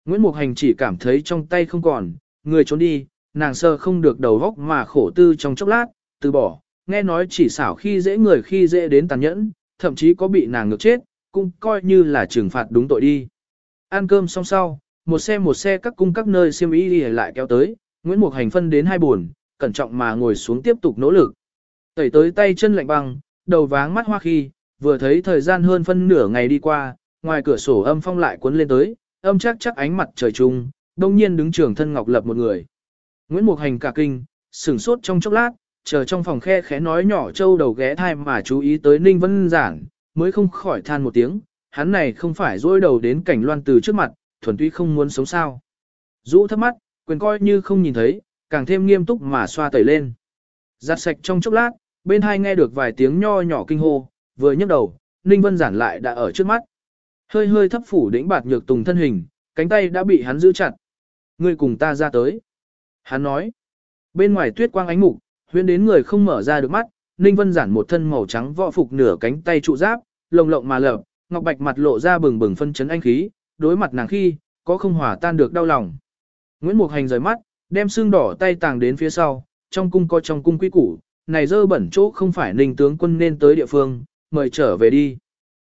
Speaker 1: Nguyễn Mục Hành chỉ cảm thấy trong tay không còn, người trốn đi, nàng sơ không được đầu góc mà khổ tư trong chốc lát, từ bỏ, nghe nói chỉ xảo khi dễ người khi dễ đến tàn nhẫn, thậm chí có bị nàng ngược chết, cũng coi như là trừng phạt đúng tội đi. Ăn cơm xong sau, một xe một xe các cung các nơi xiêm ý đi lại kéo tới, Nguyễn Mục Hành phân đến hai buồn, cẩn trọng mà ngồi xuống tiếp tục nỗ lực. Tẩy tới tay chân lạnh băng, đầu váng mắt hoa khi, vừa thấy thời gian hơn phân nửa ngày đi qua, ngoài cửa sổ âm phong lại cuốn lên tới, âm chắc chắc ánh mặt trời trung, đông nhiên đứng trường thân ngọc lập một người. Nguyễn Mục Hành cả kinh, sửng sốt trong chốc lát, chờ trong phòng khe khẽ nói nhỏ châu đầu ghé thai mà chú ý tới Ninh Vân Giản, mới không khỏi than một tiếng, hắn này không phải dối đầu đến cảnh loan từ trước mặt, thuần túy không muốn sống sao. Dũ thấp mắt, quyền coi như không nhìn thấy, càng thêm nghiêm túc mà xoa tẩy lên. Giặt sạch trong chốc lát, bên hai nghe được vài tiếng nho nhỏ kinh hô, vừa nhấc đầu, Ninh Vân Giản lại đã ở trước mắt. Hơi hơi thấp phủ đỉnh bạt nhược tùng thân hình, cánh tay đã bị hắn giữ chặt. Ngươi cùng ta ra tới. Hắn nói. Bên ngoài tuyết quang ánh mục, huyên đến người không mở ra được mắt, Ninh Vân giản một thân màu trắng võ phục nửa cánh tay trụ giáp, lồng lộng mà lợp, ngọc bạch mặt lộ ra bừng bừng phân chấn anh khí, đối mặt nàng khi, có không hòa tan được đau lòng. Nguyễn Mục Hành rời mắt, đem xương đỏ tay tàng đến phía sau, trong cung có trong cung quý củ, này dơ bẩn chỗ không phải Ninh tướng quân nên tới địa phương, mời trở về đi.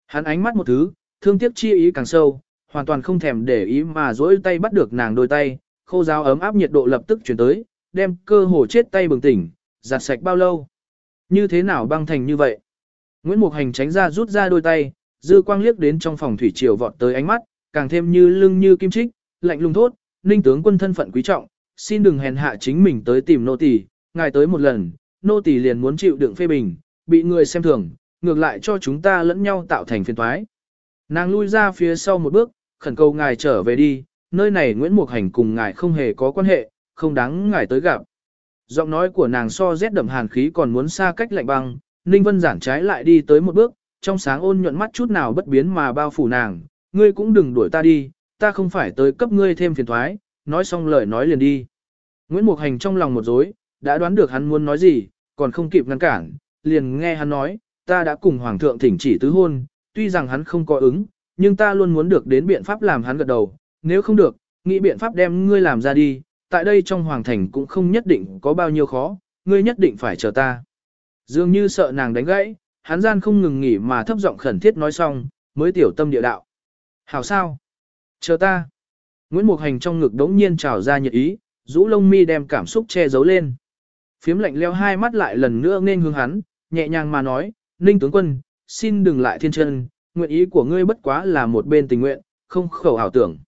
Speaker 1: Hắn ánh mắt một thứ, thương tiếc chi ý càng sâu, hoàn toàn không thèm để ý mà dỗi tay bắt được nàng đôi tay, khô giáo ấm áp nhiệt độ lập tức chuyển tới, đem cơ hồ chết tay bừng tỉnh, giặt sạch bao lâu. Như thế nào băng thành như vậy? Nguyễn Mục Hành tránh ra rút ra đôi tay, dư quang liếc đến trong phòng thủy triều vọt tới ánh mắt, càng thêm như lưng như kim trích, lạnh lùng thốt, ninh tướng quân thân phận quý trọng, xin đừng hèn hạ chính mình tới tìm nô tỳ, ngài tới một lần, nô tỳ liền muốn chịu đựng phê bình, bị người xem thường, ngược lại cho chúng ta lẫn nhau tạo thành phiền toái. Nàng lui ra phía sau một bước, khẩn cầu ngài trở về đi, nơi này Nguyễn Mục Hành cùng ngài không hề có quan hệ, không đáng ngài tới gặp. Giọng nói của nàng so rét đậm hàn khí còn muốn xa cách lạnh băng, Ninh Vân giản trái lại đi tới một bước, trong sáng ôn nhuận mắt chút nào bất biến mà bao phủ nàng, ngươi cũng đừng đuổi ta đi, ta không phải tới cấp ngươi thêm phiền thoái, nói xong lời nói liền đi. Nguyễn Mục Hành trong lòng một dối, đã đoán được hắn muốn nói gì, còn không kịp ngăn cản, liền nghe hắn nói, ta đã cùng Hoàng thượng thỉnh chỉ tứ hôn, tuy rằng hắn không có ứng, nhưng ta luôn muốn được đến biện pháp làm hắn gật đầu, nếu không được, nghĩ biện pháp đem ngươi làm ra đi, tại đây trong hoàng thành cũng không nhất định có bao nhiêu khó, ngươi nhất định phải chờ ta. Dường như sợ nàng đánh gãy, hắn gian không ngừng nghỉ mà thấp giọng khẩn thiết nói xong, mới tiểu tâm địa đạo. Hảo sao? Chờ ta. Nguyễn Mục Hành trong ngực đống nhiên trào ra nhiệt ý, rũ lông mi đem cảm xúc che giấu lên. Phiếm lạnh leo hai mắt lại lần nữa nên hướng hắn, nhẹ nhàng mà nói, Ninh tướng quân, xin đừng lại thiên chân, nguyện ý của ngươi bất quá là một bên tình nguyện, không khẩu ảo tưởng.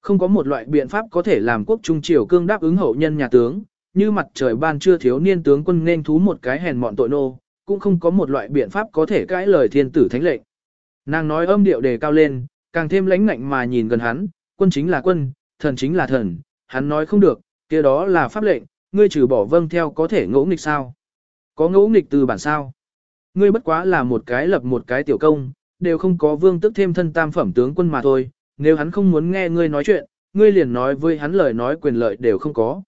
Speaker 1: Không có một loại biện pháp có thể làm quốc trung triều cương đáp ứng hậu nhân nhà tướng, như mặt trời ban chưa thiếu niên tướng quân nên thú một cái hèn mọn tội nô, cũng không có một loại biện pháp có thể cãi lời thiên tử thánh lệnh. Nàng nói âm điệu đề cao lên, càng thêm lãnh ngạnh mà nhìn gần hắn, quân chính là quân, thần chính là thần, hắn nói không được, kia đó là pháp lệnh, ngươi trừ bỏ vâng theo có thể ngỗ nghịch sao? Có ngỗ nghịch từ bản sao? Ngươi bất quá là một cái lập một cái tiểu công, đều không có vương tức thêm thân tam phẩm tướng quân mà thôi, nếu hắn không muốn nghe ngươi nói chuyện, ngươi liền nói với hắn lời nói quyền lợi đều không có.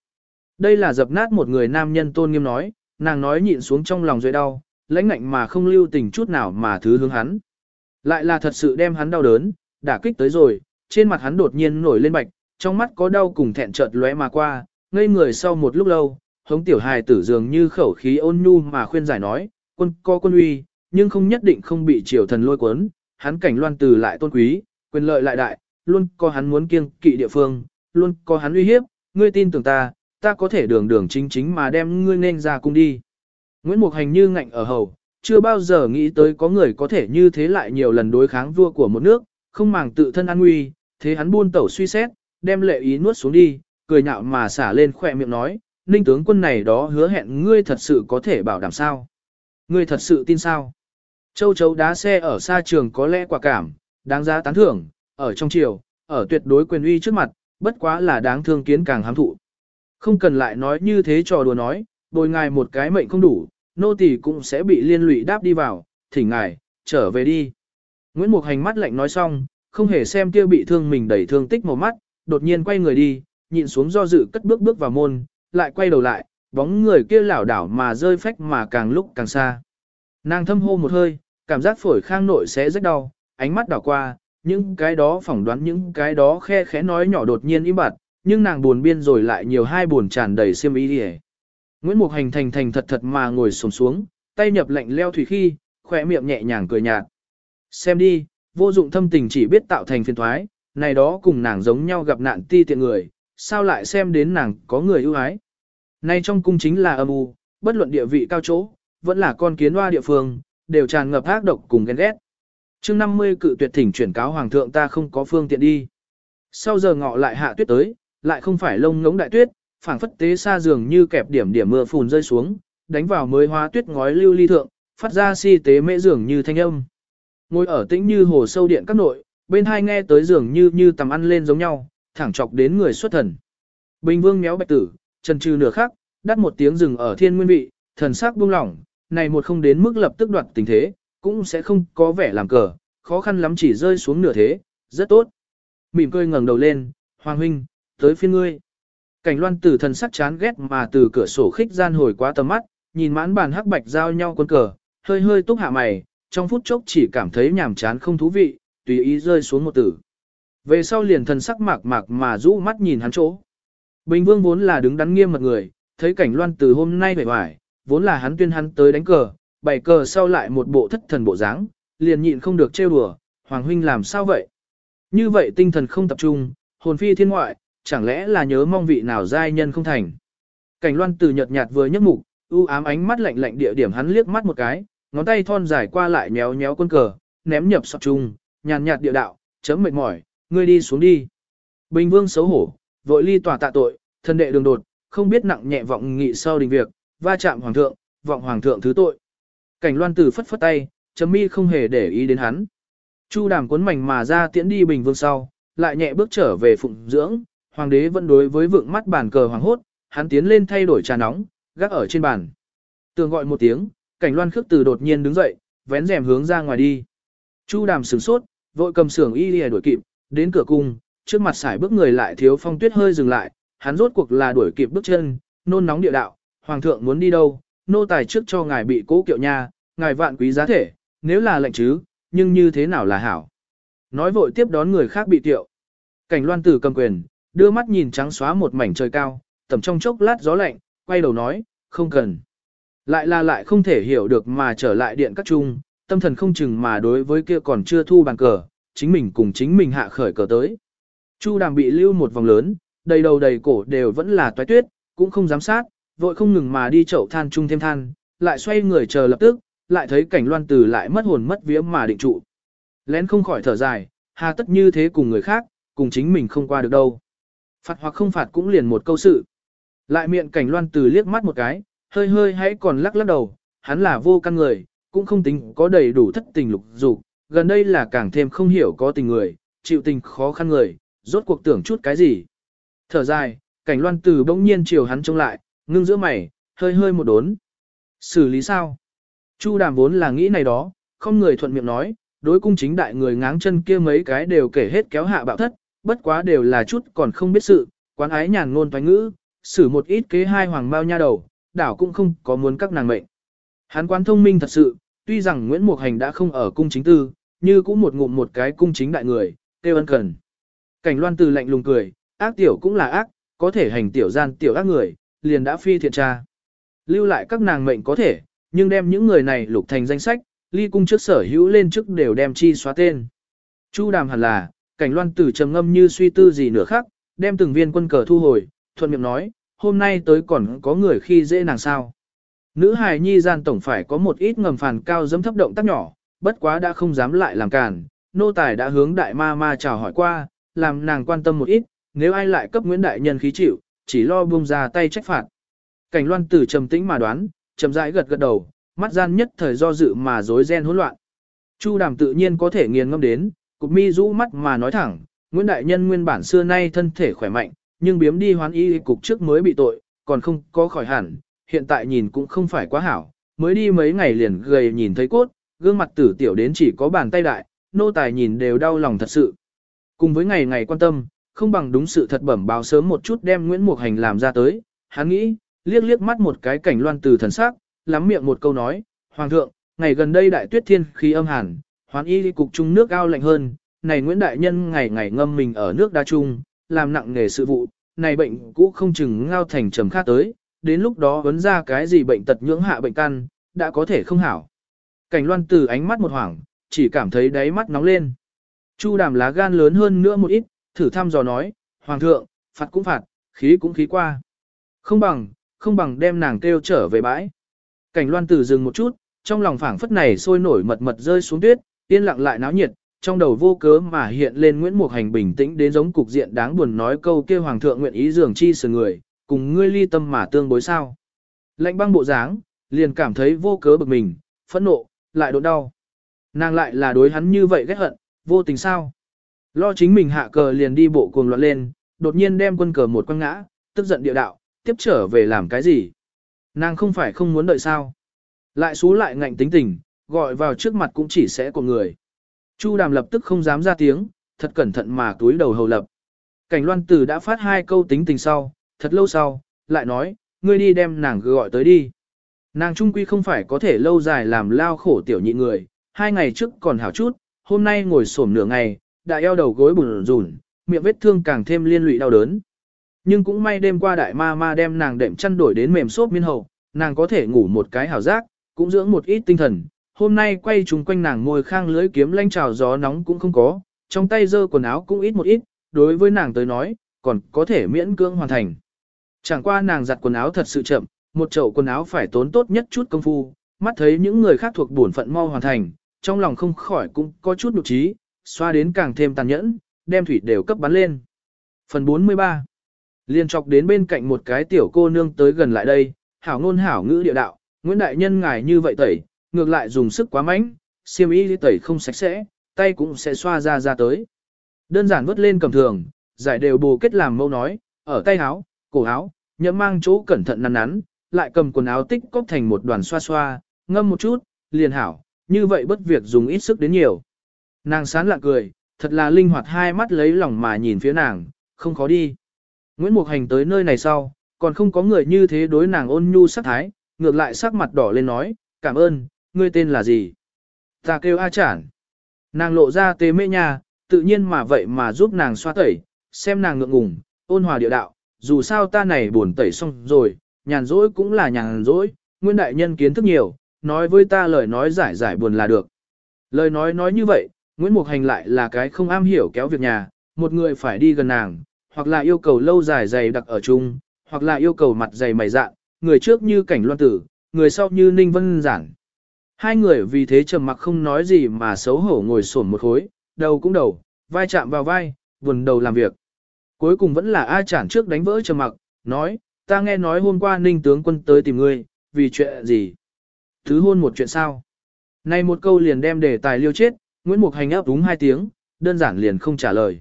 Speaker 1: Đây là dập nát một người nam nhân tôn nghiêm nói, nàng nói nhịn xuống trong lòng dưới đau, lãnh ngạnh mà không lưu tình chút nào mà thứ hướng hắn. Lại là thật sự đem hắn đau đớn, đả kích tới rồi, trên mặt hắn đột nhiên nổi lên bạch, trong mắt có đau cùng thẹn chợt lóe mà qua, ngây người sau một lúc lâu, hống tiểu hài tử dường như khẩu khí ôn nhu mà khuyên giải nói, quân co quân uy, nhưng không nhất định không bị triều thần lôi cuốn, hắn cảnh loan từ lại tôn quý, quyền lợi lại đại, luôn có hắn muốn kiêng kỵ địa phương, luôn có hắn uy hiếp, ngươi tin tưởng ta, ta có thể đường đường chính chính mà đem ngươi nên ra cung đi. Nguyễn Mục Hành như ngạnh ở hầu, chưa bao giờ nghĩ tới có người có thể như thế lại nhiều lần đối kháng vua của một nước, không màng tự thân an nguy, thế hắn buôn tẩu suy xét, đem lệ ý nuốt xuống đi, cười nhạo mà xả lên khỏe miệng nói, ninh tướng quân này đó hứa hẹn ngươi thật sự có thể bảo đảm sao. Ngươi thật sự tin sao. Châu chấu đá xe ở xa trường có lẽ quả cảm, đáng giá tán thưởng, ở trong triều, ở tuyệt đối quyền uy trước mặt, bất quá là đáng thương kiến càng hám thụ. Không cần lại nói như thế trò đùa nói, bồi ngài một cái mệnh không đủ, nô tỳ cũng sẽ bị liên lụy đáp đi vào, thỉnh ngài, trở về đi. Nguyễn Mục Hành mắt lạnh nói xong, không hề xem kia bị thương mình đẩy thương tích một mắt, đột nhiên quay người đi, nhịn xuống do dự cất bước bước vào môn, lại quay đầu lại, bóng người kia lảo đảo mà rơi phách mà càng lúc càng xa. Nàng thâm hô một hơi, cảm giác phổi khang nội sẽ rất đau, ánh mắt đảo qua, những cái đó phỏng đoán những cái đó khe khẽ nói nhỏ đột nhiên im bặt, nhưng nàng buồn biên rồi lại nhiều hai buồn tràn đầy xiêm ý đi Nguyễn Mục Hành thành thành thật thật mà ngồi xổm xuống, tay nhập lạnh leo thủy khi, khỏe miệng nhẹ nhàng cười nhạt. Xem đi, vô dụng thâm tình chỉ biết tạo thành phiền thoái, này đó cùng nàng giống nhau gặp nạn ti tiện người, sao lại xem đến nàng có người ưu ái. Nay trong cung chính là âm u, bất luận địa vị cao chỗ, vẫn là con kiến hoa địa phương, đều tràn ngập ác độc cùng ghen ghét. chương 50 cự tuyệt thỉnh chuyển cáo hoàng thượng ta không có phương tiện đi. Sau giờ ngọ lại hạ tuyết tới, lại không phải lông ngống đại tuyết, phảng phất tế xa dường như kẹp điểm điểm mưa phùn rơi xuống, đánh vào mới hóa tuyết ngói lưu ly thượng, phát ra si tế mễ dường như thanh âm. Ngồi ở tĩnh như hồ sâu điện các nội, bên hai nghe tới dường như như tầm ăn lên giống nhau, thẳng chọc đến người xuất thần. Bình vương méo bạch tử, trần trừ nửa khắc, đắt một tiếng rừng ở thiên nguyên vị, thần sắc buông lỏng, này một không đến mức lập tức đoạt tình thế, cũng sẽ không có vẻ làm cờ, khó khăn lắm chỉ rơi xuống nửa thế, rất tốt. Mỉm cười ngẩng đầu lên, Hoàng huynh, tới phiên ngươi. Cảnh loan tử thần sắc chán ghét mà từ cửa sổ khích gian hồi quá tầm mắt, nhìn mãn bàn hắc bạch giao nhau quân cờ, hơi hơi túc hạ mày, trong phút chốc chỉ cảm thấy nhàm chán không thú vị, tùy ý rơi xuống một tử. Về sau liền thần sắc mạc mạc mà rũ mắt nhìn hắn chỗ. Bình vương vốn là đứng đắn nghiêm mật người, thấy cảnh loan từ hôm nay vẻ vải, vốn là hắn tuyên hắn tới đánh cờ, bảy cờ sau lại một bộ thất thần bộ dáng, liền nhịn không được trêu đùa, Hoàng huynh làm sao vậy? Như vậy tinh thần không tập trung, hồn phi thiên ngoại, chẳng lẽ là nhớ mong vị nào giai nhân không thành? Cảnh loan từ nhợt nhạt vừa nhấc mục, u ám ánh mắt lạnh lạnh địa điểm hắn liếc mắt một cái, ngón tay thon dài qua lại nhéo nhéo quân cờ, ném nhập sọt trung, nhàn nhạt địa đạo, chấm mệt mỏi, ngươi đi xuống đi. Bình vương xấu hổ, vội ly tỏa tạ tội, thân đệ đường đột, không biết nặng nhẹ vọng nghị sau đình việc, va chạm hoàng thượng, vọng hoàng thượng thứ tội. Cảnh loan tử phất phất tay, chấm mi không hề để ý đến hắn. Chu đàm cuốn mảnh mà ra tiễn đi bình vương sau, lại nhẹ bước trở về phụng dưỡng, hoàng đế vẫn đối với vượng mắt bàn cờ hoàng hốt, hắn tiến lên thay đổi trà nóng, gác ở trên bàn. Tường gọi một tiếng, cảnh loan khước từ đột nhiên đứng dậy, vén rèm hướng ra ngoài đi. Chu đàm sửng sốt, vội cầm sưởng y lìa đuổi kịp, đến cửa cung, trước mặt xài bước người lại thiếu phong tuyết hơi dừng lại, hắn rốt cuộc là đuổi kịp bước chân, nôn nóng địa đạo, hoàng thượng muốn đi đâu, nô tài trước cho ngài bị cố kiệu nha, ngài vạn quý giá thể, nếu là lệnh chứ, nhưng như thế nào là hảo. Nói vội tiếp đón người khác bị tiệu. Cảnh loan tử cầm quyền, đưa mắt nhìn trắng xóa một mảnh trời cao, tầm trong chốc lát gió lạnh, quay đầu nói, không cần. Lại là lại không thể hiểu được mà trở lại điện các trung, tâm thần không chừng mà đối với kia còn chưa thu bàn cờ, chính mình cùng chính mình hạ khởi cờ tới. Chu đàm bị lưu một vòng lớn, đầy đầu đầy cổ đều vẫn là toái tuyết, cũng không giám sát, vội không ngừng mà đi chậu than chung thêm than, lại xoay người chờ lập tức, lại thấy cảnh loan tử lại mất hồn mất vía mà định trụ. Lén không khỏi thở dài, hà tất như thế cùng người khác, cùng chính mình không qua được đâu. Phạt hoặc không phạt cũng liền một câu sự. Lại miệng cảnh loan tử liếc mắt một cái, hơi hơi hãy còn lắc lắc đầu, hắn là vô căn người, cũng không tính có đầy đủ thất tình lục dục, gần đây là càng thêm không hiểu có tình người, chịu tình khó khăn người, rốt cuộc tưởng chút cái gì. Thở dài, cảnh loan tử bỗng nhiên chiều hắn trông lại, ngưng giữa mày, hơi hơi một đốn. Xử lý sao? Chu đàm vốn là nghĩ này đó, không người thuận miệng nói, đối cung chính đại người ngáng chân kia mấy cái đều kể hết kéo hạ bạo thất, bất quá đều là chút còn không biết sự, quán ái nhàn ngôn toán ngữ, xử một ít kế hai hoàng mao nha đầu, đảo cũng không có muốn các nàng mệnh. Hắn quán thông minh thật sự, tuy rằng Nguyễn Mục Hành đã không ở cung chính tư, như cũng một ngụm một cái cung chính đại người, kêu ân cần. Cảnh loan từ lạnh lùng cười, ác tiểu cũng là ác, có thể hành tiểu gian tiểu ác người, liền đã phi thiện tra. Lưu lại các nàng mệnh có thể, nhưng đem những người này lục thành danh sách, ly cung trước sở hữu lên trước đều đem chi xóa tên. Chu đàm hẳn là, cảnh loan tử trầm ngâm như suy tư gì nữa khác, đem từng viên quân cờ thu hồi, thuận miệng nói, hôm nay tới còn có người khi dễ nàng sao. Nữ hài nhi gian tổng phải có một ít ngầm phản cao dấm thấp động tác nhỏ, bất quá đã không dám lại làm cản, nô tài đã hướng đại ma ma chào hỏi qua, làm nàng quan tâm một ít, nếu ai lại cấp Nguyễn Đại Nhân khí chịu, chỉ lo buông ra tay trách phạt. Cảnh loan tử trầm tĩnh mà đoán, trầm rãi gật gật đầu, mắt gian nhất thời do dự mà rối ren hỗn loạn. Chu đàm tự nhiên có thể nghiền ngâm đến, cục mi rũ mắt mà nói thẳng, Nguyễn Đại Nhân nguyên bản xưa nay thân thể khỏe mạnh, nhưng biếm đi hoán y cục trước mới bị tội, còn không có khỏi hẳn, hiện tại nhìn cũng không phải quá hảo, mới đi mấy ngày liền gầy nhìn thấy cốt, gương mặt tử tiểu đến chỉ có bàn tay đại, nô tài nhìn đều đau lòng thật sự. Cùng với ngày ngày quan tâm, không bằng đúng sự thật bẩm báo sớm một chút đem Nguyễn Mục Hành làm ra tới, hắn nghĩ, liếc liếc mắt một cái cảnh loan từ thần sắc, lắm miệng một câu nói, Hoàng thượng, ngày gần đây đại tuyết thiên khí âm hàn, hoán y cục trung nước ao lạnh hơn, này Nguyễn Đại Nhân ngày ngày ngâm mình ở nước đa trung, làm nặng nghề sự vụ, này bệnh cũ không chừng ngao thành trầm khác tới, đến lúc đó vấn ra cái gì bệnh tật nhưỡng hạ bệnh căn, đã có thể không hảo. Cảnh loan từ ánh mắt một hoảng, chỉ cảm thấy đáy mắt nóng lên. Chu đàm lá gan lớn hơn nữa một ít, thử thăm dò nói, Hoàng thượng, phạt cũng phạt, khí cũng khí qua. Không bằng, không bằng đem nàng kêu trở về bãi. Cảnh loan tử dừng một chút, trong lòng phảng phất này sôi nổi mật mật rơi xuống tuyết, yên lặng lại náo nhiệt, trong đầu vô cớ mà hiện lên Nguyễn Mục Hành bình tĩnh đến giống cục diện đáng buồn nói câu kêu hoàng thượng nguyện ý dường chi sờ người, cùng ngươi ly tâm mà tương bối sao. Lạnh băng bộ dáng, liền cảm thấy vô cớ bực mình, phẫn nộ, lại đột đau. Nàng lại là đối hắn như vậy ghét hận, vô tình sao. Lo chính mình hạ cờ liền đi bộ cuồng loạn lên, đột nhiên đem quân cờ một quăng ngã, tức giận địa đạo, tiếp trở về làm cái gì. Nàng không phải không muốn đợi sao. Lại xú lại ngạnh tính tình, gọi vào trước mặt cũng chỉ sẽ của người. Chu đàm lập tức không dám ra tiếng, thật cẩn thận mà túi đầu hầu lập. Cảnh loan tử đã phát hai câu tính tình sau, thật lâu sau, lại nói, ngươi đi đem nàng gọi tới đi. Nàng trung quy không phải có thể lâu dài làm lao khổ tiểu nhị người, hai ngày trước còn hảo chút, hôm nay ngồi xổm nửa ngày, Đại eo đầu gối bùn rùn, miệng vết thương càng thêm liên lụy đau đớn. Nhưng cũng may đêm qua đại ma ma đem nàng đệm chăn đổi đến mềm xốp miên hầu, nàng có thể ngủ một cái hảo giác, cũng dưỡng một ít tinh thần. Hôm nay quay chúng quanh nàng môi khang lưới kiếm lanh trào gió nóng cũng không có, trong tay dơ quần áo cũng ít một ít, đối với nàng tới nói, còn có thể miễn cưỡng hoàn thành. Chẳng qua nàng giặt quần áo thật sự chậm, một chậu quần áo phải tốn tốt nhất chút công phu, mắt thấy những người khác thuộc bổn phận mau hoàn thành, trong lòng không khỏi cũng có chút nụ trí, xoa đến càng thêm tàn nhẫn, đem thủy đều cấp bắn lên. Phần 43 Liên chọc đến bên cạnh một cái tiểu cô nương tới gần lại đây, hảo ngôn hảo ngữ địa đạo, Nguyễn Đại Nhân ngài như vậy tẩy, ngược lại dùng sức quá mạnh, siêm y tẩy không sạch sẽ, tay cũng sẽ xoa ra ra tới. Đơn giản vứt lên cầm thường, giải đều bù kết làm mâu nói, ở tay áo, cổ áo, nhẫm mang chỗ cẩn thận nắn nắn, lại cầm quần áo tích cóp thành một đoàn xoa xoa, ngâm một chút, liền hảo, như vậy bất việc dùng ít sức đến nhiều. Nàng sán lạ cười, thật là linh hoạt hai mắt lấy lòng mà nhìn phía nàng, không khó đi. Nguyễn Mục Hành tới nơi này sau, còn không có người như thế đối nàng ôn nhu sắc thái, ngược lại sắc mặt đỏ lên nói, cảm ơn, ngươi tên là gì? Ta kêu A chản. Nàng lộ ra tế mê nha, tự nhiên mà vậy mà giúp nàng xoa tẩy, xem nàng ngượng ngùng, ôn hòa địa đạo, dù sao ta này buồn tẩy xong rồi, nhàn rỗi cũng là nhàn rỗi, nguyên đại nhân kiến thức nhiều, nói với ta lời nói giải giải buồn là được. Lời nói nói như vậy, Nguyễn Mục Hành lại là cái không am hiểu kéo việc nhà, một người phải đi gần nàng, hoặc là yêu cầu lâu dài dày đặc ở chung, hoặc là yêu cầu mặt dày mày dạn, người trước như cảnh loan tử, người sau như ninh vân giản. Hai người vì thế trầm mặc không nói gì mà xấu hổ ngồi xổm một khối, đầu cũng đầu, vai chạm vào vai, buồn đầu làm việc. Cuối cùng vẫn là A chản trước đánh vỡ trầm mặc, nói, ta nghe nói hôm qua ninh tướng quân tới tìm ngươi, vì chuyện gì? Thứ hôn một chuyện sao? Này một câu liền đem đề tài liêu chết, Nguyễn Mục Hành ấp đúng hai tiếng, đơn giản liền không trả lời.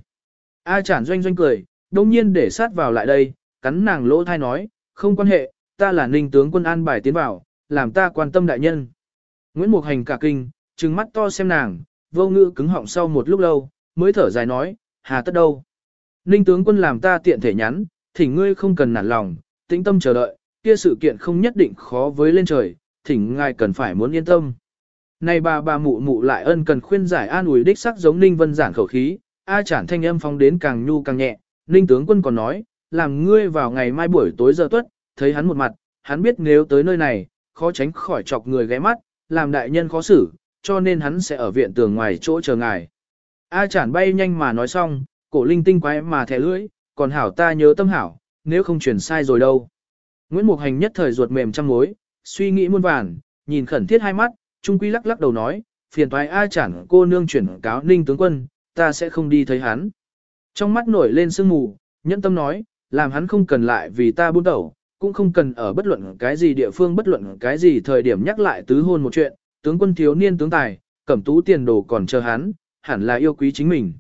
Speaker 1: A chản doanh doanh cười, đông nhiên để sát vào lại đây, cắn nàng lỗ thai nói, không quan hệ, ta là ninh tướng quân an bài tiến vào, làm ta quan tâm đại nhân. Nguyễn Mục Hành cả kinh, trừng mắt to xem nàng, vô ngữ cứng họng sau một lúc lâu, mới thở dài nói, hà tất đâu. Ninh tướng quân làm ta tiện thể nhắn, thỉnh ngươi không cần nản lòng, tĩnh tâm chờ đợi, kia sự kiện không nhất định khó với lên trời, thỉnh ngài cần phải muốn yên tâm. Này bà bà mụ mụ lại ân cần khuyên giải an ủi đích sắc giống Ninh Vân giản khẩu khí, A chản thanh âm phong đến càng nhu càng nhẹ, Ninh tướng quân còn nói, làm ngươi vào ngày mai buổi tối giờ tuất, thấy hắn một mặt, hắn biết nếu tới nơi này, khó tránh khỏi chọc người ghé mắt, làm đại nhân khó xử, cho nên hắn sẽ ở viện tường ngoài chỗ chờ ngài. A chản bay nhanh mà nói xong, cổ linh tinh quái mà thẻ lưỡi, còn hảo ta nhớ tâm hảo, nếu không chuyển sai rồi đâu. Nguyễn Mục Hành nhất thời ruột mềm trăm mối, suy nghĩ muôn vàn, nhìn khẩn thiết hai mắt, trung quy lắc lắc đầu nói, phiền thoái A chẳng cô nương chuyển cáo ninh tướng quân, ta sẽ không đi thấy hắn. Trong mắt nổi lên sương mù, nhẫn tâm nói, làm hắn không cần lại vì ta buôn đầu, cũng không cần ở bất luận cái gì địa phương bất luận cái gì thời điểm nhắc lại tứ hôn một chuyện, tướng quân thiếu niên tướng tài, cẩm tú tiền đồ còn chờ hắn, hẳn là yêu quý chính mình.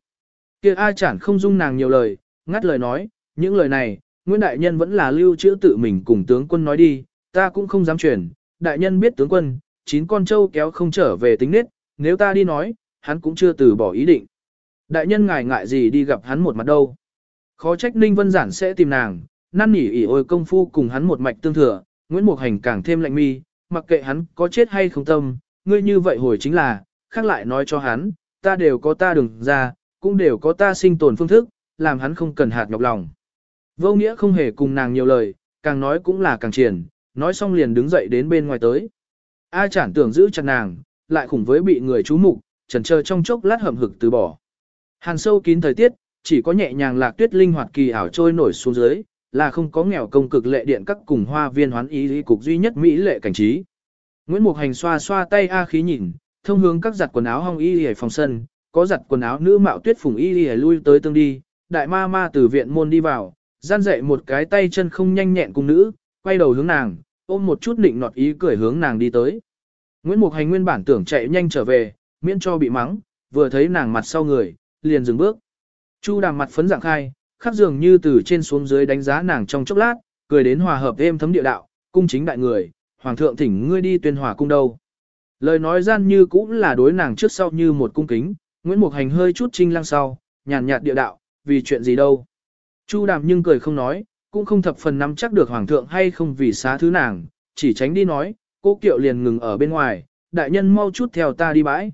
Speaker 1: Kia A chẳng không dung nàng nhiều lời, ngắt lời nói, những lời này, Nguyễn Đại Nhân vẫn là lưu trữ tự mình cùng tướng quân nói đi, ta cũng không dám truyền, Đại Nhân biết tướng quân, chín con trâu kéo không trở về tính nết, nếu ta đi nói, hắn cũng chưa từ bỏ ý định. Đại Nhân ngài ngại gì đi gặp hắn một mặt đâu. Khó trách Ninh Vân Giản sẽ tìm nàng, năn nỉ ỉ ôi công phu cùng hắn một mạch tương thừa, Nguyễn Mục Hành càng thêm lạnh mi, mặc kệ hắn có chết hay không tâm, ngươi như vậy hồi chính là, khác lại nói cho hắn, ta đều có ta đường ra, cũng đều có ta sinh tồn phương thức, làm hắn không cần hạt nhọc lòng. Vô nghĩa không hề cùng nàng nhiều lời, càng nói cũng là càng triển, nói xong liền đứng dậy đến bên ngoài tới. A chản tưởng giữ chặt nàng, lại khủng với bị người chú mục, trần chờ trong chốc lát hầm hực từ bỏ. Hàn sâu kín thời tiết, chỉ có nhẹ nhàng lạc tuyết linh hoạt kỳ ảo trôi nổi xuống dưới, là không có nghèo công cực lệ điện các cùng hoa viên hoán ý lý cục duy nhất mỹ lệ cảnh trí. Nguyễn Mục Hành xoa xoa tay A khí nhìn, thông hướng các giặt quần áo hong y lìa phòng sân, có giặt quần áo nữ mạo tuyết phùng y lìa lui tới tương đi, đại ma ma từ viện môn đi vào, gian dậy một cái tay chân không nhanh nhẹn cùng nữ, quay đầu hướng nàng, ôm một chút định nọt ý cười hướng nàng đi tới. Nguyễn Mục Hành nguyên bản tưởng chạy nhanh trở về, miễn cho bị mắng, vừa thấy nàng mặt sau người, liền dừng bước. Chu đàm mặt phấn dạng khai, khắc dường như từ trên xuống dưới đánh giá nàng trong chốc lát, cười đến hòa hợp êm thấm địa đạo, cung chính đại người, hoàng thượng thỉnh ngươi đi tuyên hòa cung đâu. Lời nói gian như cũng là đối nàng trước sau như một cung kính, Nguyễn Mục Hành hơi chút trinh lăng sau, nhàn nhạt địa đạo, vì chuyện gì đâu. Chu đàm nhưng cười không nói, cũng không thập phần nắm chắc được hoàng thượng hay không vì xá thứ nàng, chỉ tránh đi nói, cô kiệu liền ngừng ở bên ngoài, đại nhân mau chút theo ta đi bãi.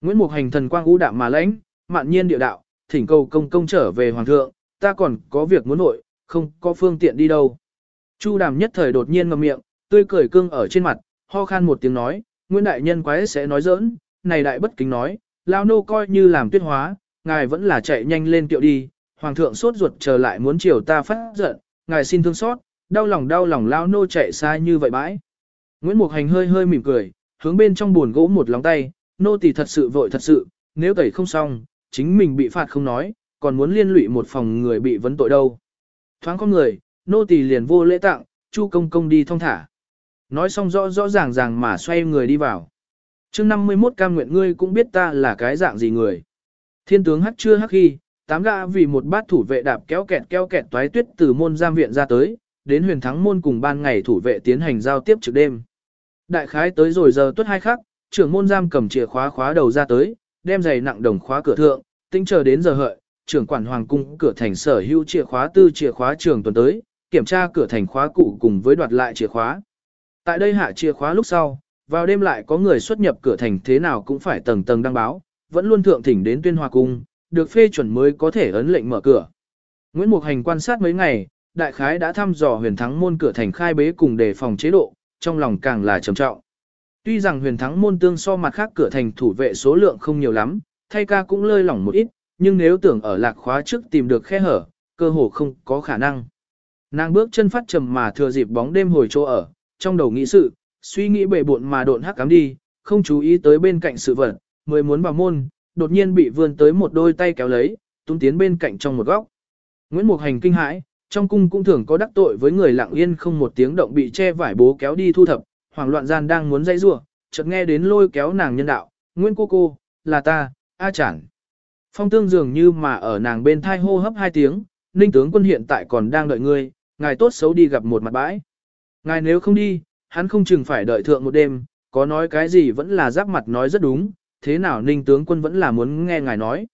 Speaker 1: Nguyễn Mục Hành thần quang u đạm mà lãnh, mạn nhiên địa đạo, thỉnh cầu công công trở về hoàng thượng, ta còn có việc muốn nội, không có phương tiện đi đâu. Chu đàm nhất thời đột nhiên ngậm miệng, tươi cười cương ở trên mặt, ho khan một tiếng nói, Nguyễn Đại Nhân quái sẽ nói giỡn, này đại bất kính nói, lao nô coi như làm tuyết hóa, ngài vẫn là chạy nhanh lên tiệu đi, hoàng thượng sốt ruột chờ lại muốn chiều ta phát giận, ngài xin thương xót, đau lòng đau lòng lao nô chạy xa như vậy bãi. Nguyễn Mục Hành hơi hơi mỉm cười, hướng bên trong buồn gỗ một lòng tay, nô tỳ thật sự vội thật sự, nếu tẩy không xong, chính mình bị phạt không nói, còn muốn liên lụy một phòng người bị vấn tội đâu. Thoáng con người, nô tỳ liền vô lễ tặng, chu công công đi thong thả. Nói xong rõ rõ ràng ràng mà xoay người đi vào. chương 51 cam nguyện ngươi cũng biết ta là cái dạng gì người. Thiên tướng hắc chưa hắc khi, tám gã vì một bát thủ vệ đạp kéo kẹt kéo kẹt toái tuyết từ môn giam viện ra tới, đến huyền thắng môn cùng ban ngày thủ vệ tiến hành giao tiếp trực đêm. Đại khái tới rồi giờ tuất hai khắc, trưởng môn giam cầm chìa khóa khóa đầu ra tới, đem giày nặng đồng khóa cửa thượng, tính chờ đến giờ hợi, trưởng quản hoàng cung cửa thành sở hữu chìa khóa tư chìa khóa trường tuần tới, kiểm tra cửa thành khóa cụ cùng với đoạt lại chìa khóa. Tại đây hạ chìa khóa lúc sau, vào đêm lại có người xuất nhập cửa thành thế nào cũng phải tầng tầng đăng báo, vẫn luôn thượng thỉnh đến tuyên hòa cung, được phê chuẩn mới có thể ấn lệnh mở cửa. Nguyễn Mục Hành quan sát mấy ngày, đại khái đã thăm dò huyền thắng môn cửa thành khai bế cùng đề phòng chế độ, trong lòng càng là trầm trọng. Tuy rằng huyền thắng môn tương so mặt khác cửa thành thủ vệ số lượng không nhiều lắm, thay ca cũng lơi lỏng một ít, nhưng nếu tưởng ở lạc khóa trước tìm được khe hở, cơ hồ không có khả năng. Nàng bước chân phát trầm mà thừa dịp bóng đêm hồi chỗ ở, trong đầu nghĩ sự, suy nghĩ bể bộn mà độn hắc cắm đi, không chú ý tới bên cạnh sự vật, mới muốn vào môn, đột nhiên bị vươn tới một đôi tay kéo lấy, tung tiến bên cạnh trong một góc. Nguyễn Mục Hành kinh hãi, trong cung cũng thường có đắc tội với người lặng yên không một tiếng động bị che vải bố kéo đi thu thập, hoảng loạn gian đang muốn dây rủa, chợt nghe đến lôi kéo nàng nhân đạo, "Nguyễn cô cô, là ta, A Chản." Phong Tương dường như mà ở nàng bên thai hô hấp hai tiếng, "Ninh tướng quân hiện tại còn đang đợi ngươi, ngài tốt xấu đi gặp một mặt bãi." Ngài nếu không đi, hắn không chừng phải đợi thượng một đêm, có nói cái gì vẫn là giáp mặt nói rất đúng, thế nào ninh tướng quân vẫn là muốn nghe ngài nói.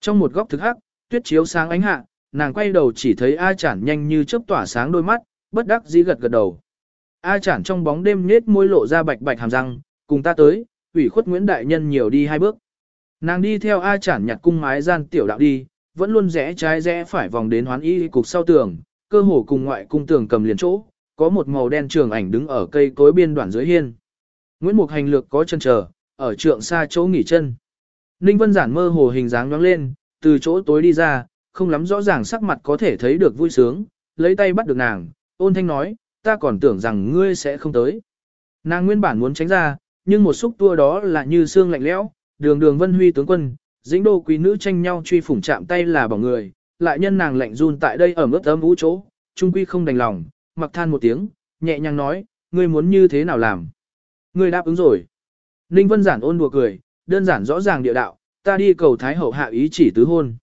Speaker 1: Trong một góc thực hắc, tuyết chiếu sáng ánh hạ, nàng quay đầu chỉ thấy A chản nhanh như chớp tỏa sáng đôi mắt, bất đắc dĩ gật gật đầu. A chản trong bóng đêm nết môi lộ ra bạch bạch hàm răng, cùng ta tới, ủy khuất Nguyễn Đại Nhân nhiều đi hai bước. Nàng đi theo A chản nhặt cung mái gian tiểu đạo đi, vẫn luôn rẽ trái rẽ phải vòng đến hoán y cục sau tường, cơ hồ cùng ngoại cung tường cầm liền chỗ, có một màu đen trường ảnh đứng ở cây cối biên đoạn dưới hiên. Nguyễn Mục hành lược có chân chờ, ở trượng xa chỗ nghỉ chân. Ninh Vân giản mơ hồ hình dáng nhoáng lên, từ chỗ tối đi ra, không lắm rõ ràng sắc mặt có thể thấy được vui sướng, lấy tay bắt được nàng, ôn thanh nói, ta còn tưởng rằng ngươi sẽ không tới. Nàng nguyên bản muốn tránh ra, nhưng một xúc tua đó là như xương lạnh lẽo, đường đường vân huy tướng quân, dĩnh đô quý nữ tranh nhau truy phủng chạm tay là bỏ người, lại nhân nàng lạnh run tại đây ở mức ấm vũ chỗ, trung quy không đành lòng, mặc than một tiếng, nhẹ nhàng nói, ngươi muốn như thế nào làm? Ngươi đáp ứng rồi. Ninh Vân Giản ôn đùa cười, đơn giản rõ ràng địa đạo, ta đi cầu Thái Hậu hạ ý chỉ tứ hôn.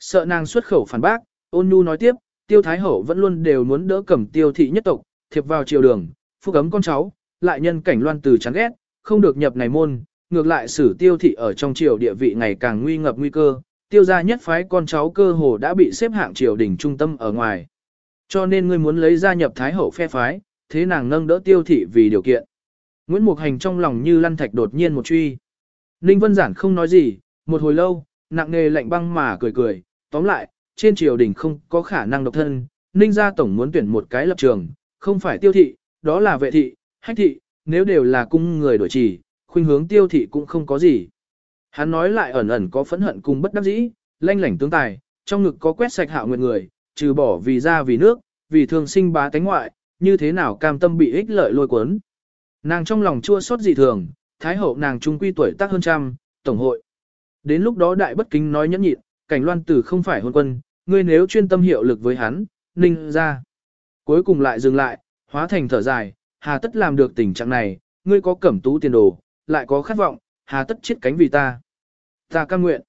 Speaker 1: Sợ nàng xuất khẩu phản bác, ôn nhu nói tiếp, tiêu Thái Hậu vẫn luôn đều muốn đỡ cầm tiêu thị nhất tộc, thiệp vào triều đường, phúc ấm con cháu, lại nhân cảnh loan từ chán ghét, không được nhập này môn, ngược lại xử tiêu thị ở trong triều địa vị ngày càng nguy ngập nguy cơ, tiêu gia nhất phái con cháu cơ hồ đã bị xếp hạng triều đình trung tâm ở ngoài. Cho nên ngươi muốn lấy gia nhập Thái Hậu phe phái, thế nàng nâng đỡ tiêu thị vì điều kiện. Nguyễn Mục Hành trong lòng như lăn thạch đột nhiên một truy. Ninh Vân Giản không nói gì, một hồi lâu, nặng nề lạnh băng mà cười cười, tóm lại, trên triều đình không có khả năng độc thân, Ninh gia tổng muốn tuyển một cái lập trường, không phải tiêu thị, đó là vệ thị, hách thị, nếu đều là cung người đổi chỉ, khuynh hướng tiêu thị cũng không có gì. Hắn nói lại ẩn ẩn có phẫn hận cùng bất đắc dĩ, lanh lảnh tướng tài, trong ngực có quét sạch hạo nguyện người, trừ bỏ vì ra vì nước, vì thường sinh bá tánh ngoại, như thế nào cam tâm bị ích lợi lôi cuốn. Nàng trong lòng chua xót dị thường, thái hậu nàng trung quy tuổi tác hơn trăm, tổng hội. Đến lúc đó đại bất kính nói nhẫn nhịn, cảnh loan tử không phải hôn quân, ngươi nếu chuyên tâm hiệu lực với hắn, ninh ra. Cuối cùng lại dừng lại, hóa thành thở dài, hà tất làm được tình trạng này, ngươi có cẩm tú tiền đồ, lại có khát vọng, hà tất chiết cánh vì ta. Ta cam nguyện.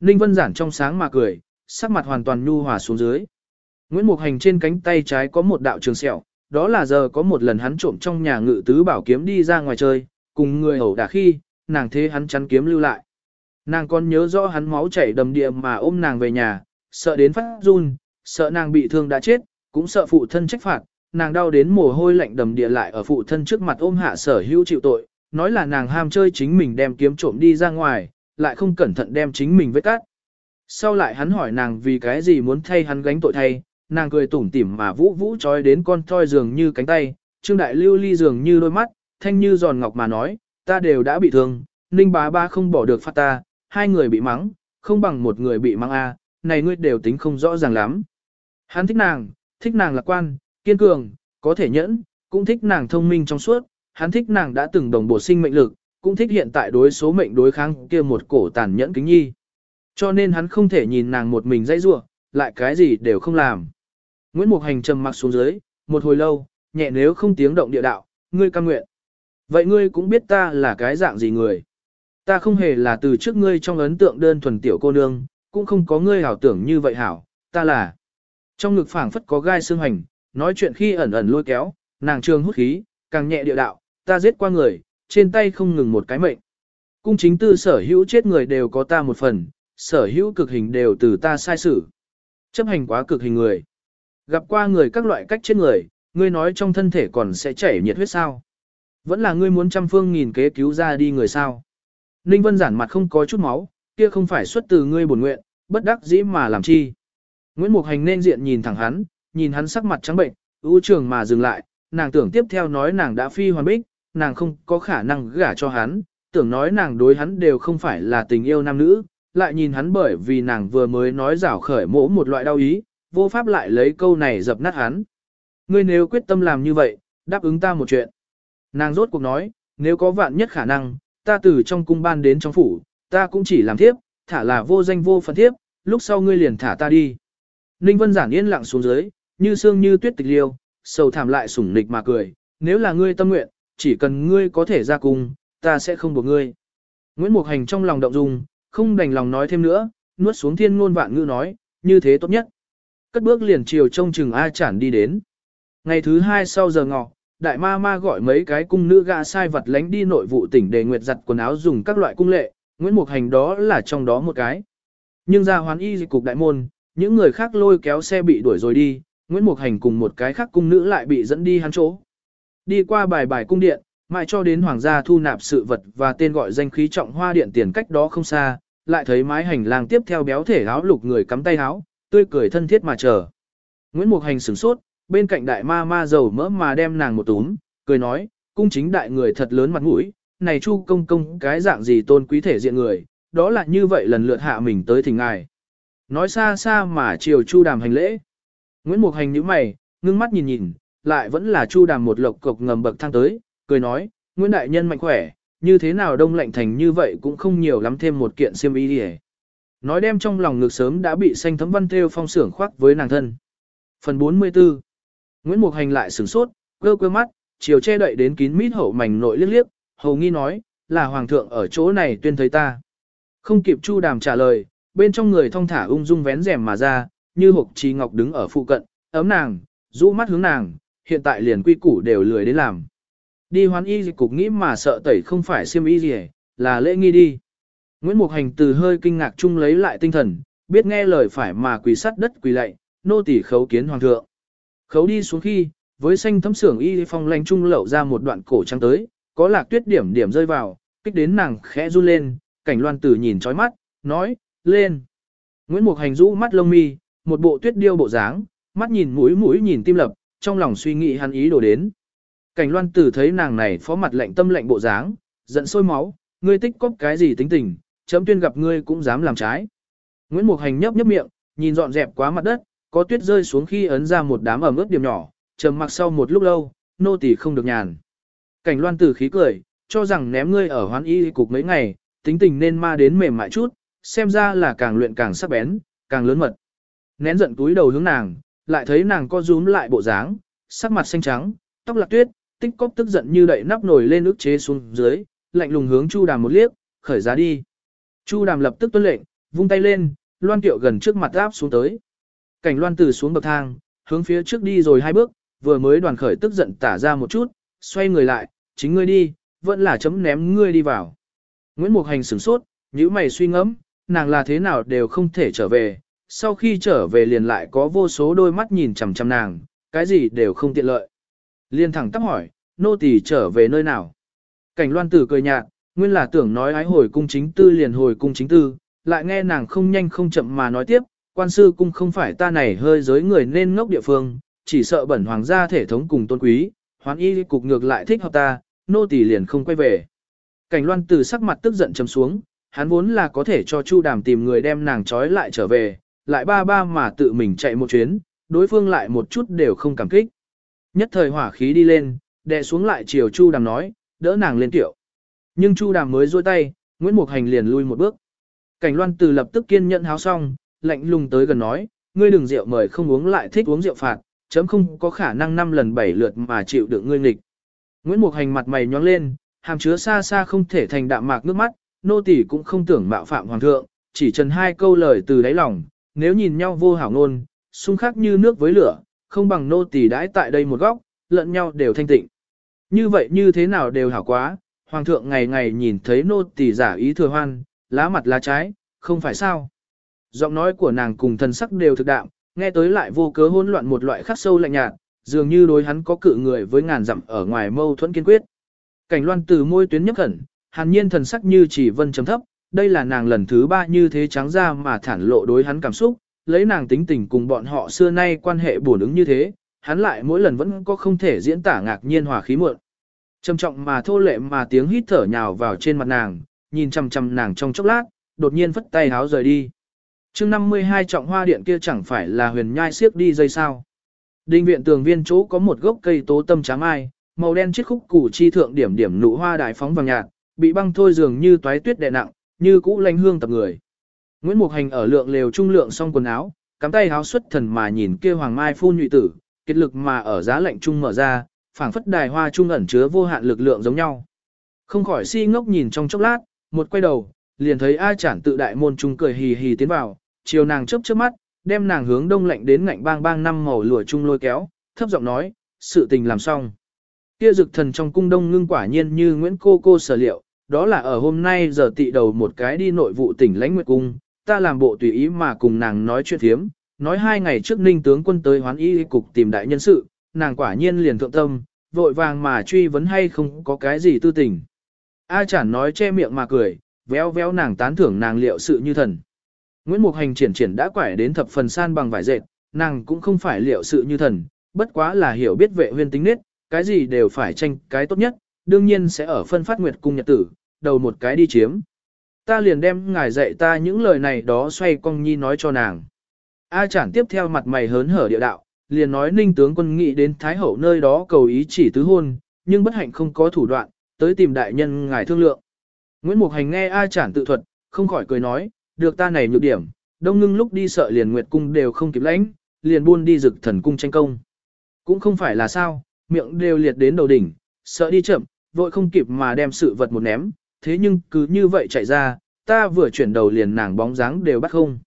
Speaker 1: Ninh Vân Giản trong sáng mà cười, sắc mặt hoàn toàn nhu hòa xuống dưới. Nguyễn Mục Hành trên cánh tay trái có một đạo trường sẹo, đó là giờ có một lần hắn trộm trong nhà ngự tứ bảo kiếm đi ra ngoài chơi, cùng người ẩu đả khi, nàng thế hắn chắn kiếm lưu lại. Nàng còn nhớ rõ hắn máu chảy đầm địa mà ôm nàng về nhà, sợ đến phát run, sợ nàng bị thương đã chết, cũng sợ phụ thân trách phạt, nàng đau đến mồ hôi lạnh đầm địa lại ở phụ thân trước mặt ôm hạ sở hữu chịu tội, nói là nàng ham chơi chính mình đem kiếm trộm đi ra ngoài, lại không cẩn thận đem chính mình vết cát. Sau lại hắn hỏi nàng vì cái gì muốn thay hắn gánh tội thay, nàng cười tủm tỉm mà vũ vũ trói đến con thoi dường như cánh tay, trương đại lưu ly dường như đôi mắt, thanh như giòn ngọc mà nói, ta đều đã bị thương, ninh bá ba không bỏ được phát ta, hai người bị mắng, không bằng một người bị mắng a, này ngươi đều tính không rõ ràng lắm. Hắn thích nàng, thích nàng lạc quan, kiên cường, có thể nhẫn, cũng thích nàng thông minh trong suốt, hắn thích nàng đã từng đồng bộ sinh mệnh lực, cũng thích hiện tại đối số mệnh đối kháng kia một cổ tàn nhẫn kính nhi. Cho nên hắn không thể nhìn nàng một mình dãy rua, lại cái gì đều không làm. Nguyễn Mục Hành trầm mặc xuống dưới, một hồi lâu, nhẹ nếu không tiếng động địa đạo, ngươi cam nguyện. Vậy ngươi cũng biết ta là cái dạng gì người. Ta không hề là từ trước ngươi trong ấn tượng đơn thuần tiểu cô nương, cũng không có ngươi hảo tưởng như vậy hảo, ta là. Trong ngực phảng phất có gai xương hành, nói chuyện khi ẩn ẩn lôi kéo, nàng trường hút khí, càng nhẹ địa đạo, ta giết qua người, trên tay không ngừng một cái mệnh. Cung chính tư sở hữu chết người đều có ta một phần, sở hữu cực hình đều từ ta sai xử. Chấp hành quá cực hình người. Gặp qua người các loại cách chết người, ngươi nói trong thân thể còn sẽ chảy nhiệt huyết sao. Vẫn là ngươi muốn trăm phương nghìn kế cứu ra đi người sao. Ninh Vân giản mặt không có chút máu, kia không phải xuất từ ngươi bổn nguyện, bất đắc dĩ mà làm chi. Nguyễn Mục Hành nên diện nhìn thẳng hắn, nhìn hắn sắc mặt trắng bệnh, ưu trường mà dừng lại, nàng tưởng tiếp theo nói nàng đã phi hoàn bích, nàng không có khả năng gả cho hắn, tưởng nói nàng đối hắn đều không phải là tình yêu nam nữ, lại nhìn hắn bởi vì nàng vừa mới nói rảo khởi mỗ một loại đau ý, vô pháp lại lấy câu này dập nát hắn. Ngươi nếu quyết tâm làm như vậy, đáp ứng ta một chuyện. Nàng rốt cuộc nói, nếu có vạn nhất khả năng, ta từ trong cung ban đến trong phủ, ta cũng chỉ làm thiếp, thả là vô danh vô phận thiếp, lúc sau ngươi liền thả ta đi. Ninh Vân giản yên lặng xuống dưới, như sương như tuyết tịch liêu, sầu thảm lại sủng nịch mà cười, nếu là ngươi tâm nguyện, chỉ cần ngươi có thể ra cung, ta sẽ không buộc ngươi. Nguyễn Mục Hành trong lòng động dung, không đành lòng nói thêm nữa, nuốt xuống thiên ngôn vạn ngữ nói, như thế tốt nhất. Cất bước liền chiều trông chừng A chản đi đến. Ngày thứ hai sau giờ ngọ, đại ma ma gọi mấy cái cung nữ gã sai vật lánh đi nội vụ tỉnh để nguyệt giặt quần áo dùng các loại cung lệ, Nguyễn Mục Hành đó là trong đó một cái. Nhưng ra hoán y dịch cục đại môn, những người khác lôi kéo xe bị đuổi rồi đi, Nguyễn Mục Hành cùng một cái khác cung nữ lại bị dẫn đi hắn chỗ. Đi qua bài bài cung điện, mãi cho đến hoàng gia thu nạp sự vật và tên gọi danh khí trọng hoa điện tiền cách đó không xa, lại thấy mái hành lang tiếp theo béo thể áo lục người cắm tay áo, tươi cười thân thiết mà chờ. Nguyễn Mục Hành sửng sốt, bên cạnh đại ma ma dầu mỡ mà đem nàng một túm, cười nói, cung chính đại người thật lớn mặt mũi, này chu công công cái dạng gì tôn quý thể diện người, đó là như vậy lần lượt hạ mình tới thỉnh ngài. Nói xa xa mà chiều chu đàm hành lễ. Nguyễn Mục Hành nhíu mày, ngưng mắt nhìn nhìn, lại vẫn là chu đàm một lộc cộc ngầm bậc thang tới, cười nói, Nguyễn Đại Nhân mạnh khỏe, như thế nào đông lạnh thành như vậy cũng không nhiều lắm thêm một kiện xiêm y đi Nói đem trong lòng ngực sớm đã bị xanh thấm văn theo phong sưởng khoác với nàng thân. Phần 44 Nguyễn Mục Hành lại sửng sốt, cơ cơ mắt, chiều che đậy đến kín mít hậu mảnh nội liếc liếc, hầu nghi nói, là hoàng thượng ở chỗ này tuyên thấy ta. Không kịp chu đàm trả lời, bên trong người thong thả ung dung vén rèm mà ra, như hộp trí ngọc đứng ở phụ cận, ấm nàng, rũ mắt hướng nàng, hiện tại liền quy củ đều lười đến làm. Đi hoán y dịch cục nghĩ mà sợ tẩy không phải xiêm y gì, là lễ nghi đi. Nguyễn Mục Hành từ hơi kinh ngạc chung lấy lại tinh thần, biết nghe lời phải mà quỳ sắt đất quỳ lạy, nô tỳ khấu kiến hoàng thượng. Khấu đi xuống khi, với xanh thấm sưởng y phong lanh trung lậu ra một đoạn cổ trắng tới, có lạc tuyết điểm điểm rơi vào, kích đến nàng khẽ run lên, cảnh loan tử nhìn chói mắt, nói, lên. Nguyễn Mục Hành rũ mắt lông mi, một bộ tuyết điêu bộ dáng, mắt nhìn mũi mũi nhìn tim lập, trong lòng suy nghĩ hắn ý đồ đến. Cảnh loan tử thấy nàng này phó mặt lạnh tâm lạnh bộ dáng, giận sôi máu, ngươi tích cóp cái gì tính tình, chấm tuyên gặp ngươi cũng dám làm trái. Nguyễn Mục Hành nhấp nhấp miệng, nhìn dọn dẹp quá mặt đất, có tuyết rơi xuống khi ấn ra một đám ẩm ướt điểm nhỏ, trầm mặc sau một lúc lâu, nô tỳ không được nhàn. Cảnh loan tử khí cười, cho rằng ném ngươi ở hoán y cục mấy ngày, tính tình nên ma đến mềm mại chút, xem ra là càng luyện càng sắc bén, càng lớn mật. Nén giận túi đầu hướng nàng, lại thấy nàng co rúm lại bộ dáng, sắc mặt xanh trắng, tóc lạc tuyết, tích cốc tức giận như đậy nắp nổi lên ức chế xuống dưới, lạnh lùng hướng Chu Đàm một liếc, khởi giá đi. Chu Đàm lập tức tuân lệnh, vung tay lên, loan tiệu gần trước mặt áp xuống tới. Cảnh loan từ xuống bậc thang, hướng phía trước đi rồi hai bước, vừa mới đoàn khởi tức giận tả ra một chút, xoay người lại, chính ngươi đi, vẫn là chấm ném ngươi đi vào. Nguyễn Mục Hành sửng sốt, nhíu mày suy ngẫm, nàng là thế nào đều không thể trở về, sau khi trở về liền lại có vô số đôi mắt nhìn chằm chằm nàng, cái gì đều không tiện lợi. Liên thẳng tắp hỏi, nô tỳ trở về nơi nào? Cảnh loan tử cười nhạt, nguyên là tưởng nói ái hồi cung chính tư liền hồi cung chính tư, lại nghe nàng không nhanh không chậm mà nói tiếp, quan sư cung không phải ta này hơi giới người nên ngốc địa phương, chỉ sợ bẩn hoàng gia thể thống cùng tôn quý, hoán y cục ngược lại thích hợp ta, nô tỳ liền không quay về. Cảnh loan từ sắc mặt tức giận chấm xuống, hắn vốn là có thể cho Chu Đàm tìm người đem nàng trói lại trở về, lại ba ba mà tự mình chạy một chuyến, đối phương lại một chút đều không cảm kích. Nhất thời hỏa khí đi lên, đè xuống lại chiều Chu Đàm nói, đỡ nàng lên tiểu. Nhưng Chu Đàm mới duỗi tay, Nguyễn Mục Hành liền lui một bước. Cảnh Loan Từ lập tức kiên nhẫn háo xong, lạnh lùng tới gần nói, ngươi đừng rượu mời không uống lại thích uống rượu phạt, chấm không có khả năng năm lần bảy lượt mà chịu được ngươi nghịch. Nguyễn Mục Hành mặt mày nhóng lên, hàm chứa xa xa không thể thành đạm mạc nước mắt, nô tỳ cũng không tưởng mạo phạm hoàng thượng, chỉ trần hai câu lời từ đáy lòng, nếu nhìn nhau vô hảo ngôn, xung khắc như nước với lửa, không bằng nô tỳ đãi tại đây một góc, lẫn nhau đều thanh tịnh. Như vậy như thế nào đều hảo quá, hoàng thượng ngày ngày nhìn thấy nô tỳ giả ý thừa hoan, lá mặt lá trái, không phải sao. Giọng nói của nàng cùng thần sắc đều thực đạm, nghe tới lại vô cớ hỗn loạn một loại khắc sâu lạnh nhạt, dường như đối hắn có cự người với ngàn dặm ở ngoài mâu thuẫn kiên quyết. Cảnh loan từ môi tuyến nhấp khẩn, hàn nhiên thần sắc như chỉ vân chấm thấp, đây là nàng lần thứ ba như thế trắng ra mà thản lộ đối hắn cảm xúc, lấy nàng tính tình cùng bọn họ xưa nay quan hệ bổn ứng như thế, hắn lại mỗi lần vẫn có không thể diễn tả ngạc nhiên hòa khí muộn. Trầm trọng mà thô lệ mà tiếng hít thở nhào vào trên mặt nàng, nhìn chằm chằm nàng trong chốc lát, đột nhiên phất tay háo rời đi. chương 52 trọng hoa điện kia chẳng phải là huyền nhai siếc đi dây sao. Đinh viện tường viên chỗ có một gốc cây tố tâm tráng ai, màu đen chiếc khúc củ chi thượng điểm điểm nụ hoa đại phóng vàng nhạt, bị băng thôi dường như toái tuyết đè nặng, như cũ lanh hương tập người. Nguyễn Mục Hành ở lượng lều trung lượng xong quần áo, cắm tay háo xuất thần mà nhìn kia hoàng mai phun nhụy tử, kết lực mà ở giá lạnh trung mở ra, phảng phất đài hoa trung ẩn chứa vô hạn lực lượng giống nhau. Không khỏi si ngốc nhìn trong chốc lát, một quay đầu, liền thấy A Chản tự đại môn trung cười hì hì tiến vào, chiều nàng chớp chớp mắt, đem nàng hướng đông lạnh đến ngạnh bang bang năm màu lụa trung lôi kéo, thấp giọng nói, sự tình làm xong. Kia dực thần trong cung đông ngưng quả nhiên như Nguyễn Cô Cô sở liệu, đó là ở hôm nay giờ tị đầu một cái đi nội vụ tỉnh lãnh nguyệt cung, ta làm bộ tùy ý mà cùng nàng nói chuyện thiếm, nói hai ngày trước ninh tướng quân tới hoán y cục tìm đại nhân sự, nàng quả nhiên liền thượng tâm, vội vàng mà truy vấn hay không có cái gì tư tình. A chản nói che miệng mà cười, véo véo nàng tán thưởng nàng liệu sự như thần. Nguyễn Mục Hành triển triển đã quải đến thập phần san bằng vải dệt, nàng cũng không phải liệu sự như thần, bất quá là hiểu biết vệ huyên tính nết, cái gì đều phải tranh cái tốt nhất, đương nhiên sẽ ở phân phát nguyệt cung nhật tử, đầu một cái đi chiếm. Ta liền đem ngài dạy ta những lời này đó xoay cong nhi nói cho nàng. A chản tiếp theo mặt mày hớn hở địa đạo, liền nói ninh tướng quân nghị đến Thái Hậu nơi đó cầu ý chỉ tứ hôn, nhưng bất hạnh không có thủ đoạn, tới tìm đại nhân ngài thương lượng. Nguyễn Mục Hành nghe A chản tự thuật, không khỏi cười nói, được ta này nhược điểm, đông ngưng lúc đi sợ liền nguyệt cung đều không kịp lãnh, liền buôn đi rực thần cung tranh công. Cũng không phải là sao, miệng đều liệt đến đầu đỉnh, sợ đi chậm, vội không kịp mà đem sự vật một ném, thế nhưng cứ như vậy chạy ra, ta vừa chuyển đầu liền nàng bóng dáng đều bắt không.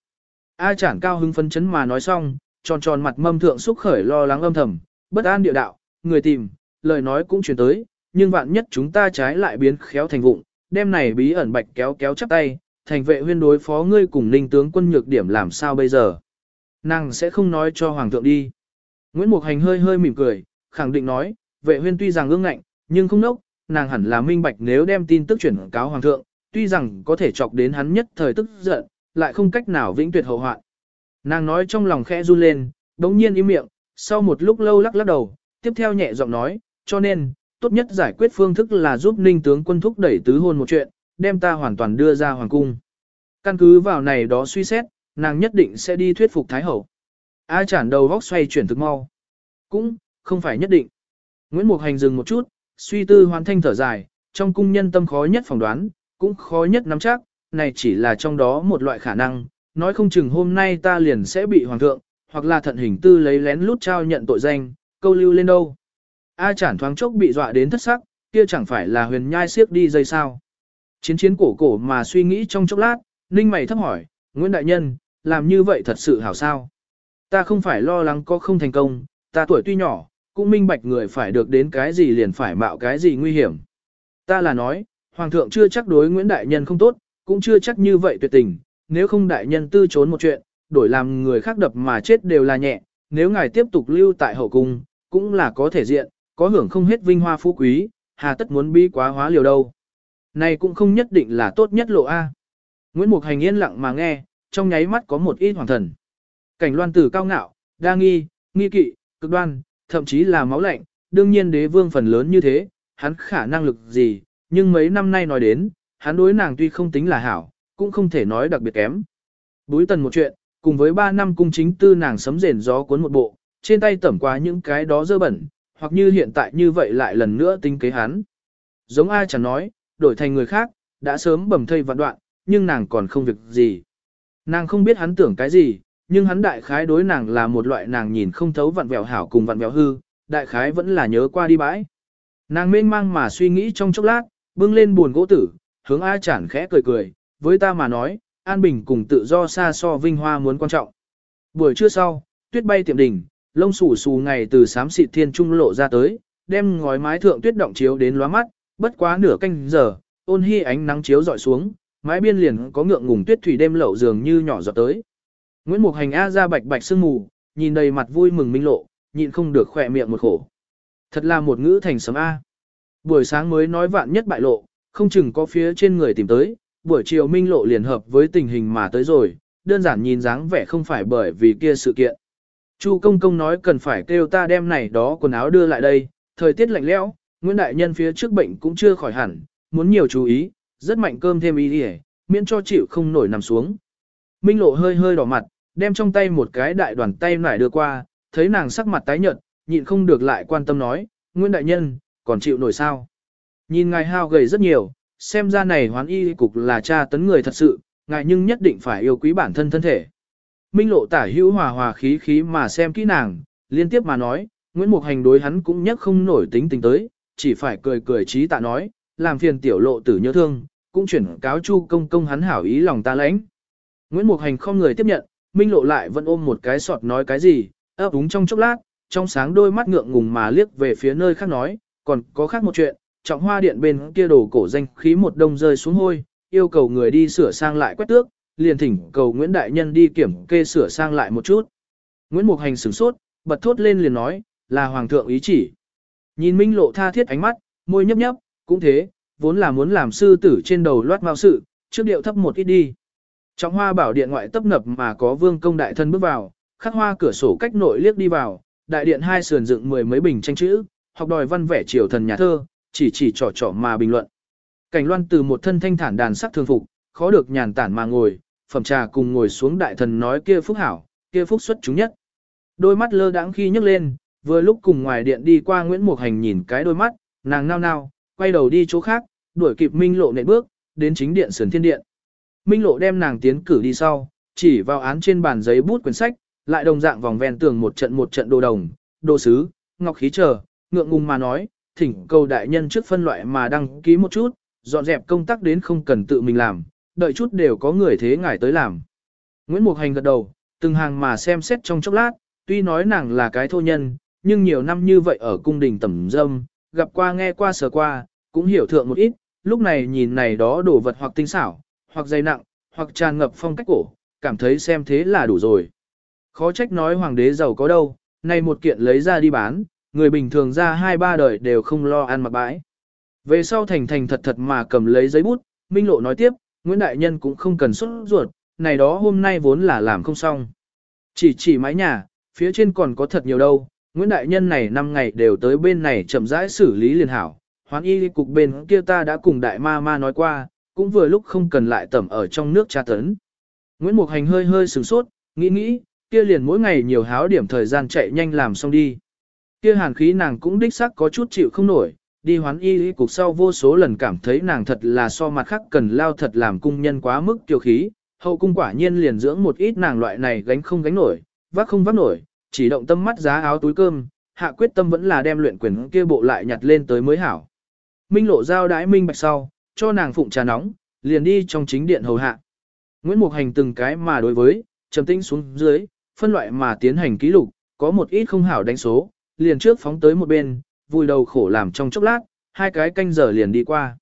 Speaker 1: A chản cao hứng phấn chấn mà nói xong, tròn tròn mặt mâm thượng xúc khởi lo lắng âm thầm, bất an địa đạo, người tìm, lời nói cũng truyền tới, nhưng vạn nhất chúng ta trái lại biến khéo thành vụng, đêm này bí ẩn bạch kéo kéo chắp tay, thành vệ huyên đối phó ngươi cùng ninh tướng quân nhược điểm làm sao bây giờ. Nàng sẽ không nói cho hoàng thượng đi. Nguyễn Mục Hành hơi hơi mỉm cười, khẳng định nói, vệ huyên tuy rằng ương ngạnh, nhưng không nốc, nàng hẳn là minh bạch nếu đem tin tức chuyển cáo hoàng thượng, tuy rằng có thể chọc đến hắn nhất thời tức giận, lại không cách nào vĩnh tuyệt hậu hoạn. Nàng nói trong lòng khẽ run lên, đống nhiên im miệng, sau một lúc lâu lắc lắc đầu, tiếp theo nhẹ giọng nói, cho nên, tốt nhất giải quyết phương thức là giúp ninh tướng quân thúc đẩy tứ hôn một chuyện, đem ta hoàn toàn đưa ra hoàng cung. Căn cứ vào này đó suy xét, nàng nhất định sẽ đi thuyết phục Thái Hậu. A chản đầu vóc xoay chuyển thực mau. Cũng, không phải nhất định. Nguyễn Mục Hành dừng một chút, suy tư hoàn thanh thở dài, trong cung nhân tâm khó nhất phỏng đoán, cũng khó nhất nắm chắc, này chỉ là trong đó một loại khả năng, nói không chừng hôm nay ta liền sẽ bị hoàng thượng, hoặc là thận hình tư lấy lén lút trao nhận tội danh, câu lưu lên đâu. A chản thoáng chốc bị dọa đến thất sắc, kia chẳng phải là huyền nhai siếc đi dây sao. Chiến chiến cổ cổ mà suy nghĩ trong chốc lát, ninh mày thấp hỏi, Nguyễn Đại Nhân, làm như vậy thật sự hảo sao. Ta không phải lo lắng có không thành công, ta tuổi tuy nhỏ, cũng minh bạch người phải được đến cái gì liền phải mạo cái gì nguy hiểm. Ta là nói, Hoàng thượng chưa chắc đối Nguyễn Đại Nhân không tốt, cũng chưa chắc như vậy tuyệt tình, nếu không Đại Nhân tư trốn một chuyện, đổi làm người khác đập mà chết đều là nhẹ, nếu ngài tiếp tục lưu tại hậu cung, cũng là có thể diện, có hưởng không hết vinh hoa phú quý, hà tất muốn bi quá hóa liều đâu. Này cũng không nhất định là tốt nhất lộ A. Nguyễn Mục Hành yên lặng mà nghe, trong nháy mắt có một ít hoàng thần. Cảnh loan tử cao ngạo, đa nghi, nghi kỵ, cực đoan, thậm chí là máu lạnh, đương nhiên đế vương phần lớn như thế, hắn khả năng lực gì, nhưng mấy năm nay nói đến, hắn đối nàng tuy không tính là hảo, cũng không thể nói đặc biệt kém. Búi tần một chuyện, cùng với 3 năm cung chính tư nàng sấm rền gió cuốn một bộ, trên tay tẩm qua những cái đó dơ bẩn, hoặc như hiện tại như vậy lại lần nữa tính kế hắn. Giống ai chẳng nói, đổi thành người khác, đã sớm bầm thây vạn đoạn, nhưng nàng còn không việc gì. Nàng không biết hắn tưởng cái gì, nhưng hắn đại khái đối nàng là một loại nàng nhìn không thấu vặn vẹo hảo cùng vặn vẹo hư, đại khái vẫn là nhớ qua đi bãi. Nàng mênh mang mà suy nghĩ trong chốc lát, bưng lên buồn gỗ tử, hướng A chản khẽ cười cười, với ta mà nói, an bình cùng tự do xa so vinh hoa muốn quan trọng. Buổi trưa sau, tuyết bay tiệm đỉnh, lông xù xù ngày từ sám xịt thiên trung lộ ra tới, đem ngói mái thượng tuyết động chiếu đến lóa mắt, bất quá nửa canh giờ, ôn hy ánh nắng chiếu dọi xuống, mái biên liền có ngượng ngùng tuyết thủy đêm lậu dường như nhỏ giọt tới. Nguyễn Mục Hành A ra bạch bạch sương mù, nhìn đầy mặt vui mừng minh lộ, nhịn không được khỏe miệng một khổ. Thật là một ngữ thành sấm A. Buổi sáng mới nói vạn nhất bại lộ, không chừng có phía trên người tìm tới, buổi chiều minh lộ liền hợp với tình hình mà tới rồi, đơn giản nhìn dáng vẻ không phải bởi vì kia sự kiện. Chu công công nói cần phải kêu ta đem này đó quần áo đưa lại đây, thời tiết lạnh lẽo, Nguyễn Đại Nhân phía trước bệnh cũng chưa khỏi hẳn, muốn nhiều chú ý, rất mạnh cơm thêm ý đi miễn cho chịu không nổi nằm xuống. Minh lộ hơi hơi đỏ mặt, đem trong tay một cái đại đoàn tay nải đưa qua, thấy nàng sắc mặt tái nhợt, nhịn không được lại quan tâm nói, Nguyễn Đại Nhân, còn chịu nổi sao? Nhìn ngài hao gầy rất nhiều, xem ra này hoán y cục là cha tấn người thật sự, ngài nhưng nhất định phải yêu quý bản thân thân thể. Minh lộ tả hữu hòa hòa khí khí mà xem kỹ nàng, liên tiếp mà nói, Nguyễn Mục Hành đối hắn cũng nhất không nổi tính tình tới, chỉ phải cười cười trí tạ nói, làm phiền tiểu lộ tử nhớ thương, cũng chuyển cáo chu công công hắn hảo ý lòng ta lãnh. Nguyễn Mục Hành không người tiếp nhận, Minh lộ lại vẫn ôm một cái sọt nói cái gì, ấp úng trong chốc lát, trong sáng đôi mắt ngượng ngùng mà liếc về phía nơi khác nói, còn có khác một chuyện, trọng hoa điện bên kia đổ cổ danh khí một đông rơi xuống hôi, yêu cầu người đi sửa sang lại quét tước, liền thỉnh cầu Nguyễn Đại Nhân đi kiểm kê sửa sang lại một chút. Nguyễn Mục Hành sửng sốt, bật thốt lên liền nói, là Hoàng thượng ý chỉ. Nhìn Minh lộ tha thiết ánh mắt, môi nhấp nhấp, cũng thế, vốn là muốn làm sư tử trên đầu loát mao sự, trước điệu thấp một ít đi. Trọng hoa bảo điện ngoại tấp nập mà có vương công đại thân bước vào, khắc hoa cửa sổ cách nội liếc đi vào, đại điện hai sườn dựng mười mấy bình tranh chữ, học đòi văn vẻ triều thần nhà thơ, chỉ chỉ trò trò mà bình luận. Cảnh loan từ một thân thanh thản đàn sắc thường phục, khó được nhàn tản mà ngồi, phẩm trà cùng ngồi xuống đại thần nói kia phúc hảo, kia phúc xuất chúng nhất. Đôi mắt lơ đãng khi nhấc lên, vừa lúc cùng ngoài điện đi qua Nguyễn Mục Hành nhìn cái đôi mắt, nàng nao nao, quay đầu đi chỗ khác, đuổi kịp Minh Lộ nện bước, đến chính điện sườn thiên điện. Minh Lộ đem nàng tiến cử đi sau, chỉ vào án trên bàn giấy bút quyển sách, lại đồng dạng vòng ven tường một trận một trận đồ đồng, đồ sứ, ngọc khí chờ, ngượng ngùng mà nói, thỉnh cầu đại nhân trước phân loại mà đăng ký một chút, dọn dẹp công tác đến không cần tự mình làm, đợi chút đều có người thế ngài tới làm. Nguyễn Mục Hành gật đầu, từng hàng mà xem xét trong chốc lát, tuy nói nàng là cái thô nhân, nhưng nhiều năm như vậy ở cung đình tẩm dâm, gặp qua nghe qua sờ qua, cũng hiểu thượng một ít, lúc này nhìn này đó đồ vật hoặc tinh xảo, hoặc dày nặng, hoặc tràn ngập phong cách cổ, cảm thấy xem thế là đủ rồi. Khó trách nói hoàng đế giàu có đâu, này một kiện lấy ra đi bán, người bình thường ra hai ba đời đều không lo ăn mặc bãi. Về sau thành thành thật thật mà cầm lấy giấy bút, Minh Lộ nói tiếp, Nguyễn Đại Nhân cũng không cần xuất ruột, này đó hôm nay vốn là làm không xong. Chỉ chỉ mái nhà, phía trên còn có thật nhiều đâu, Nguyễn Đại Nhân này năm ngày đều tới bên này chậm rãi xử lý liền hảo, hoán y cục bên kia ta đã cùng đại ma ma nói qua, cũng vừa lúc không cần lại tẩm ở trong nước tra tấn. Nguyễn Mục Hành hơi hơi sửng sốt, nghĩ nghĩ, kia liền mỗi ngày nhiều háo điểm thời gian chạy nhanh làm xong đi. Kia hàn khí nàng cũng đích xác có chút chịu không nổi, đi hoán y y cục sau vô số lần cảm thấy nàng thật là so mặt khác cần lao thật làm cung nhân quá mức tiêu khí, hậu cung quả nhiên liền dưỡng một ít nàng loại này gánh không gánh nổi, vác không vác nổi, chỉ động tâm mắt giá áo túi cơm, hạ quyết tâm vẫn là đem luyện quyền kia bộ lại nhặt lên tới mới hảo. Minh lộ giao đái minh bạch sau, cho nàng phụng trà nóng, liền đi trong chính điện hầu hạ. Nguyễn Mục Hành từng cái mà đối với, trầm tĩnh xuống dưới, phân loại mà tiến hành ký lục, có một ít không hảo đánh số, liền trước phóng tới một bên, vùi đầu khổ làm trong chốc lát, hai cái canh giờ liền đi qua.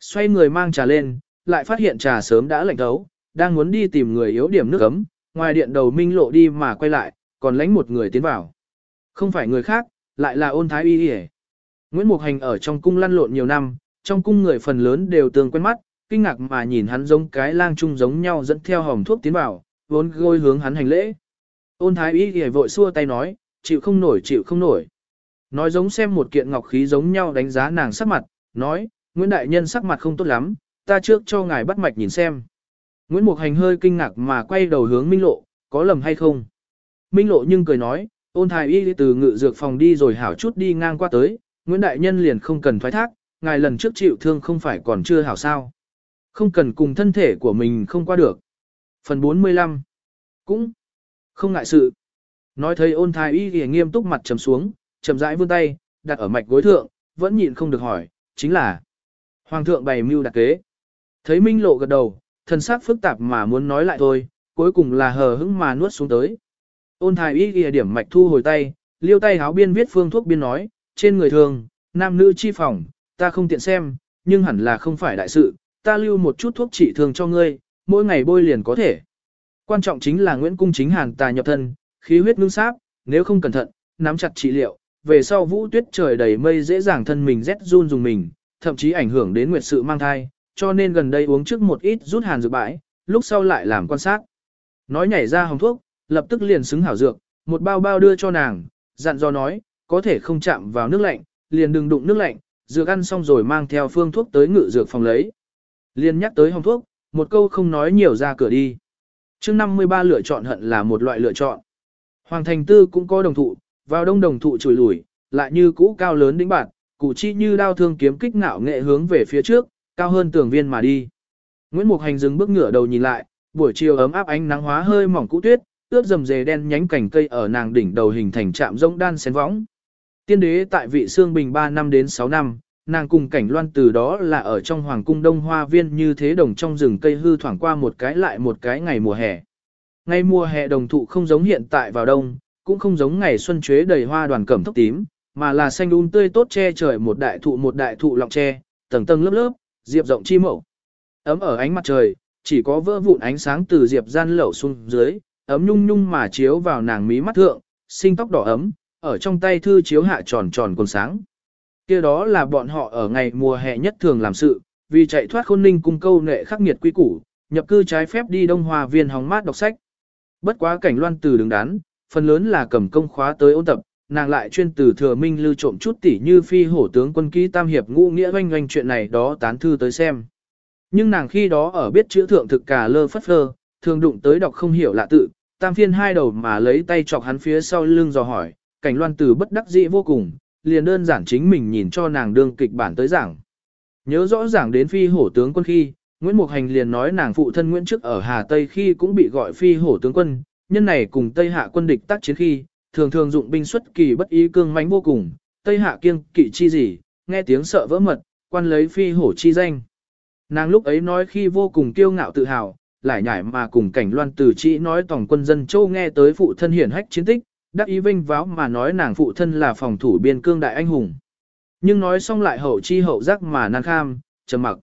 Speaker 1: Xoay người mang trà lên, lại phát hiện trà sớm đã lạnh thấu, đang muốn đi tìm người yếu điểm nước ấm, ngoài điện đầu minh lộ đi mà quay lại, còn lánh một người tiến vào. Không phải người khác, lại là ôn thái y hề. Nguyễn Mục Hành ở trong cung lăn lộn nhiều năm, trong cung người phần lớn đều tương quen mắt, kinh ngạc mà nhìn hắn giống cái lang trung giống nhau dẫn theo hòm thuốc tiến vào, vốn gôi hướng hắn hành lễ. Ôn thái y hề vội xua tay nói, chịu không nổi chịu không nổi. Nói giống xem một kiện ngọc khí giống nhau đánh giá nàng sắc mặt, nói, Nguyễn Đại Nhân sắc mặt không tốt lắm, ta trước cho ngài bắt mạch nhìn xem. Nguyễn Mục Hành hơi kinh ngạc mà quay đầu hướng Minh Lộ, có lầm hay không? Minh Lộ nhưng cười nói, ôn thái y từ ngự dược phòng đi rồi hảo chút đi ngang qua tới, Nguyễn Đại Nhân liền không cần thoái thác, ngài lần trước chịu thương không phải còn chưa hảo sao. Không cần cùng thân thể của mình không qua được. Phần 45 Cũng không ngại sự. Nói thấy ôn thái y thì nghiêm túc mặt trầm xuống, chậm rãi vươn tay, đặt ở mạch gối thượng, vẫn nhịn không được hỏi, chính là Hoàng thượng bày mưu đặt kế. Thấy Minh Lộ gật đầu, thần sắc phức tạp mà muốn nói lại thôi, cuối cùng là hờ hững mà nuốt xuống tới. Ôn thái y ghi điểm mạch thu hồi tay, liêu tay háo biên viết phương thuốc biên nói, trên người thường, nam nữ chi phòng, ta không tiện xem, nhưng hẳn là không phải đại sự, ta lưu một chút thuốc trị thương cho ngươi, mỗi ngày bôi liền có thể. Quan trọng chính là Nguyễn Cung chính hàn tà nhập thân, khí huyết ngưng sáp, nếu không cẩn thận, nắm chặt trị liệu, về sau vũ tuyết trời đầy mây dễ dàng thân mình rét run dùng mình, thậm chí ảnh hưởng đến nguyệt sự mang thai, cho nên gần đây uống trước một ít rút hàn dược bãi, lúc sau lại làm quan sát. Nói nhảy ra hồng thuốc, lập tức liền xứng hảo dược, một bao bao đưa cho nàng, dặn dò nói, có thể không chạm vào nước lạnh, liền đừng đụng nước lạnh, dược ăn xong rồi mang theo phương thuốc tới ngự dược phòng lấy. Liền nhắc tới hồng thuốc, một câu không nói nhiều ra cửa đi. chương 53 lựa chọn hận là một loại lựa chọn. Hoàng thành tư cũng có đồng thụ, vào đông đồng thụ chùi lủi, lại như cũ cao lớn đỉnh bản, cụ chi như đao thương kiếm kích ngạo nghệ hướng về phía trước, cao hơn tường viên mà đi. Nguyễn Mục Hành dừng bước ngửa đầu nhìn lại, buổi chiều ấm áp ánh nắng hóa hơi mỏng cũ tuyết, ướt dầm dề đen nhánh cành cây ở nàng đỉnh đầu hình thành trạm rông đan xén võng. Tiên đế tại vị xương bình 3 năm đến 6 năm, nàng cùng cảnh loan từ đó là ở trong hoàng cung đông hoa viên như thế đồng trong rừng cây hư thoảng qua một cái lại một cái ngày mùa hè. Ngày mùa hè đồng thụ không giống hiện tại vào đông, cũng không giống ngày xuân chuế đầy hoa đoàn cẩm thốc tím, mà là xanh um tươi tốt che trời một đại thụ một đại thụ lọng tre, tầng tầng lớp lớp, diệp rộng chi mẫu. Ấm ở ánh mặt trời, chỉ có vỡ vụn ánh sáng từ diệp gian lẩu xuống dưới, ấm nhung nhung mà chiếu vào nàng mí mắt thượng, sinh tóc đỏ ấm, ở trong tay thư chiếu hạ tròn tròn còn sáng. kia đó là bọn họ ở ngày mùa hè nhất thường làm sự, vì chạy thoát khôn ninh cung câu nệ khắc nghiệt quy củ, nhập cư trái phép đi Đông Hòa viên hóng mát đọc sách. Bất quá cảnh loan từ đứng đắn, phần lớn là cầm công khóa tới ôn tập, nàng lại chuyên từ thừa minh lưu trộm chút tỉ như phi hổ tướng quân ký tam hiệp ngũ nghĩa oanh oanh chuyện này đó tán thư tới xem. Nhưng nàng khi đó ở biết chữ thượng thực cả lơ phất phơ, thường đụng tới đọc không hiểu lạ tự, tam phiên hai đầu mà lấy tay chọc hắn phía sau lưng dò hỏi, cảnh loan từ bất đắc dĩ vô cùng, liền đơn giản chính mình nhìn cho nàng đương kịch bản tới giảng. Nhớ rõ ràng đến phi hổ tướng quân khi, Nguyễn Mục Hành liền nói nàng phụ thân Nguyễn trước ở Hà Tây khi cũng bị gọi phi hổ tướng quân, nhân này cùng Tây Hạ quân địch tác chiến khi, thường thường dụng binh xuất kỳ bất ý cương mãnh vô cùng, Tây Hạ kiêng kỵ chi gì, nghe tiếng sợ vỡ mật, quan lấy phi hổ chi danh. Nàng lúc ấy nói khi vô cùng kiêu ngạo tự hào, lại nhảy mà cùng cảnh loan Từ chỉ nói tổng quân dân châu nghe tới phụ thân hiển hách chiến tích, đắc ý vinh váo mà nói nàng phụ thân là phòng thủ biên cương đại anh hùng. Nhưng nói xong lại hậu chi hậu giác mà nàng kham, trầm mặc.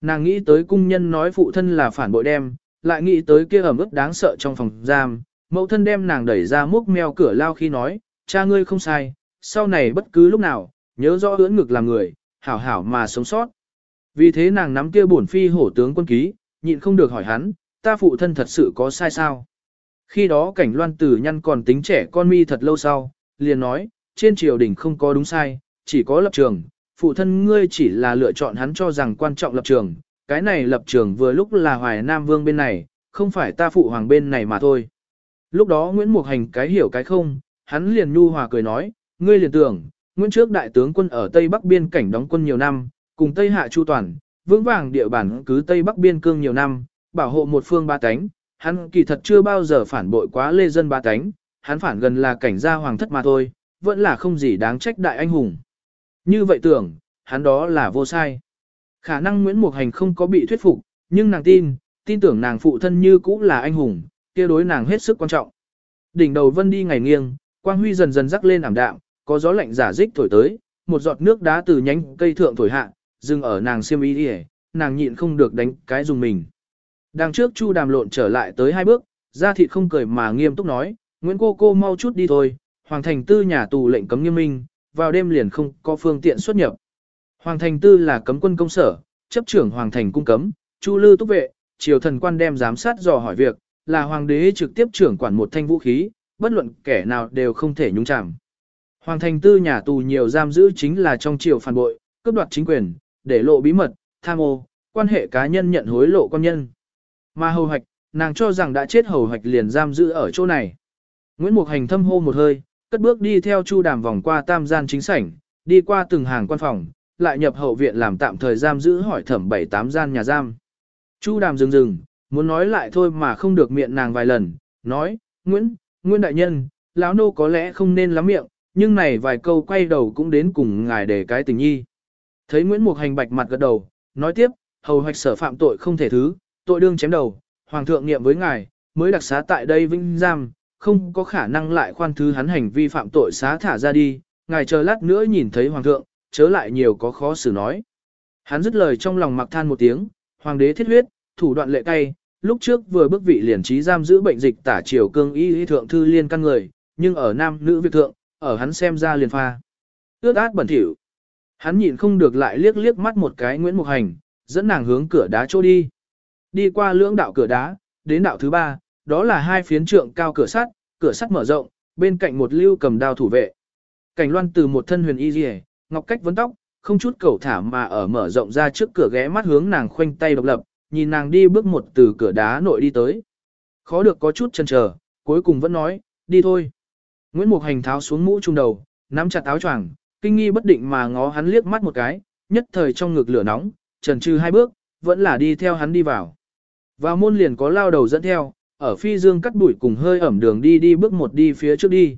Speaker 1: Nàng nghĩ tới cung nhân nói phụ thân là phản bội đem, lại nghĩ tới kia ẩm ướt đáng sợ trong phòng giam, mẫu thân đem nàng đẩy ra múc meo cửa lao khi nói, cha ngươi không sai, sau này bất cứ lúc nào, nhớ rõ ưỡn ngực làm người, hảo hảo mà sống sót. Vì thế nàng nắm kia bổn phi hổ tướng quân ký, nhịn không được hỏi hắn, ta phụ thân thật sự có sai sao? Khi đó cảnh loan tử nhăn còn tính trẻ con mi thật lâu sau, liền nói, trên triều đình không có đúng sai, chỉ có lập trường, phụ thân ngươi chỉ là lựa chọn hắn cho rằng quan trọng lập trường, cái này lập trường vừa lúc là hoài nam vương bên này, không phải ta phụ hoàng bên này mà thôi. Lúc đó Nguyễn Mục Hành cái hiểu cái không, hắn liền nhu hòa cười nói, ngươi liền tưởng, Nguyễn trước đại tướng quân ở Tây Bắc biên cảnh đóng quân nhiều năm, cùng Tây Hạ Chu Toàn, vững vàng địa bản cứ Tây Bắc biên cương nhiều năm, bảo hộ một phương ba cánh, hắn kỳ thật chưa bao giờ phản bội quá lê dân ba cánh, hắn phản gần là cảnh gia hoàng thất mà thôi, vẫn là không gì đáng trách đại anh hùng. Như vậy tưởng, hắn đó là vô sai. Khả năng Nguyễn Mục Hành không có bị thuyết phục, nhưng nàng tin, tin tưởng nàng phụ thân như cũ là anh hùng, kia đối nàng hết sức quan trọng. Đỉnh đầu vân đi ngày nghiêng, quang huy dần dần rắc lên ảm đạm, có gió lạnh giả dích thổi tới, một giọt nước đá từ nhánh cây thượng thổi hạ, dừng ở nàng xiêm y đi nàng nhịn không được đánh cái dùng mình. Đằng trước Chu Đàm lộn trở lại tới hai bước, ra thịt không cười mà nghiêm túc nói, Nguyễn cô cô mau chút đi thôi, Hoàng Thành Tư nhà tù lệnh cấm nghiêm minh, vào đêm liền không có phương tiện xuất nhập. Hoàng Thành Tư là cấm quân công sở, chấp trưởng Hoàng Thành cung cấm, Chu Lư túc vệ, triều thần quan đem giám sát dò hỏi việc, là hoàng đế trực tiếp trưởng quản một thanh vũ khí, bất luận kẻ nào đều không thể nhúng chạm. Hoàng thành tư nhà tù nhiều giam giữ chính là trong triều phản bội, cướp đoạt chính quyền, để lộ bí mật, tham ô, quan hệ cá nhân nhận hối lộ quan nhân. Mà hầu hoạch, nàng cho rằng đã chết hầu hoạch liền giam giữ ở chỗ này. Nguyễn Mục Hành thâm hô một hơi, cất bước đi theo Chu Đàm vòng qua tam gian chính sảnh, đi qua từng hàng quan phòng, lại nhập hậu viện làm tạm thời giam giữ hỏi thẩm bảy tám gian nhà giam. Chu Đàm dừng dừng, muốn nói lại thôi mà không được miệng nàng vài lần, nói, Nguyễn, Nguyễn Đại Nhân, lão nô có lẽ không nên lắm miệng, nhưng này vài câu quay đầu cũng đến cùng ngài để cái tình nhi. Thấy Nguyễn Mục Hành bạch mặt gật đầu, nói tiếp, hầu hoạch sở phạm tội không thể thứ, tội đương chém đầu, hoàng thượng nghiệm với ngài, mới đặc xá tại đây vinh giam, không có khả năng lại khoan thứ hắn hành vi phạm tội xá thả ra đi, ngài chờ lát nữa nhìn thấy hoàng thượng, chớ lại nhiều có khó xử nói. Hắn dứt lời trong lòng mặc than một tiếng, hoàng đế thiết huyết, thủ đoạn lệ cay, lúc trước vừa bước vị liền trí giam giữ bệnh dịch tả triều cương y y thượng thư liên căn người, nhưng ở nam nữ việc thượng, ở hắn xem ra liền pha. Ước át bẩn thỉu. Hắn nhìn không được lại liếc liếc mắt một cái Nguyễn Mục Hành, dẫn nàng hướng cửa đá trôi đi. Đi qua lưỡng đạo cửa đá, đến đạo thứ ba, đó là hai phiến trượng cao cửa sắt, cửa sắt mở rộng, bên cạnh một lưu cầm đao thủ vệ. Cảnh loan từ một thân huyền y liễu, ngọc cách vấn tóc, không chút cầu thả mà ở mở rộng ra trước cửa ghé mắt hướng nàng khoanh tay độc lập, nhìn nàng đi bước một từ cửa đá nội đi tới. Khó được có chút chần chờ, cuối cùng vẫn nói, đi thôi. Nguyễn Mục Hành tháo xuống mũ trung đầu, nắm chặt áo choàng, kinh nghi bất định mà ngó hắn liếc mắt một cái, nhất thời trong ngực lửa nóng, trần trừ hai bước, vẫn là đi theo hắn đi vào. Vào môn liền có lao đầu dẫn theo, ở phi dương cắt bụi cùng hơi ẩm đường đi đi bước một đi phía trước đi.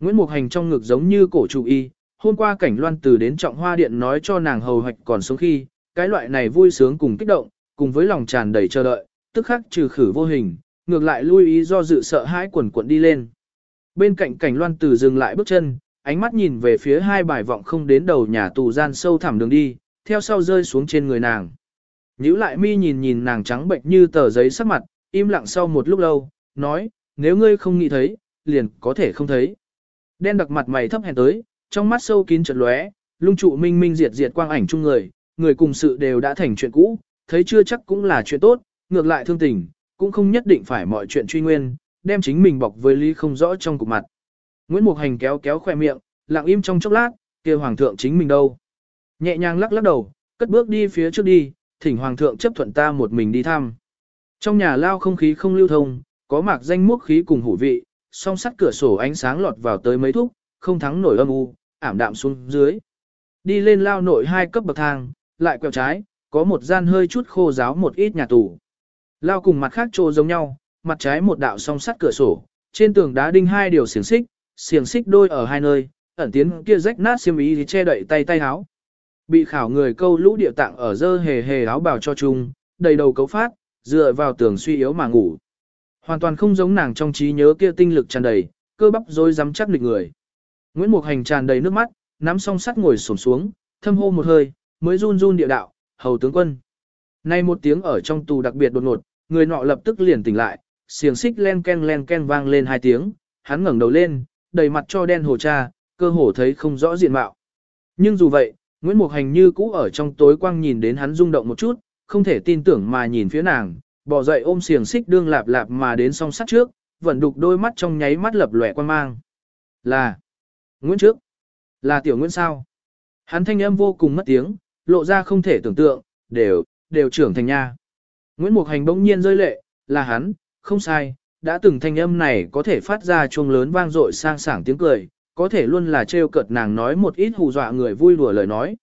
Speaker 1: Nguyễn Mục Hành trong ngực giống như cổ trụ y, hôm qua cảnh loan từ đến trọng hoa điện nói cho nàng hầu hoạch còn sống khi, cái loại này vui sướng cùng kích động, cùng với lòng tràn đầy chờ đợi, tức khắc trừ khử vô hình, ngược lại lui ý do dự sợ hãi quần cuộn đi lên. Bên cạnh cảnh loan từ dừng lại bước chân, ánh mắt nhìn về phía hai bài vọng không đến đầu nhà tù gian sâu thẳm đường đi, theo sau rơi xuống trên người nàng. Nhữ lại mi nhìn nhìn nàng trắng bệnh như tờ giấy sắc mặt, im lặng sau một lúc lâu, nói, nếu ngươi không nghĩ thấy, liền có thể không thấy. Đen đặc mặt mày thấp hèn tới, trong mắt sâu kín chật lóe, lung trụ minh minh diệt diệt quang ảnh chung người, người cùng sự đều đã thành chuyện cũ, thấy chưa chắc cũng là chuyện tốt, ngược lại thương tình, cũng không nhất định phải mọi chuyện truy nguyên, đem chính mình bọc với lý không rõ trong cục mặt. Nguyễn Mục Hành kéo kéo khoe miệng, lặng im trong chốc lát, kia hoàng thượng chính mình đâu. Nhẹ nhàng lắc lắc đầu, cất bước đi phía trước đi, thỉnh hoàng thượng chấp thuận ta một mình đi thăm. Trong nhà lao không khí không lưu thông, có mạc danh mốc khí cùng hủ vị, song sắt cửa sổ ánh sáng lọt vào tới mấy thúc, không thắng nổi âm u, ảm đạm xuống dưới. Đi lên lao nội hai cấp bậc thang, lại quẹo trái, có một gian hơi chút khô giáo một ít nhà tù. Lao cùng mặt khác trô giống nhau, mặt trái một đạo song sắt cửa sổ, trên tường đá đinh hai điều xiềng xích, xiềng xích đôi ở hai nơi, ẩn tiến kia rách nát xiêm ý thì che đậy tay tay áo. Bị khảo người câu lũ địa tạng ở dơ hề hề áo bào cho chung, đầy đầu cấu phát, dựa vào tường suy yếu mà ngủ. Hoàn toàn không giống nàng trong trí nhớ kia tinh lực tràn đầy, cơ bắp rối rắm chắc lịch người. Nguyễn Mục Hành tràn đầy nước mắt, nắm song sắt ngồi xổm xuống, thâm hô một hơi, mới run run địa đạo, hầu tướng quân. Nay một tiếng ở trong tù đặc biệt đột ngột, người nọ lập tức liền tỉnh lại, xiềng xích len ken len ken vang lên hai tiếng, hắn ngẩng đầu lên, đầy mặt cho đen hồ cha, cơ hồ thấy không rõ diện mạo. Nhưng dù vậy, Nguyễn Mục Hành như cũ ở trong tối quang nhìn đến hắn rung động một chút, không thể tin tưởng mà nhìn phía nàng, bỏ dậy ôm xiềng xích đương lạp lạp mà đến song sắt trước, vẫn đục đôi mắt trong nháy mắt lập lòe quan mang. Là Nguyễn trước. Là tiểu Nguyễn sao? Hắn thanh âm vô cùng mất tiếng, lộ ra không thể tưởng tượng, đều, đều trưởng thành nha. Nguyễn Mục Hành bỗng nhiên rơi lệ, là hắn, không sai, đã từng thanh âm này có thể phát ra chuông lớn vang dội sang sảng tiếng cười, có thể luôn là trêu cợt nàng nói một ít hù dọa người vui đùa lời nói.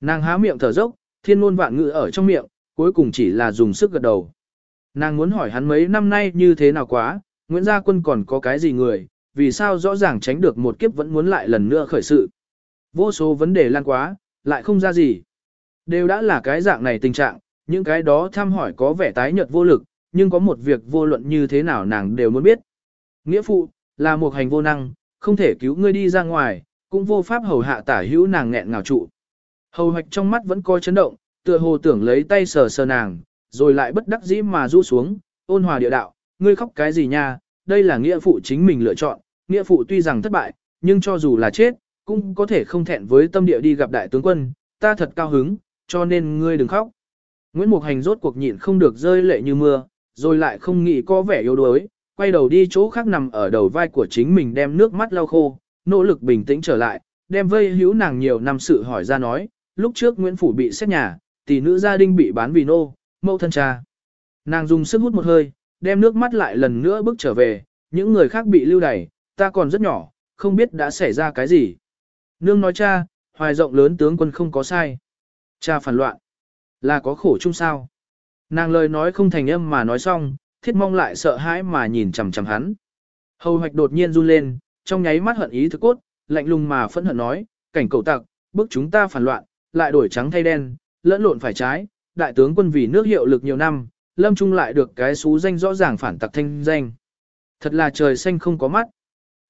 Speaker 1: Nàng há miệng thở dốc, thiên ngôn vạn ngữ ở trong miệng, cuối cùng chỉ là dùng sức gật đầu. Nàng muốn hỏi hắn mấy năm nay như thế nào quá, Nguyễn Gia Quân còn có cái gì người, vì sao rõ ràng tránh được một kiếp vẫn muốn lại lần nữa khởi sự. Vô số vấn đề lan quá, lại không ra gì. Đều đã là cái dạng này tình trạng, những cái đó thăm hỏi có vẻ tái nhợt vô lực, nhưng có một việc vô luận như thế nào nàng đều muốn biết. Nghĩa phụ, là một hành vô năng, không thể cứu ngươi đi ra ngoài, cũng vô pháp hầu hạ tả hữu nàng nghẹn ngào trụ. Hầu hoạch trong mắt vẫn coi chấn động, tựa hồ tưởng lấy tay sờ sờ nàng, rồi lại bất đắc dĩ mà rũ xuống, ôn hòa địa đạo, ngươi khóc cái gì nha, đây là nghĩa phụ chính mình lựa chọn, nghĩa phụ tuy rằng thất bại, nhưng cho dù là chết, cũng có thể không thẹn với tâm địa đi gặp đại tướng quân, ta thật cao hứng, cho nên ngươi đừng khóc. Nguyễn Mục Hành rốt cuộc nhịn không được rơi lệ như mưa, rồi lại không nghĩ có vẻ yếu đuối, quay đầu đi chỗ khác nằm ở đầu vai của chính mình đem nước mắt lau khô, nỗ lực bình tĩnh trở lại, đem vây hữu nàng nhiều năm sự hỏi ra nói, lúc trước Nguyễn Phủ bị xét nhà, tỷ nữ gia đình bị bán vì nô, mẫu thân cha. Nàng dùng sức hút một hơi, đem nước mắt lại lần nữa bước trở về, những người khác bị lưu đày, ta còn rất nhỏ, không biết đã xảy ra cái gì. Nương nói cha, hoài rộng lớn tướng quân không có sai. Cha phản loạn, là có khổ chung sao. Nàng lời nói không thành âm mà nói xong, thiết mong lại sợ hãi mà nhìn chằm chằm hắn. Hầu hoạch đột nhiên run lên, trong nháy mắt hận ý thức cốt, lạnh lùng mà phẫn hận nói, cảnh cầu tặc, bức chúng ta phản loạn, lại đổi trắng thay đen, lẫn lộn phải trái, đại tướng quân vì nước hiệu lực nhiều năm, lâm trung lại được cái xú danh rõ ràng phản tặc thanh danh. Thật là trời xanh không có mắt.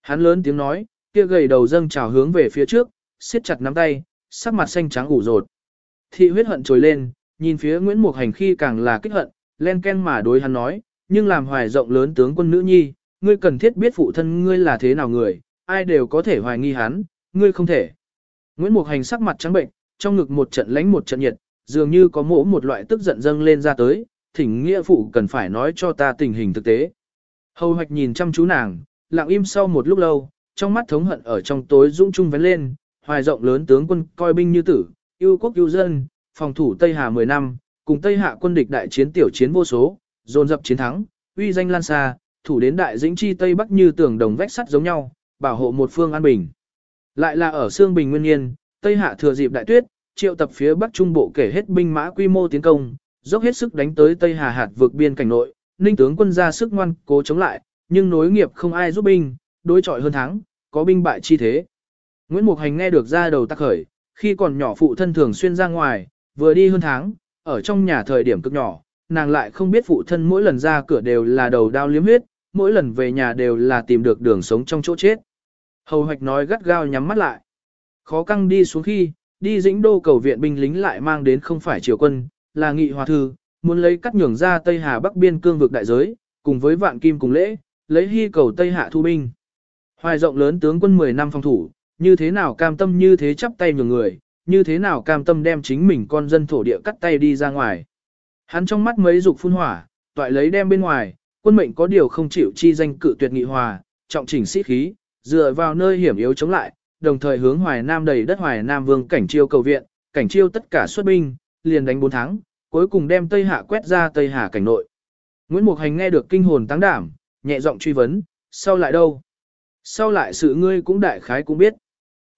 Speaker 1: Hắn lớn tiếng nói, kia gầy đầu dâng trào hướng về phía trước, siết chặt nắm tay, sắc mặt xanh trắng ủ rột. Thị huyết hận trồi lên, nhìn phía Nguyễn Mục Hành khi càng là kích hận, len ken mà đối hắn nói, nhưng làm hoài rộng lớn tướng quân nữ nhi, ngươi cần thiết biết phụ thân ngươi là thế nào người, ai đều có thể hoài nghi hắn, ngươi không thể. Nguyễn Mục Hành sắc mặt trắng bệnh, trong ngực một trận lánh một trận nhiệt, dường như có mỗ một loại tức giận dâng lên ra tới, thỉnh nghĩa phụ cần phải nói cho ta tình hình thực tế. Hầu hoạch nhìn chăm chú nàng, lặng im sau một lúc lâu, trong mắt thống hận ở trong tối dũng trung vén lên, hoài rộng lớn tướng quân coi binh như tử, yêu quốc yêu dân, phòng thủ Tây Hà 10 năm, cùng Tây Hạ quân địch đại chiến tiểu chiến vô số, dồn dập chiến thắng, uy danh lan xa, thủ đến đại dĩnh chi Tây Bắc như tường đồng vách sắt giống nhau, bảo hộ một phương an bình. Lại là ở Sương Bình Nguyên Nhiên, Tây Hạ thừa dịp đại tuyết, triệu tập phía Bắc Trung Bộ kể hết binh mã quy mô tiến công, dốc hết sức đánh tới Tây Hà hạt vượt biên cảnh nội, ninh tướng quân ra sức ngoan cố chống lại, nhưng nối nghiệp không ai giúp binh, đối chọi hơn thắng, có binh bại chi thế. Nguyễn Mục Hành nghe được ra đầu tắc khởi, khi còn nhỏ phụ thân thường xuyên ra ngoài, vừa đi hơn tháng, ở trong nhà thời điểm cực nhỏ, nàng lại không biết phụ thân mỗi lần ra cửa đều là đầu đao liếm huyết, mỗi lần về nhà đều là tìm được đường sống trong chỗ chết. Hầu hoạch nói gắt gao nhắm mắt lại. Khó căng đi xuống khi, đi dĩnh đô cầu viện binh lính lại mang đến không phải triều quân, là nghị hòa thư, muốn lấy cắt nhường ra Tây Hà Bắc biên cương vực đại giới, cùng với vạn kim cùng lễ, lấy hy cầu Tây Hạ thu binh. Hoài rộng lớn tướng quân 10 năm phòng thủ, như thế nào cam tâm như thế chắp tay nhường người, như thế nào cam tâm đem chính mình con dân thổ địa cắt tay đi ra ngoài. Hắn trong mắt mấy dục phun hỏa, toại lấy đem bên ngoài, quân mệnh có điều không chịu chi danh cự tuyệt nghị hòa, trọng chỉnh sĩ khí, dựa vào nơi hiểm yếu chống lại, đồng thời hướng Hoài Nam đầy đất Hoài Nam vương cảnh chiêu cầu viện, cảnh chiêu tất cả xuất binh, liền đánh bốn tháng, cuối cùng đem Tây Hạ quét ra Tây Hà cảnh nội. Nguyễn Mục Hành nghe được kinh hồn tăng đảm, nhẹ giọng truy vấn, sau lại đâu? Sau lại sự ngươi cũng đại khái cũng biết.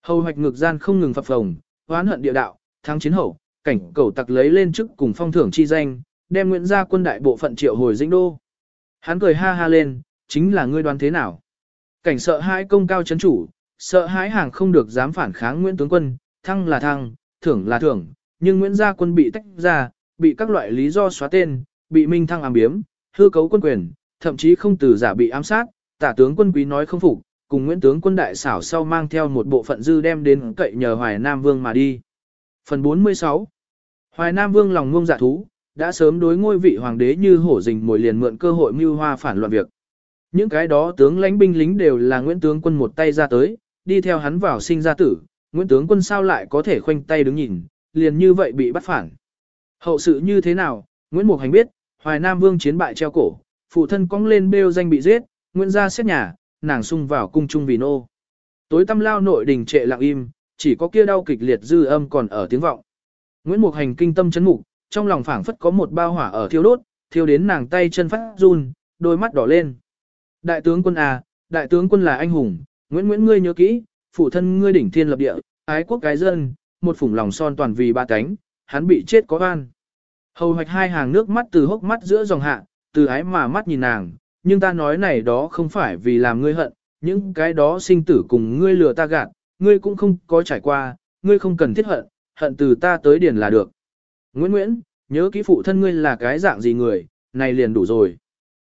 Speaker 1: Hầu hoạch ngược gian không ngừng phập phồng, hoán hận địa đạo, thắng chiến hậu, cảnh cầu tặc lấy lên chức cùng phong thưởng chi danh, đem Nguyễn gia quân đại bộ phận triệu hồi dĩnh đô. Hắn cười ha ha lên, chính là ngươi đoán thế nào? Cảnh sợ hãi công cao chấn chủ, sợ hãi hàng không được dám phản kháng Nguyễn tướng quân, thăng là thăng, thưởng là thưởng, nhưng Nguyễn gia quân bị tách ra, bị các loại lý do xóa tên, bị minh thăng ám biếm, hư cấu quân quyền, thậm chí không từ giả bị ám sát, tả tướng quân quý nói không phục, cùng Nguyễn tướng quân đại xảo sau mang theo một bộ phận dư đem đến cậy nhờ Hoài Nam Vương mà đi. Phần 46 Hoài Nam Vương lòng ngông giả thú, đã sớm đối ngôi vị hoàng đế như hổ rình mồi liền mượn cơ hội mưu hoa phản loạn việc. Những cái đó tướng lãnh binh lính đều là Nguyễn tướng quân một tay ra tới, đi theo hắn vào sinh ra tử, Nguyễn tướng quân sao lại có thể khoanh tay đứng nhìn, liền như vậy bị bắt phản. Hậu sự như thế nào, Nguyễn Mục Hành biết, Hoài Nam Vương chiến bại treo cổ, phụ thân cong lên bêu danh bị giết, Nguyễn gia xét nhà, nàng sung vào cung trung vì nô. Tối tâm lao nội đình trệ lặng im, chỉ có kia đau kịch liệt dư âm còn ở tiếng vọng. Nguyễn Mục Hành kinh tâm chấn mục, trong lòng phảng phất có một bao hỏa ở thiêu đốt, thiêu đến nàng tay chân phát run, đôi mắt đỏ lên. Đại tướng quân à, đại tướng quân là anh hùng, Nguyễn Nguyễn ngươi nhớ kỹ, phụ thân ngươi đỉnh thiên lập địa, ái quốc cái dân, một phủng lòng son toàn vì ba cánh, hắn bị chết có oan. Hầu hoạch hai hàng nước mắt từ hốc mắt giữa dòng hạ, từ ái mà mắt nhìn nàng, nhưng ta nói này đó không phải vì làm ngươi hận, những cái đó sinh tử cùng ngươi lừa ta gạt, ngươi cũng không có trải qua, ngươi không cần thiết hận, hận từ ta tới điền là được. Nguyễn Nguyễn, nhớ kỹ phụ thân ngươi là cái dạng gì người, này liền đủ rồi.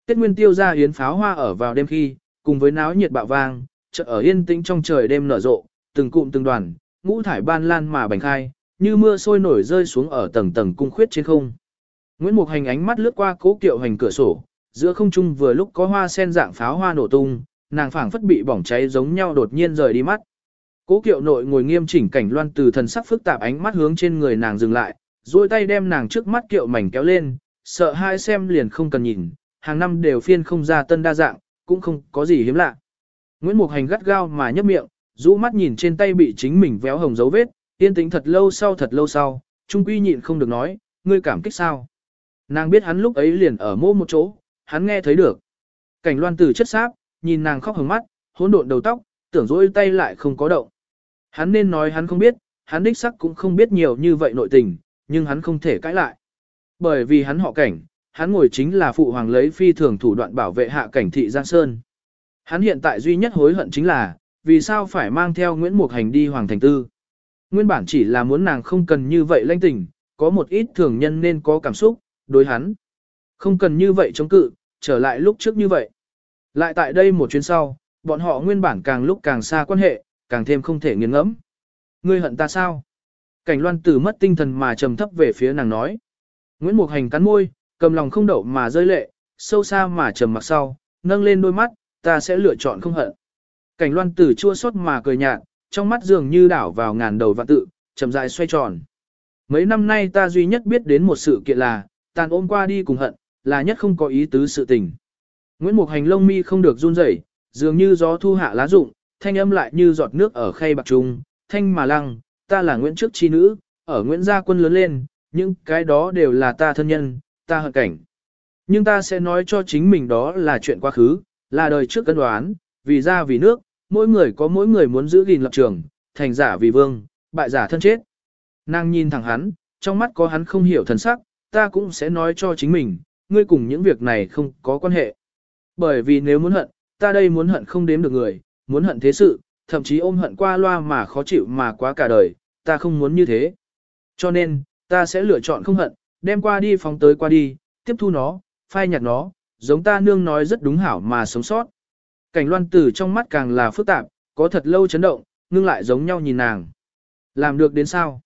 Speaker 1: Tết Nguyên tiêu ra yến pháo hoa ở vào đêm khi, cùng với náo nhiệt bạo vang, chợt ở yên tĩnh trong trời đêm nở rộ, từng cụm từng đoàn, ngũ thải ban lan mà bành khai, như mưa sôi nổi rơi xuống ở tầng tầng cung khuyết trên không. Nguyễn Mục Hành ánh mắt lướt qua cố kiệu hành cửa sổ, giữa không trung vừa lúc có hoa sen dạng pháo hoa nổ tung, nàng phảng phất bị bỏng cháy giống nhau đột nhiên rời đi mắt. Cố kiệu nội ngồi nghiêm chỉnh cảnh loan từ thần sắc phức tạp ánh mắt hướng trên người nàng dừng lại, duỗi tay đem nàng trước mắt kiệu mảnh kéo lên, sợ hai xem liền không cần nhìn, hàng năm đều phiên không ra tân đa dạng, cũng không có gì hiếm lạ. Nguyễn Mục Hành gắt gao mà nhấp miệng, rũ mắt nhìn trên tay bị chính mình véo hồng dấu vết, yên tĩnh thật lâu sau thật lâu sau, trung quy nhịn không được nói, ngươi cảm kích sao. Nàng biết hắn lúc ấy liền ở mô một chỗ, hắn nghe thấy được. Cảnh loan Tử chất sáp, nhìn nàng khóc hồng mắt, hỗn độn đầu tóc, tưởng dỗi tay lại không có động. Hắn nên nói hắn không biết, hắn đích sắc cũng không biết nhiều như vậy nội tình, nhưng hắn không thể cãi lại. Bởi vì hắn họ cảnh, hắn ngồi chính là phụ hoàng lấy phi thường thủ đoạn bảo vệ hạ cảnh thị Giang Sơn. Hắn hiện tại duy nhất hối hận chính là, vì sao phải mang theo Nguyễn Mục Hành đi Hoàng Thành Tư. Nguyên bản chỉ là muốn nàng không cần như vậy lanh tình, có một ít thường nhân nên có cảm xúc, đối hắn. Không cần như vậy chống cự, trở lại lúc trước như vậy. Lại tại đây một chuyến sau, bọn họ nguyên bản càng lúc càng xa quan hệ, càng thêm không thể nghiền ngẫm. Ngươi hận ta sao? Cảnh loan tử mất tinh thần mà trầm thấp về phía nàng nói. Nguyễn Mục Hành cắn môi, cầm lòng không đậu mà rơi lệ, sâu xa mà trầm mặc sau, nâng lên đôi mắt, ta sẽ lựa chọn không hận. Cảnh loan tử chua xót mà cười nhạt, trong mắt dường như đảo vào ngàn đầu vạn tự, chậm rãi xoay tròn. Mấy năm nay ta duy nhất biết đến một sự kiện là, tàn ôm qua đi cùng hận, là nhất không có ý tứ sự tình. Nguyễn Mục Hành lông mi không được run rẩy, dường như gió thu hạ lá rụng, thanh âm lại như giọt nước ở khay bạc trung, thanh mà lăng, ta là Nguyễn trước chi nữ, ở Nguyễn gia quân lớn lên, những cái đó đều là ta thân nhân, ta hận cảnh. Nhưng ta sẽ nói cho chính mình đó là chuyện quá khứ, là đời trước cân đoán, vì ra vì nước, mỗi người có mỗi người muốn giữ gìn lập trường, thành giả vì vương, bại giả thân chết. Nàng nhìn thẳng hắn, trong mắt có hắn không hiểu thần sắc, ta cũng sẽ nói cho chính mình, ngươi cùng những việc này không có quan hệ. Bởi vì nếu muốn hận, ta đây muốn hận không đếm được người, muốn hận thế sự, thậm chí ôm hận qua loa mà khó chịu mà quá cả đời, ta không muốn như thế. Cho nên, ta sẽ lựa chọn không hận, đem qua đi phóng tới qua đi, tiếp thu nó, phai nhạt nó, giống ta nương nói rất đúng hảo mà sống sót. Cảnh loan tử trong mắt càng là phức tạp, có thật lâu chấn động, ngưng lại giống nhau nhìn nàng. Làm được đến sao?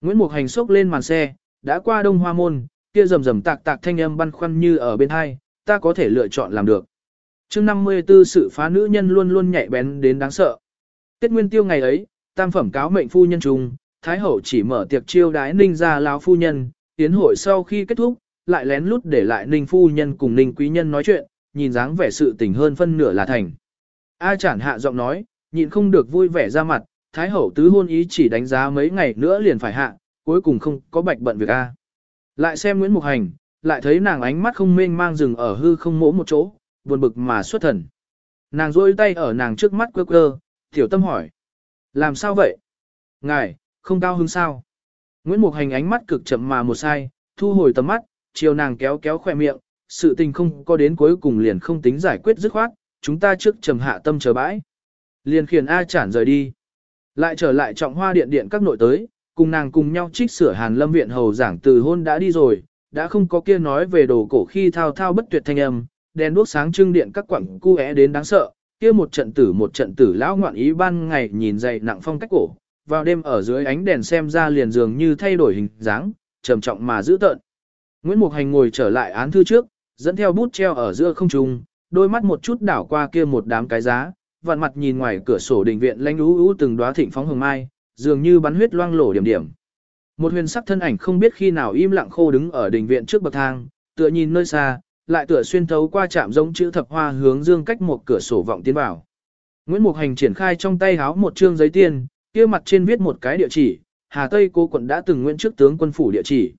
Speaker 1: Nguyễn Mục Hành sốc lên màn xe, đã qua đông hoa môn, kia rầm rầm tạc tạc thanh âm băn khoăn như ở bên hai, ta có thể lựa chọn làm được. chương 54 sự phá nữ nhân luôn luôn nhạy bén đến đáng sợ. Tết nguyên tiêu ngày ấy, tam phẩm cáo mệnh phu nhân trùng, Thái hậu chỉ mở tiệc chiêu đái ninh ra lão phu nhân, tiến hội sau khi kết thúc, lại lén lút để lại ninh phu nhân cùng ninh quý nhân nói chuyện, nhìn dáng vẻ sự tình hơn phân nửa là thành. A chản hạ giọng nói, nhịn không được vui vẻ ra mặt, Thái hậu tứ hôn ý chỉ đánh giá mấy ngày nữa liền phải hạ, cuối cùng không có bạch bận việc A. Lại xem Nguyễn Mục Hành, lại thấy nàng ánh mắt không mênh mang rừng ở hư không mỗ một chỗ, buồn bực mà xuất thần. Nàng rôi tay ở nàng trước mắt quơ quơ, tiểu tâm hỏi. Làm sao vậy? Ngài, không cao hứng sao? Nguyễn Mục Hành ánh mắt cực chậm mà một sai, thu hồi tầm mắt, chiều nàng kéo kéo khỏe miệng, sự tình không có đến cuối cùng liền không tính giải quyết dứt khoát, chúng ta trước trầm hạ tâm chờ bãi. Liền khiển A chản rời đi. Lại trở lại trọng hoa điện điện các nội tới, cùng nàng cùng nhau trích sửa hàn lâm viện hầu giảng từ hôn đã đi rồi, đã không có kia nói về đồ cổ khi thao thao bất tuyệt thanh âm, đèn đuốc sáng trưng điện các quảng cu é đến đáng sợ, kia một trận tử một trận tử lão ngoạn ý ban ngày nhìn dày nặng phong cách cổ, vào đêm ở dưới ánh đèn xem ra liền dường như thay đổi hình dáng, trầm trọng mà dữ tợn. Nguyễn Mục Hành ngồi trở lại án thư trước, dẫn theo bút treo ở giữa không trung, đôi mắt một chút đảo qua kia một đám cái giá, vặn mặt nhìn ngoài cửa sổ đình viện lanh ú ú từng đóa thịnh phóng hồng mai, dường như bắn huyết loang lổ điểm điểm. Một huyền sắc thân ảnh không biết khi nào im lặng khô đứng ở đình viện trước bậc thang, tựa nhìn nơi xa, lại tựa xuyên thấu qua chạm giống chữ thập hoa hướng dương cách một cửa sổ vọng tiến vào. Nguyễn Mục Hành triển khai trong tay háo một trương giấy tiền, kia mặt trên viết một cái địa chỉ, Hà Tây cô quận đã từng nguyện trước tướng quân phủ địa chỉ.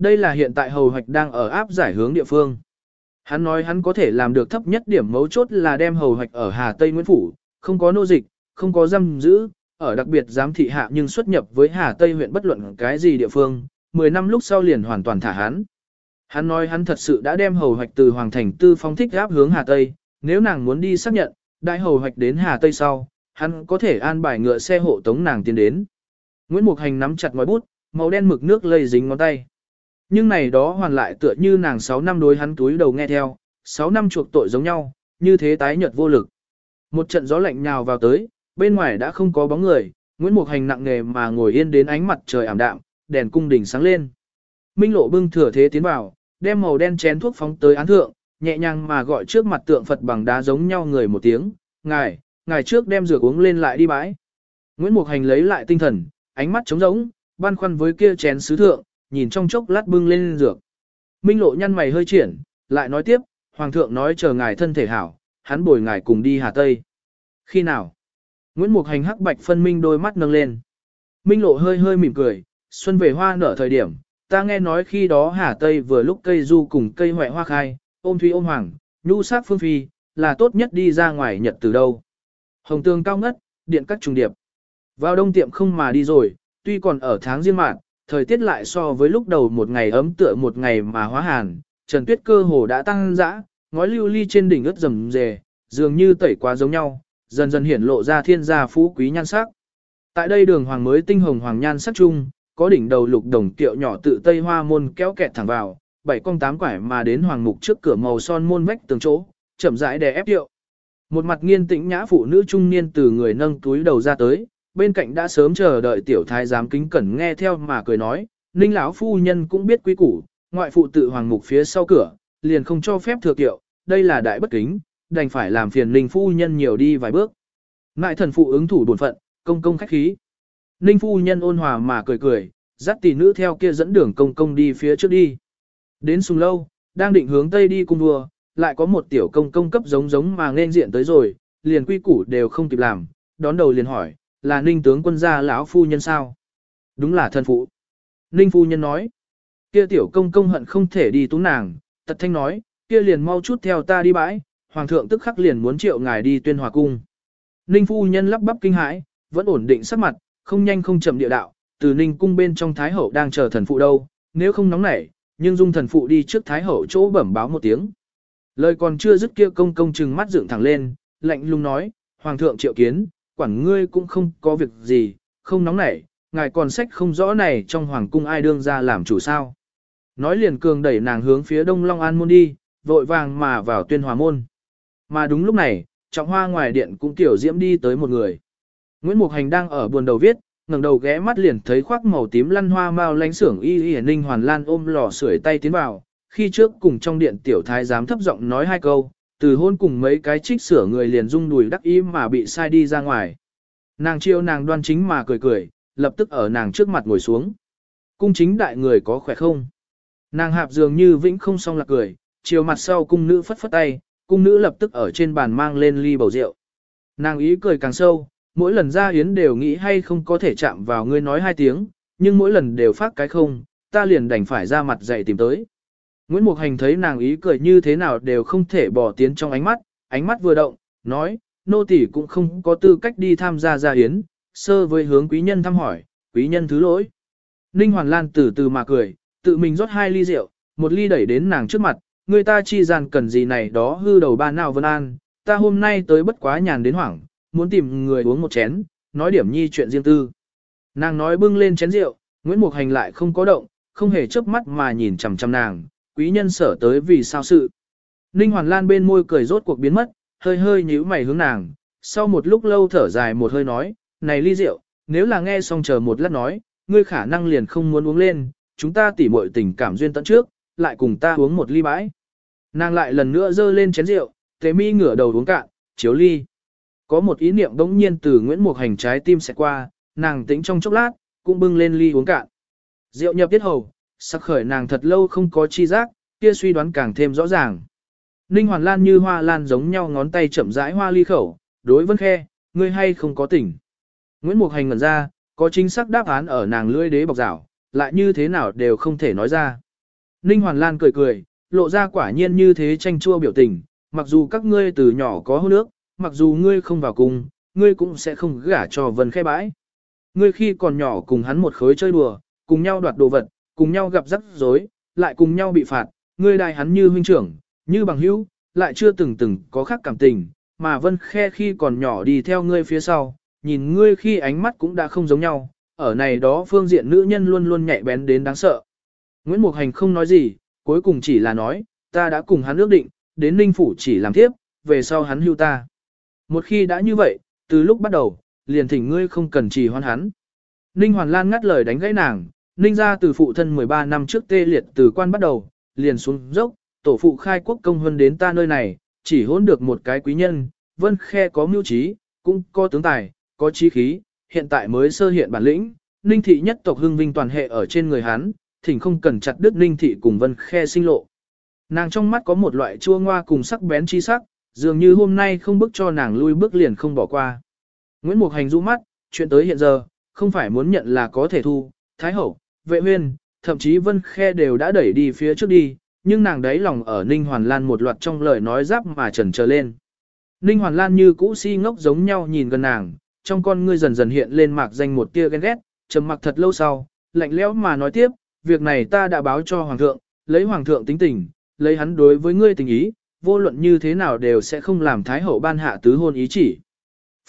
Speaker 1: Đây là hiện tại hầu hoạch đang ở áp giải hướng địa phương. Hắn nói hắn có thể làm được thấp nhất điểm mấu chốt là đem hầu hoạch ở Hà Tây Nguyễn Phủ, không có nô dịch, không có giam giữ, ở đặc biệt giám thị hạ nhưng xuất nhập với Hà Tây huyện bất luận cái gì địa phương, 10 năm lúc sau liền hoàn toàn thả hắn. Hắn nói hắn thật sự đã đem hầu hoạch từ Hoàng Thành Tư phong thích áp hướng Hà Tây, nếu nàng muốn đi xác nhận, đại hầu hoạch đến Hà Tây sau, hắn có thể an bài ngựa xe hộ tống nàng tiến đến. Nguyễn Mục Hành nắm chặt ngòi bút, màu đen mực nước lây dính ngón tay. Nhưng này đó hoàn lại tựa như nàng 6 năm đối hắn túi đầu nghe theo, 6 năm chuộc tội giống nhau, như thế tái nhợt vô lực. Một trận gió lạnh nhào vào tới, bên ngoài đã không có bóng người, Nguyễn Mục Hành nặng nghề mà ngồi yên đến ánh mặt trời ảm đạm, đèn cung đỉnh sáng lên. Minh Lộ bưng thừa thế tiến vào, đem màu đen chén thuốc phóng tới án thượng, nhẹ nhàng mà gọi trước mặt tượng Phật bằng đá giống nhau người một tiếng, "Ngài, ngài trước đem rượu uống lên lại đi bãi." Nguyễn Mục Hành lấy lại tinh thần, ánh mắt trống rỗng, băn khoăn với kia chén sứ thượng, nhìn trong chốc lát bưng lên dược. Minh Lộ nhăn mày hơi triển, lại nói tiếp, "Hoàng thượng nói chờ ngài thân thể hảo, hắn bồi ngài cùng đi Hà Tây." "Khi nào?" Nguyễn Mục Hành hắc bạch phân minh đôi mắt nâng lên. Minh Lộ hơi hơi mỉm cười, xuân về hoa nở thời điểm, ta nghe nói khi đó Hà Tây vừa lúc cây du cùng cây hoại hoa khai, ôm thủy ôm hoàng, nhu sắc phương phi, là tốt nhất đi ra ngoài nhật từ đâu. Hồng tương cao ngất, điện các trùng điệp. Vào đông tiệm không mà đi rồi, tuy còn ở tháng riêng mạng, thời tiết lại so với lúc đầu một ngày ấm tựa một ngày mà hóa hàn, trần tuyết cơ hồ đã tăng dã, ngói lưu ly trên đỉnh ướt rầm rề, dường như tẩy quá giống nhau, dần dần hiển lộ ra thiên gia phú quý nhan sắc. Tại đây đường hoàng mới tinh hồng hoàng nhan sắc chung, có đỉnh đầu lục đồng tiệu nhỏ tự tây hoa môn kéo kẹt thẳng vào, bảy con tám quải mà đến hoàng mục trước cửa màu son môn vách tường chỗ, chậm rãi đè ép tiệu. Một mặt nghiên tĩnh nhã phụ nữ trung niên từ người nâng túi đầu ra tới, bên cạnh đã sớm chờ đợi tiểu thái giám kính cẩn nghe theo mà cười nói, ninh lão phu nhân cũng biết quý củ, ngoại phụ tự hoàng mục phía sau cửa, liền không cho phép thừa kiệu, đây là đại bất kính, đành phải làm phiền ninh phu nhân nhiều đi vài bước. Ngại thần phụ ứng thủ buồn phận, công công khách khí. Ninh phu nhân ôn hòa mà cười cười, dắt tỷ nữ theo kia dẫn đường công công đi phía trước đi. Đến sùng lâu, đang định hướng tây đi cung đua, lại có một tiểu công công cấp giống giống mà nên diện tới rồi, liền quy củ đều không kịp làm, đón đầu liền hỏi, là ninh tướng quân gia lão phu nhân sao? Đúng là thân phụ. Ninh phu nhân nói, kia tiểu công công hận không thể đi tú nàng, tật thanh nói, kia liền mau chút theo ta đi bãi, hoàng thượng tức khắc liền muốn triệu ngài đi tuyên hòa cung. Ninh phu nhân lắp bắp kinh hãi, vẫn ổn định sắc mặt, không nhanh không chậm địa đạo, từ ninh cung bên trong thái hậu đang chờ thần phụ đâu, nếu không nóng nảy, nhưng dung thần phụ đi trước thái hậu chỗ bẩm báo một tiếng. Lời còn chưa dứt kia công công chừng mắt dựng thẳng lên, lạnh lùng nói, hoàng thượng triệu kiến, quản ngươi cũng không có việc gì, không nóng nảy, ngài còn sách không rõ này trong hoàng cung ai đương ra làm chủ sao. Nói liền cường đẩy nàng hướng phía đông Long An môn đi, vội vàng mà vào tuyên hòa môn. Mà đúng lúc này, trọng hoa ngoài điện cũng tiểu diễm đi tới một người. Nguyễn Mục Hành đang ở buồn đầu viết, ngẩng đầu ghé mắt liền thấy khoác màu tím lăn hoa mao lánh sưởng y y ninh hoàn lan ôm lò sưởi tay tiến vào, khi trước cùng trong điện tiểu thái giám thấp giọng nói hai câu, từ hôn cùng mấy cái trích sửa người liền rung đùi đắc ý mà bị sai đi ra ngoài. Nàng chiêu nàng đoan chính mà cười cười, lập tức ở nàng trước mặt ngồi xuống. Cung chính đại người có khỏe không? Nàng hạp dường như vĩnh không xong là cười, chiều mặt sau cung nữ phất phất tay, cung nữ lập tức ở trên bàn mang lên ly bầu rượu. Nàng ý cười càng sâu, mỗi lần ra yến đều nghĩ hay không có thể chạm vào ngươi nói hai tiếng, nhưng mỗi lần đều phát cái không, ta liền đành phải ra mặt dậy tìm tới. Nguyễn Mục Hành thấy nàng ý cười như thế nào đều không thể bỏ tiến trong ánh mắt, ánh mắt vừa động, nói, nô tỷ cũng không có tư cách đi tham gia gia yến, sơ với hướng quý nhân thăm hỏi, quý nhân thứ lỗi. Ninh Hoàn Lan từ từ mà cười, tự mình rót hai ly rượu, một ly đẩy đến nàng trước mặt, người ta chi gian cần gì này đó hư đầu ba nào vân an, ta hôm nay tới bất quá nhàn đến hoảng, muốn tìm người uống một chén, nói điểm nhi chuyện riêng tư. Nàng nói bưng lên chén rượu, Nguyễn Mục Hành lại không có động, không hề chớp mắt mà nhìn chằm chằm nàng, quý nhân sở tới vì sao sự. Ninh Hoàn Lan bên môi cười rốt cuộc biến mất, hơi hơi nhíu mày hướng nàng, sau một lúc lâu thở dài một hơi nói, này ly rượu, nếu là nghe xong chờ một lát nói, ngươi khả năng liền không muốn uống lên, chúng ta tỉ muội tình cảm duyên tận trước, lại cùng ta uống một ly bãi. Nàng lại lần nữa dơ lên chén rượu, tế mi ngửa đầu uống cạn, chiếu ly. Có một ý niệm đống nhiên từ Nguyễn Mục Hành trái tim sẽ qua, nàng tĩnh trong chốc lát, cũng bưng lên ly uống cạn. Rượu nhập tiết hầu, sắc khởi nàng thật lâu không có chi giác, kia suy đoán càng thêm rõ ràng. Ninh Hoàn Lan như hoa lan giống nhau ngón tay chậm rãi hoa ly khẩu, đối vân khe, ngươi hay không có tỉnh. Nguyễn Mục Hành ngẩn ra, có chính xác đáp án ở nàng lưỡi đế bọc rảo, lại như thế nào đều không thể nói ra. Ninh Hoàn Lan cười cười, lộ ra quả nhiên như thế tranh chua biểu tình, mặc dù các ngươi từ nhỏ có hôn nước, mặc dù ngươi không vào cùng, ngươi cũng sẽ không gả cho vân khe bãi. Ngươi khi còn nhỏ cùng hắn một khối chơi đùa, cùng nhau đoạt đồ vật, cùng nhau gặp rắc rối, lại cùng nhau bị phạt, ngươi đại hắn như huynh trưởng, như bằng hữu, lại chưa từng từng có khác cảm tình, mà vân khe khi còn nhỏ đi theo ngươi phía sau, nhìn ngươi khi ánh mắt cũng đã không giống nhau, ở này đó phương diện nữ nhân luôn luôn nhạy bén đến đáng sợ. Nguyễn Mục Hành không nói gì, cuối cùng chỉ là nói, ta đã cùng hắn ước định, đến Ninh Phủ chỉ làm tiếp, về sau hắn hưu ta. Một khi đã như vậy, từ lúc bắt đầu, liền thỉnh ngươi không cần trì hoan hắn. Ninh Hoàn Lan ngắt lời đánh gãy nàng, Ninh ra từ phụ thân 13 năm trước tê liệt từ quan bắt đầu, liền xuống dốc, tổ phụ khai quốc công hơn đến ta nơi này, chỉ hôn được một cái quý nhân, vân khe có mưu trí, cũng có tướng tài, có trí khí, hiện tại mới sơ hiện bản lĩnh, Ninh thị nhất tộc hưng vinh toàn hệ ở trên người hắn, thỉnh không cần chặt đứt Ninh thị cùng vân khe sinh lộ. Nàng trong mắt có một loại chua ngoa cùng sắc bén chi sắc, dường như hôm nay không bước cho nàng lui bước liền không bỏ qua. Nguyễn Mục Hành rũ mắt, chuyện tới hiện giờ, không phải muốn nhận là có thể thu, Thái Hậu, Vệ Huyên, thậm chí Vân Khe đều đã đẩy đi phía trước đi, nhưng nàng đấy lòng ở Ninh Hoàn Lan một loạt trong lời nói giáp mà trần trở lên. Ninh Hoàn Lan như cũ si ngốc giống nhau nhìn gần nàng, trong con ngươi dần dần hiện lên mạc danh một tia ghen ghét, trầm mặc thật lâu sau, lạnh lẽo mà nói tiếp, việc này ta đã báo cho Hoàng thượng, lấy Hoàng thượng tính tình, lấy hắn đối với ngươi tình ý, vô luận như thế nào đều sẽ không làm Thái Hậu ban hạ tứ hôn ý chỉ.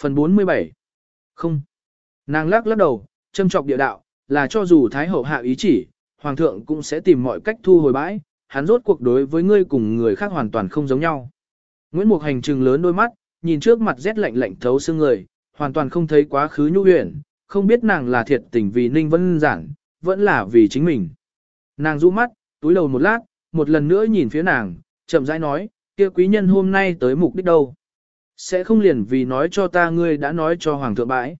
Speaker 1: Phần 47 Không. Nàng lắc lắc đầu, châm trọc địa đạo, là cho dù Thái Hậu hạ ý chỉ, Hoàng thượng cũng sẽ tìm mọi cách thu hồi bãi, hắn rốt cuộc đối với ngươi cùng người khác hoàn toàn không giống nhau. Nguyễn Mục Hành trừng lớn đôi mắt, nhìn trước mặt rét lạnh lạnh thấu xương người, hoàn toàn không thấy quá khứ nhu huyền, không biết nàng là thiệt tình vì Ninh Vân Giản, vẫn là vì chính mình. Nàng rũ mắt, túi đầu một lát, một lần nữa nhìn phía nàng, chậm rãi nói, kia quý nhân hôm nay tới mục đích đâu. Sẽ không liền vì nói cho ta ngươi đã nói cho Hoàng thượng bãi.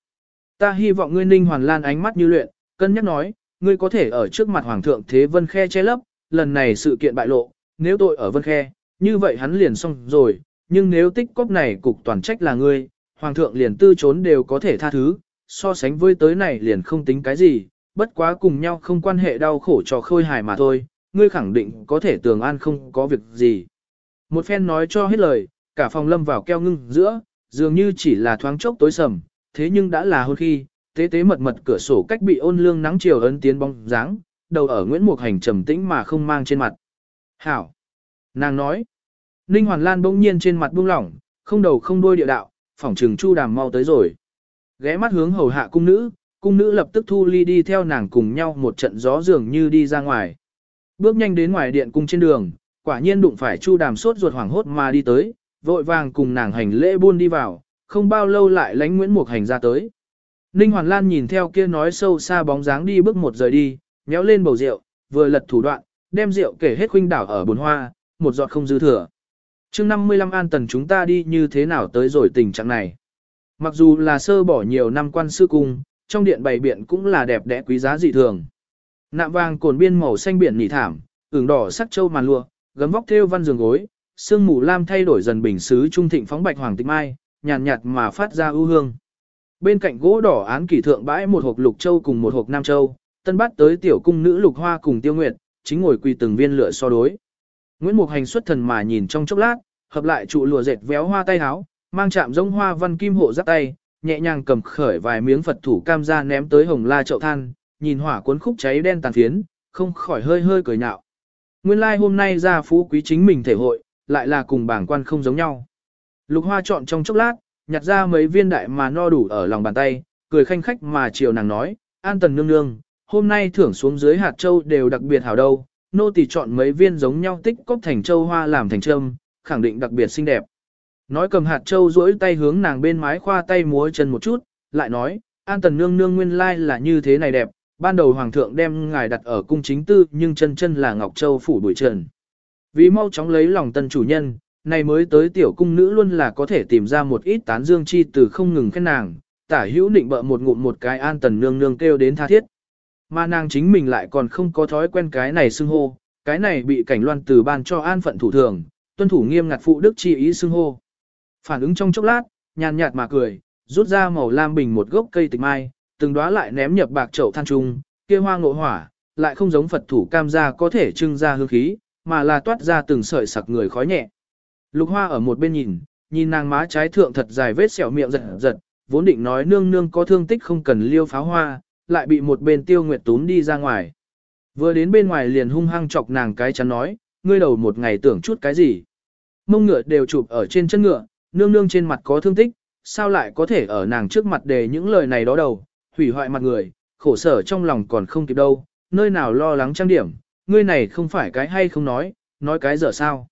Speaker 1: Ta hy vọng ngươi Ninh Hoàn Lan ánh mắt như luyện, cân nhắc nói, ngươi có thể ở trước mặt Hoàng thượng Thế Vân Khe che lấp, lần này sự kiện bại lộ, nếu tội ở Vân Khe, như vậy hắn liền xong rồi, nhưng nếu tích cóp này cục toàn trách là ngươi, Hoàng thượng liền tư trốn đều có thể tha thứ, so sánh với tới này liền không tính cái gì, bất quá cùng nhau không quan hệ đau khổ cho khôi hài mà thôi, ngươi khẳng định có thể tường an không có việc gì. Một phen nói cho hết lời, cả phòng lâm vào keo ngưng giữa, dường như chỉ là thoáng chốc tối sầm, thế nhưng đã là hôn khi, tế tế mật mật cửa sổ cách bị ôn lương nắng chiều ấn tiến bóng dáng, đầu ở Nguyễn Mục Hành trầm tĩnh mà không mang trên mặt. Hảo! Nàng nói. Ninh Hoàn Lan bỗng nhiên trên mặt buông lỏng, không đầu không đuôi địa đạo, phỏng trừng chu đàm mau tới rồi. Ghé mắt hướng hầu hạ cung nữ, cung nữ lập tức thu ly đi theo nàng cùng nhau một trận gió dường như đi ra ngoài. Bước nhanh đến ngoài điện cung trên đường, quả nhiên đụng phải chu đàm sốt ruột hoảng hốt mà đi tới, vội vàng cùng nàng hành lễ buôn đi vào, không bao lâu lại lánh Nguyễn Mục Hành ra tới. Ninh Hoàn Lan nhìn theo kia nói sâu xa bóng dáng đi bước một rời đi, nhéo lên bầu rượu, vừa lật thủ đoạn, đem rượu kể hết khuynh đảo ở bồn hoa, một giọt không dư thừa. chương 55 an tần chúng ta đi như thế nào tới rồi tình trạng này. Mặc dù là sơ bỏ nhiều năm quan sư cung, trong điện bày biện cũng là đẹp đẽ quý giá dị thường. Nạm vàng cồn biên màu xanh biển nỉ thảm, ửng đỏ sắc châu màn lụa, gấm vóc thêu văn giường gối, sương mù lam thay đổi dần bình sứ trung thịnh phóng bạch hoàng tịch mai, nhàn nhạt, mà phát ra ưu hương. Bên cạnh gỗ đỏ án kỷ thượng bãi một hộp lục châu cùng một hộp nam châu, tân bắt tới tiểu cung nữ lục hoa cùng tiêu nguyệt, chính ngồi quỳ từng viên lửa so đối. Nguyễn Mục Hành xuất thần mà nhìn trong chốc lát, hợp lại trụ lụa dệt véo hoa tay háo, mang chạm giống hoa văn kim hộ giáp tay, nhẹ nhàng cầm khởi vài miếng Phật thủ cam ra ném tới hồng la chậu than, nhìn hỏa cuốn khúc cháy đen tàn phiến, không khỏi hơi hơi cười nhạo. Nguyên lai like hôm nay ra phú quý chính mình thể hội, lại là cùng bảng quan không giống nhau. Lục hoa chọn trong chốc lát, nhặt ra mấy viên đại mà no đủ ở lòng bàn tay, cười khanh khách mà chiều nàng nói, an tần nương nương, hôm nay thưởng xuống dưới hạt châu đều đặc biệt hảo đâu, nô tỳ chọn mấy viên giống nhau tích cốc thành châu hoa làm thành trâm, khẳng định đặc biệt xinh đẹp. Nói cầm hạt châu duỗi tay hướng nàng bên mái khoa tay múa chân một chút, lại nói, an tần nương nương nguyên lai là như thế này đẹp, ban đầu hoàng thượng đem ngài đặt ở cung chính tư nhưng chân chân là Ngọc Châu phủ bụi trần. Vì mau chóng lấy lòng tân chủ nhân, này mới tới tiểu cung nữ luôn là có thể tìm ra một ít tán dương chi từ không ngừng khen nàng, tả hữu định bợ một ngụm một cái an tần nương nương kêu đến tha thiết. Mà nàng chính mình lại còn không có thói quen cái này xưng hô, cái này bị cảnh loan từ ban cho an phận thủ thường, tuân thủ nghiêm ngặt phụ đức chi ý xưng hô. Phản ứng trong chốc lát, nhàn nhạt mà cười, rút ra màu lam bình một gốc cây tịch mai, từng đóa lại ném nhập bạc chậu than trung, kia hoa ngộ hỏa, lại không giống Phật thủ cam gia có thể trưng ra hương khí, mà là toát ra từng sợi sặc người khói nhẹ. Lục hoa ở một bên nhìn, nhìn nàng má trái thượng thật dài vết sẹo miệng giật giật, vốn định nói nương nương có thương tích không cần liêu pháo hoa, lại bị một bên tiêu nguyệt tún đi ra ngoài. Vừa đến bên ngoài liền hung hăng chọc nàng cái chắn nói, ngươi đầu một ngày tưởng chút cái gì. Mông ngựa đều chụp ở trên chân ngựa, nương nương trên mặt có thương tích, sao lại có thể ở nàng trước mặt đề những lời này đó đầu, hủy hoại mặt người, khổ sở trong lòng còn không kịp đâu, nơi nào lo lắng trang điểm, ngươi này không phải cái hay không nói, nói cái dở sao.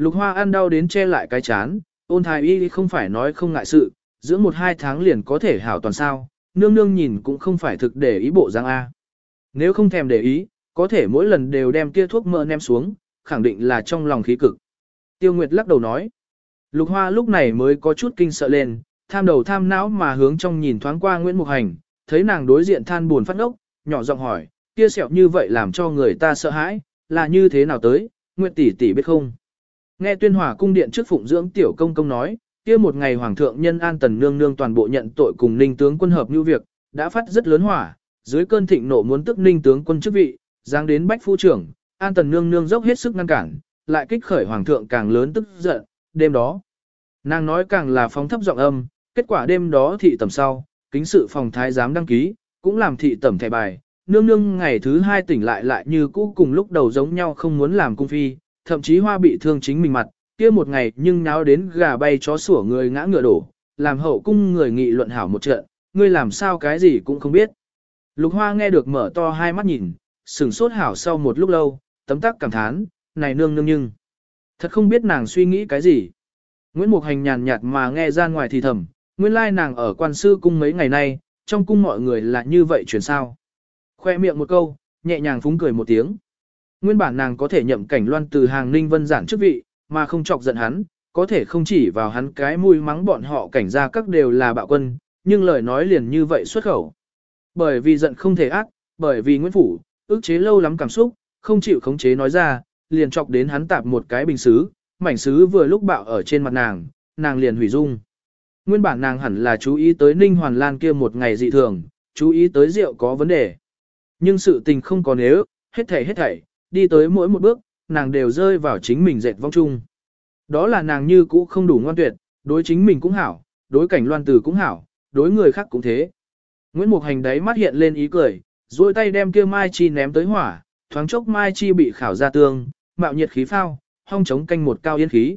Speaker 1: Lục hoa ăn đau đến che lại cái chán, ôn thái y không phải nói không ngại sự, giữa một hai tháng liền có thể hảo toàn sao, nương nương nhìn cũng không phải thực để ý bộ giang A. Nếu không thèm để ý, có thể mỗi lần đều đem kia thuốc mỡ ném xuống, khẳng định là trong lòng khí cực. Tiêu Nguyệt lắc đầu nói. Lục Hoa lúc này mới có chút kinh sợ lên, tham đầu tham não mà hướng trong nhìn thoáng qua Nguyễn Mục Hành, thấy nàng đối diện than buồn phát ốc, nhỏ giọng hỏi, kia sẹo như vậy làm cho người ta sợ hãi, là như thế nào tới, Nguyệt tỷ tỷ biết không? Nghe tuyên hỏa cung điện trước phụng dưỡng tiểu công công nói, kia một ngày hoàng thượng nhân an tần nương nương toàn bộ nhận tội cùng ninh tướng quân hợp như việc, đã phát rất lớn hỏa, dưới cơn thịnh nộ muốn tức ninh tướng quân chức vị, giáng đến bách phu trưởng, an tần nương nương dốc hết sức ngăn cản, lại kích khởi hoàng thượng càng lớn tức giận, đêm đó. Nàng nói càng là phóng thấp giọng âm, kết quả đêm đó thị tầm sau, kính sự phòng thái giám đăng ký, cũng làm thị tẩm thẻ bài, nương nương ngày thứ hai tỉnh lại lại như cũ cùng lúc đầu giống nhau không muốn làm cung phi, thậm chí hoa bị thương chính mình mặt, kia một ngày nhưng náo đến gà bay chó sủa người ngã ngựa đổ, làm hậu cung người nghị luận hảo một trận, ngươi làm sao cái gì cũng không biết. Lục hoa nghe được mở to hai mắt nhìn, sửng sốt hảo sau một lúc lâu, tấm tắc cảm thán, này nương nương nhưng. Thật không biết nàng suy nghĩ cái gì. Nguyễn Mục Hành nhàn nhạt mà nghe ra ngoài thì thầm, nguyên lai nàng ở quan sư cung mấy ngày nay, trong cung mọi người là như vậy chuyển sao. Khoe miệng một câu, nhẹ nhàng phúng cười một tiếng. Nguyên bản nàng có thể nhậm cảnh loan từ hàng ninh vân giản chức vị, mà không chọc giận hắn, có thể không chỉ vào hắn cái mùi mắng bọn họ cảnh ra các đều là bạo quân, nhưng lời nói liền như vậy xuất khẩu. Bởi vì giận không thể ác, bởi vì Nguyễn Phủ, ức chế lâu lắm cảm xúc, không chịu khống chế nói ra, liền chọc đến hắn tạp một cái bình xứ, mảnh xứ vừa lúc bạo ở trên mặt nàng, nàng liền hủy dung. Nguyên bản nàng hẳn là chú ý tới Ninh Hoàn Lan kia một ngày dị thường, chú ý tới rượu có vấn đề. Nhưng sự tình không có nếu, hết thảy hết thảy, đi tới mỗi một bước, nàng đều rơi vào chính mình dệt vong chung. Đó là nàng như cũ không đủ ngoan tuyệt, đối chính mình cũng hảo, đối cảnh loan tử cũng hảo, đối người khác cũng thế. Nguyễn Mục Hành đấy mắt hiện lên ý cười, duỗi tay đem kia mai chi ném tới hỏa, thoáng chốc mai chi bị khảo ra tương, mạo nhiệt khí phao, hong chống canh một cao yên khí.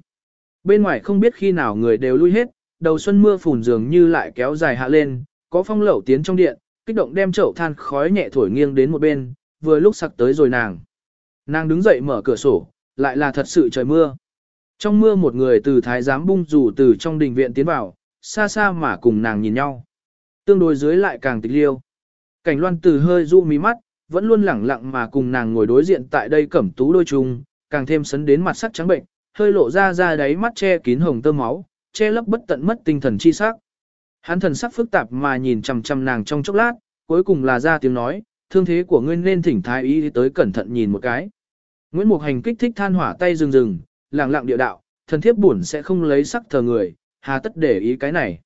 Speaker 1: Bên ngoài không biết khi nào người đều lui hết, đầu xuân mưa phùn dường như lại kéo dài hạ lên, có phong lẩu tiến trong điện, kích động đem chậu than khói nhẹ thổi nghiêng đến một bên, vừa lúc sặc tới rồi nàng. Nàng đứng dậy mở cửa sổ, lại là thật sự trời mưa. Trong mưa một người từ thái giám bung rủ từ trong đình viện tiến vào, xa xa mà cùng nàng nhìn nhau. Tương đối dưới lại càng tịch liêu. Cảnh loan từ hơi du mí mắt, vẫn luôn lẳng lặng mà cùng nàng ngồi đối diện tại đây cẩm tú đôi chung, càng thêm sấn đến mặt sắc trắng bệnh, hơi lộ ra ra đáy mắt che kín hồng tơ máu, che lấp bất tận mất tinh thần chi sắc. Hắn thần sắc phức tạp mà nhìn chằm chằm nàng trong chốc lát, cuối cùng là ra tiếng nói, thương thế của ngươi nên thỉnh thái y tới cẩn thận nhìn một cái. Nguyễn Mục Hành kích thích than hỏa tay rừng rừng, lặng lặng địa đạo, thần thiếp buồn sẽ không lấy sắc thờ người, hà tất để ý cái này.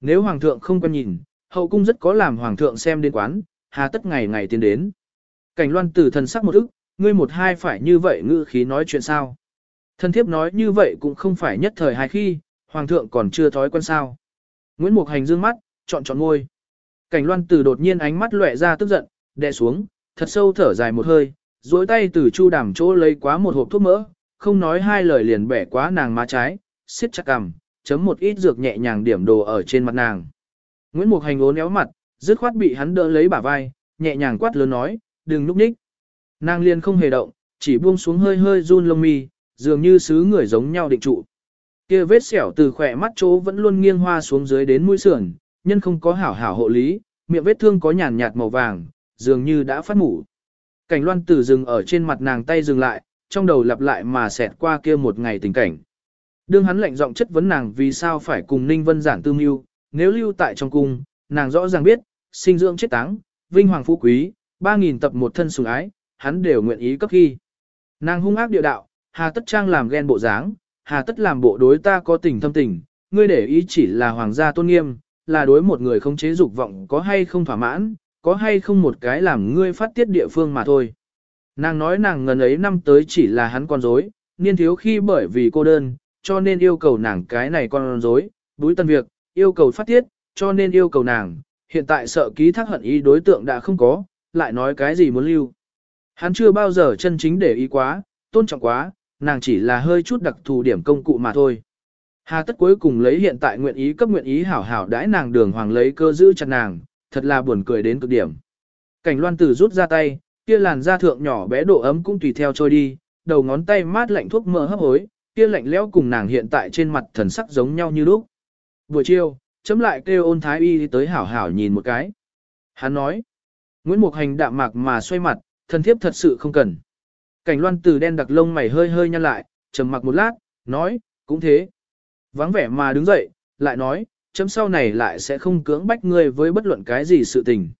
Speaker 1: Nếu hoàng thượng không quan nhìn, hậu cung rất có làm hoàng thượng xem đến quán, hà tất ngày ngày tiến đến. Cảnh loan tử thần sắc một ức, ngươi một hai phải như vậy ngữ khí nói chuyện sao. Thần thiếp nói như vậy cũng không phải nhất thời hai khi, hoàng thượng còn chưa thói quen sao. Nguyễn Mục Hành dương mắt, chọn chọn ngôi. Cảnh loan tử đột nhiên ánh mắt lóe ra tức giận, đè xuống, thật sâu thở dài một hơi, duỗi tay từ chu đàm chỗ lấy quá một hộp thuốc mỡ, không nói hai lời liền bẻ quá nàng má trái, siết chặt cằm, chấm một ít dược nhẹ nhàng điểm đồ ở trên mặt nàng. Nguyễn Mục Hành ố éo mặt, dứt khoát bị hắn đỡ lấy bả vai, nhẹ nhàng quát lớn nói, đừng núp ních. Nàng liền không hề động, chỉ buông xuống hơi hơi run lông mi, dường như sứ người giống nhau định trụ. Kia vết sẹo từ khỏe mắt chỗ vẫn luôn nghiêng hoa xuống dưới đến mũi sườn, nhân không có hảo hảo hộ lý, miệng vết thương có nhàn nhạt màu vàng, dường như đã phát ngủ Cảnh loan tử dừng ở trên mặt nàng tay dừng lại, trong đầu lặp lại mà xẹt qua kia một ngày tình cảnh. Đương hắn lạnh giọng chất vấn nàng vì sao phải cùng Ninh Vân giản tư mưu, nếu lưu tại trong cung, nàng rõ ràng biết, sinh dưỡng chết táng, vinh hoàng phú quý, 3.000 tập một thân sủng ái, hắn đều nguyện ý cấp khi. Nàng hung ác địa đạo, hà tất trang làm ghen bộ dáng, hà tất làm bộ đối ta có tình thâm tình, ngươi để ý chỉ là hoàng gia tôn nghiêm, là đối một người không chế dục vọng có hay không thỏa mãn, có hay không một cái làm ngươi phát tiết địa phương mà thôi. Nàng nói nàng ngần ấy năm tới chỉ là hắn con dối, niên thiếu khi bởi vì cô đơn, cho nên yêu cầu nàng cái này con dối, đối tân việc, yêu cầu phát tiết, cho nên yêu cầu nàng, hiện tại sợ ký thác hận ý đối tượng đã không có, lại nói cái gì muốn lưu. Hắn chưa bao giờ chân chính để ý quá, tôn trọng quá, nàng chỉ là hơi chút đặc thù điểm công cụ mà thôi. Hà tất cuối cùng lấy hiện tại nguyện ý cấp nguyện ý hảo hảo đãi nàng đường hoàng lấy cơ giữ chặt nàng, thật là buồn cười đến cực điểm. Cảnh loan tử rút ra tay, kia làn da thượng nhỏ bé độ ấm cũng tùy theo trôi đi, đầu ngón tay mát lạnh thuốc mỡ hấp hối, kia lạnh lẽo cùng nàng hiện tại trên mặt thần sắc giống nhau như lúc. Buổi chiều, chấm lại kêu ôn thái y tới hảo hảo nhìn một cái. Hắn nói, Nguyễn Mục Hành đạm mạc mà xoay mặt, thân thiếp thật sự không cần. Cảnh loan từ đen đặc lông mày hơi hơi nhăn lại, trầm mặc một lát, nói, cũng thế. Vắng vẻ mà đứng dậy, lại nói, chấm sau này lại sẽ không cưỡng bách ngươi với bất luận cái gì sự tình.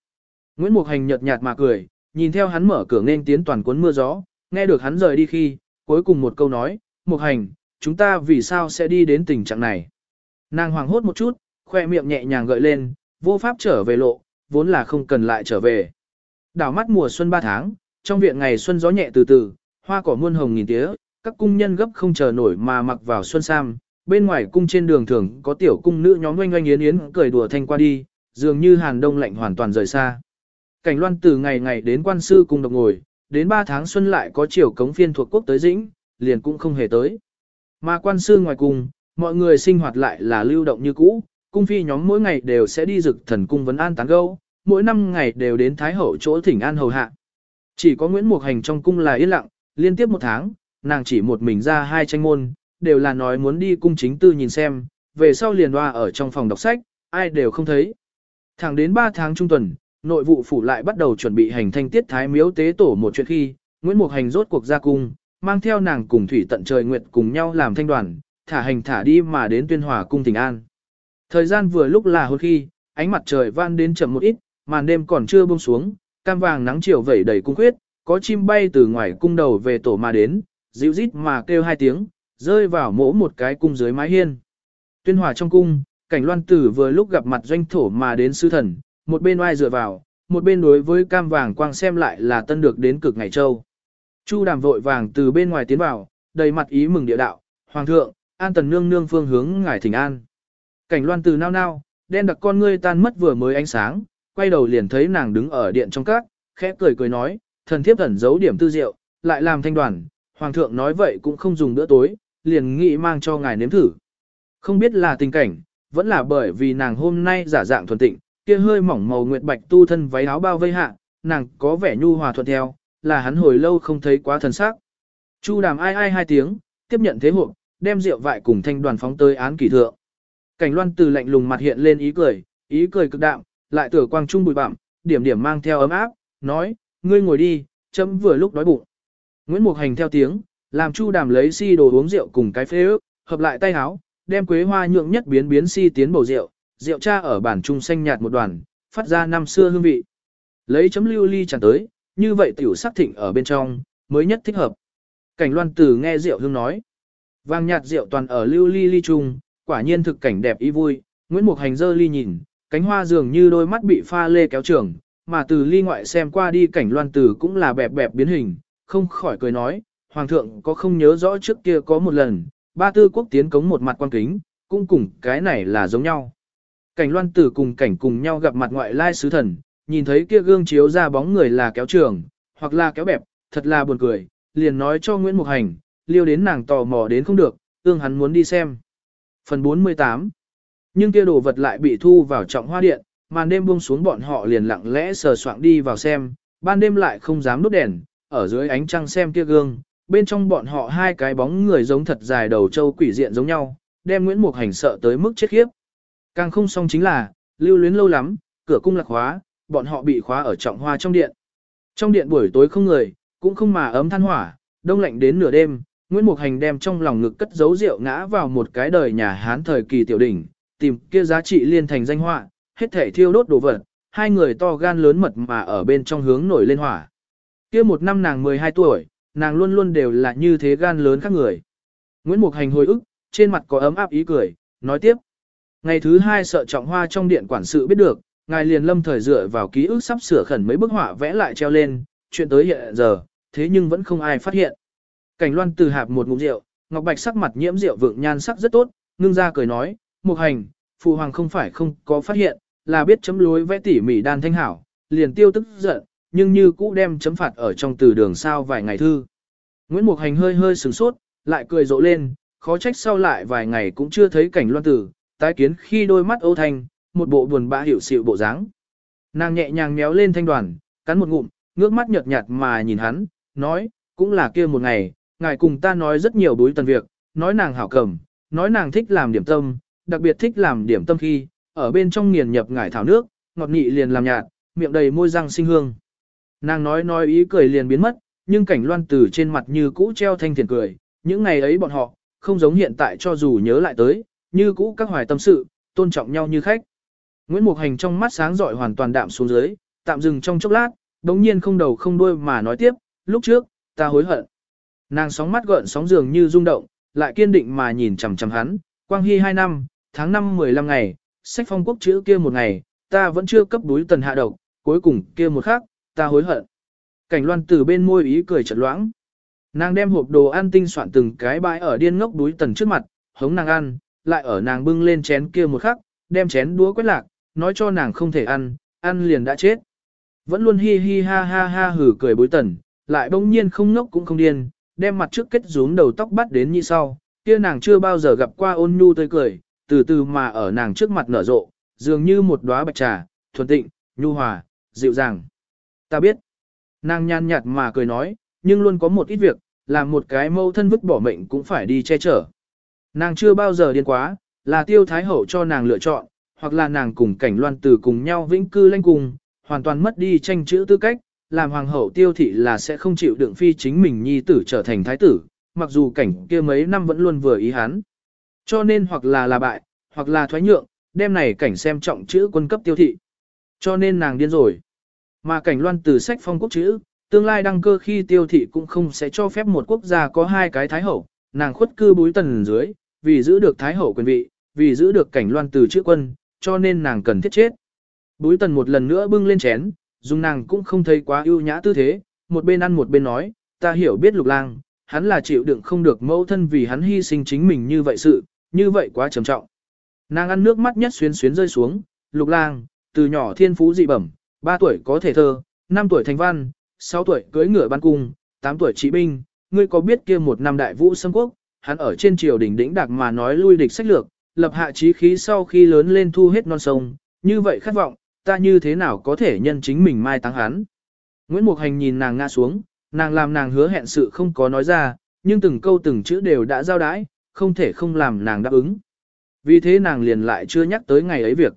Speaker 1: Nguyễn Mục Hành nhợt nhạt mà cười, nhìn theo hắn mở cửa nên tiến toàn cuốn mưa gió, nghe được hắn rời đi khi, cuối cùng một câu nói, Mục Hành, chúng ta vì sao sẽ đi đến tình trạng này. Nàng hoàng hốt một chút, khoe miệng nhẹ nhàng gợi lên, vô pháp trở về lộ, vốn là không cần lại trở về. Đảo mắt mùa xuân ba tháng, trong viện ngày xuân gió nhẹ từ từ, hoa cỏ muôn hồng nghìn tía, các cung nhân gấp không chờ nổi mà mặc vào xuân sam, bên ngoài cung trên đường thường có tiểu cung nữ nhóm oanh oanh yến yến cười đùa thanh qua đi, dường như hàn đông lạnh hoàn toàn rời xa. Cảnh loan từ ngày ngày đến quan sư cung độc ngồi, đến 3 tháng xuân lại có chiều cống phiên thuộc quốc tới dĩnh, liền cũng không hề tới. Mà quan sư ngoài cung, mọi người sinh hoạt lại là lưu động như cũ, cung phi nhóm mỗi ngày đều sẽ đi dực thần cung vấn an tán gâu, mỗi năm ngày đều đến Thái Hậu chỗ thỉnh an hầu hạ. Chỉ có Nguyễn Mục Hành trong cung là yên lặng, liên tiếp một tháng, nàng chỉ một mình ra hai tranh môn, đều là nói muốn đi cung chính tư nhìn xem, về sau liền hoa ở trong phòng đọc sách, ai đều không thấy. Thẳng đến 3 tháng trung tuần, nội vụ phủ lại bắt đầu chuẩn bị hành thanh tiết thái miếu tế tổ một chuyện khi, Nguyễn Mục Hành rốt cuộc ra cung, mang theo nàng cùng thủy tận trời nguyệt cùng nhau làm thanh đoàn, thả hành thả đi mà đến tuyên hòa cung tỉnh an. Thời gian vừa lúc là hồi khi, ánh mặt trời van đến chậm một ít, màn đêm còn chưa buông xuống, cam vàng nắng chiều vẩy đầy cung khuyết, có chim bay từ ngoài cung đầu về tổ mà đến, dịu rít mà kêu hai tiếng, rơi vào mỗ một cái cung dưới mái hiên. Tuyên hòa trong cung, cảnh loan tử vừa lúc gặp mặt doanh thổ mà đến sư thần, một bên oai dựa vào, một bên đối với cam vàng quang xem lại là tân được đến cực ngày châu. Chu đàm vội vàng từ bên ngoài tiến vào, đầy mặt ý mừng địa đạo, hoàng thượng, an tần nương nương phương hướng ngài thỉnh an. Cảnh loan từ nao nao, đen đặc con ngươi tan mất vừa mới ánh sáng, quay đầu liền thấy nàng đứng ở điện trong các, khẽ cười cười nói, thần thiếp thần giấu điểm tư diệu, lại làm thanh đoàn, hoàng thượng nói vậy cũng không dùng bữa tối, liền nghĩ mang cho ngài nếm thử. Không biết là tình cảnh, vẫn là bởi vì nàng hôm nay giả dạng thuần tịnh, kia hơi mỏng màu nguyệt bạch tu thân váy áo bao vây hạ, nàng có vẻ nhu hòa thuận theo, là hắn hồi lâu không thấy quá thần sắc. Chu đàm ai ai hai tiếng, tiếp nhận thế hộp, đem rượu vại cùng thanh đoàn phóng tới án kỳ thượng. Cảnh loan từ lạnh lùng mặt hiện lên ý cười, ý cười cực đạm, lại tửa quang trung bụi bặm, điểm điểm mang theo ấm áp, nói, ngươi ngồi đi, chấm vừa lúc đói bụng. Nguyễn Mục Hành theo tiếng, làm Chu Đàm lấy si đồ uống rượu cùng cái phế ước, hợp lại tay áo, đem quế hoa nhượng nhất biến biến si tiến bầu rượu, rượu cha ở bản trung xanh nhạt một đoàn, phát ra năm xưa hương vị. Lấy chấm lưu ly chẳng tới, như vậy tiểu sắc thịnh ở bên trong, mới nhất thích hợp. Cảnh loan tử nghe rượu hương nói. Vàng nhạt rượu toàn ở lưu ly ly trung, quả nhiên thực cảnh đẹp ý vui, Nguyễn Mục Hành dơ ly nhìn, cánh hoa dường như đôi mắt bị pha lê kéo trường, mà từ ly ngoại xem qua đi cảnh loan tử cũng là bẹp bẹp biến hình, không khỏi cười nói, Hoàng thượng có không nhớ rõ trước kia có một lần, ba tư quốc tiến cống một mặt quan kính, cũng cùng cái này là giống nhau. Cảnh loan tử cùng cảnh cùng nhau gặp mặt ngoại lai sứ thần, nhìn thấy kia gương chiếu ra bóng người là kéo trường, hoặc là kéo bẹp, thật là buồn cười, liền nói cho Nguyễn Mục Hành, liêu đến nàng tò mò đến không được, tương hắn muốn đi xem. Phần 48 Nhưng kia đồ vật lại bị thu vào trọng hoa điện, màn đêm buông xuống bọn họ liền lặng lẽ sờ soạng đi vào xem, ban đêm lại không dám đốt đèn, ở dưới ánh trăng xem kia gương, bên trong bọn họ hai cái bóng người giống thật dài đầu trâu quỷ diện giống nhau, đem Nguyễn Mục Hành sợ tới mức chết khiếp. Càng không xong chính là, lưu luyến lâu lắm, cửa cung lạc khóa, bọn họ bị khóa ở trọng hoa trong điện. Trong điện buổi tối không người, cũng không mà ấm than hỏa, đông lạnh đến nửa đêm, Nguyễn Mục Hành đem trong lòng ngực cất giấu rượu ngã vào một cái đời nhà Hán thời kỳ tiểu đỉnh, tìm kia giá trị liên thành danh họa, hết thể thiêu đốt đồ vật, hai người to gan lớn mật mà ở bên trong hướng nổi lên hỏa. Kia một năm nàng 12 tuổi, nàng luôn luôn đều là như thế gan lớn khác người. Nguyễn Mục Hành hồi ức, trên mặt có ấm áp ý cười, nói tiếp. Ngày thứ hai sợ trọng hoa trong điện quản sự biết được, ngài liền lâm thời dựa vào ký ức sắp sửa khẩn mấy bức họa vẽ lại treo lên, chuyện tới hiện giờ, thế nhưng vẫn không ai phát hiện. Cảnh loan từ hạp một ngụm rượu, ngọc bạch sắc mặt nhiễm rượu vượng nhan sắc rất tốt, ngưng ra cười nói, Mục Hành, phụ hoàng không phải không có phát hiện, là biết chấm lối vẽ tỉ mỉ đan thanh hảo, liền tiêu tức giận, nhưng như cũ đem chấm phạt ở trong từ đường sao vài ngày thư. Nguyễn Mục Hành hơi hơi sửng sốt, lại cười rộ lên, khó trách sau lại vài ngày cũng chưa thấy cảnh loan tử, tái kiến khi đôi mắt âu thanh, một bộ buồn bã hiểu xịu bộ dáng. Nàng nhẹ nhàng méo lên thanh đoàn, cắn một ngụm, ngước mắt nhợt nhạt mà nhìn hắn, nói, cũng là kia một ngày, ngài cùng ta nói rất nhiều đối tần việc, nói nàng hảo cầm, nói nàng thích làm điểm tâm, đặc biệt thích làm điểm tâm khi, ở bên trong nghiền nhập ngải thảo nước, ngọt nghị liền làm nhạt, miệng đầy môi răng sinh hương. Nàng nói nói ý cười liền biến mất, nhưng cảnh loan từ trên mặt như cũ treo thanh thiền cười, những ngày ấy bọn họ, không giống hiện tại cho dù nhớ lại tới, như cũ các hoài tâm sự, tôn trọng nhau như khách. Nguyễn Mục Hành trong mắt sáng rọi hoàn toàn đạm xuống dưới, tạm dừng trong chốc lát, đống nhiên không đầu không đuôi mà nói tiếp, lúc trước, ta hối hận. Nàng sóng mắt gợn sóng dường như rung động, lại kiên định mà nhìn chằm chằm hắn, quang hy 2 năm, tháng 5 15 ngày, sách phong quốc chữ kia một ngày, ta vẫn chưa cấp đối tần hạ độc, cuối cùng kia một khắc, ta hối hận. Cảnh loan từ bên môi ý cười chật loãng. Nàng đem hộp đồ ăn tinh soạn từng cái bãi ở điên ngốc đuối tần trước mặt, hống nàng ăn, lại ở nàng bưng lên chén kia một khắc, đem chén đũa quét lạc, nói cho nàng không thể ăn, ăn liền đã chết. Vẫn luôn hi hi ha ha ha hử cười bối tần, lại bỗng nhiên không ngốc cũng không điên, đem mặt trước kết rúm đầu tóc bắt đến như sau, kia nàng chưa bao giờ gặp qua ôn nhu tươi cười, từ từ mà ở nàng trước mặt nở rộ, dường như một đóa bạch trà, thuần tịnh, nhu hòa, dịu dàng. Ta biết. Nàng nhàn nhạt mà cười nói, nhưng luôn có một ít việc, làm một cái mâu thân vứt bỏ mệnh cũng phải đi che chở. Nàng chưa bao giờ điên quá, là tiêu thái hậu cho nàng lựa chọn, hoặc là nàng cùng cảnh loan tử cùng nhau vĩnh cư lanh cùng, hoàn toàn mất đi tranh chữ tư cách, làm hoàng hậu tiêu thị là sẽ không chịu đựng phi chính mình nhi tử trở thành thái tử, mặc dù cảnh kia mấy năm vẫn luôn vừa ý hắn. Cho nên hoặc là là bại, hoặc là thoái nhượng, đêm này cảnh xem trọng chữ quân cấp tiêu thị. Cho nên nàng điên rồi. Mà cảnh loan từ sách phong quốc chữ, tương lai đăng cơ khi tiêu thị cũng không sẽ cho phép một quốc gia có hai cái thái hậu, nàng khuất cư búi tần dưới, vì giữ được thái hậu quyền vị, vì giữ được cảnh loan từ chữ quân, cho nên nàng cần thiết chết. Búi tần một lần nữa bưng lên chén, dùng nàng cũng không thấy quá ưu nhã tư thế, một bên ăn một bên nói, ta hiểu biết lục lang, hắn là chịu đựng không được mẫu thân vì hắn hy sinh chính mình như vậy sự, như vậy quá trầm trọng. Nàng ăn nước mắt nhất xuyến xuyến rơi xuống, lục lang, từ nhỏ thiên phú dị bẩm, 3 tuổi có thể thơ, 5 tuổi thành văn, 6 tuổi cưới ngựa ban cung, 8 tuổi trị binh, ngươi có biết kia một năm đại vũ xâm quốc, hắn ở trên triều đỉnh đỉnh đạc mà nói lui địch sách lược, lập hạ chí khí sau khi lớn lên thu hết non sông, như vậy khát vọng, ta như thế nào có thể nhân chính mình mai táng hắn. Nguyễn Mục Hành nhìn nàng ngã xuống, nàng làm nàng hứa hẹn sự không có nói ra, nhưng từng câu từng chữ đều đã giao đãi, không thể không làm nàng đáp ứng. Vì thế nàng liền lại chưa nhắc tới ngày ấy việc.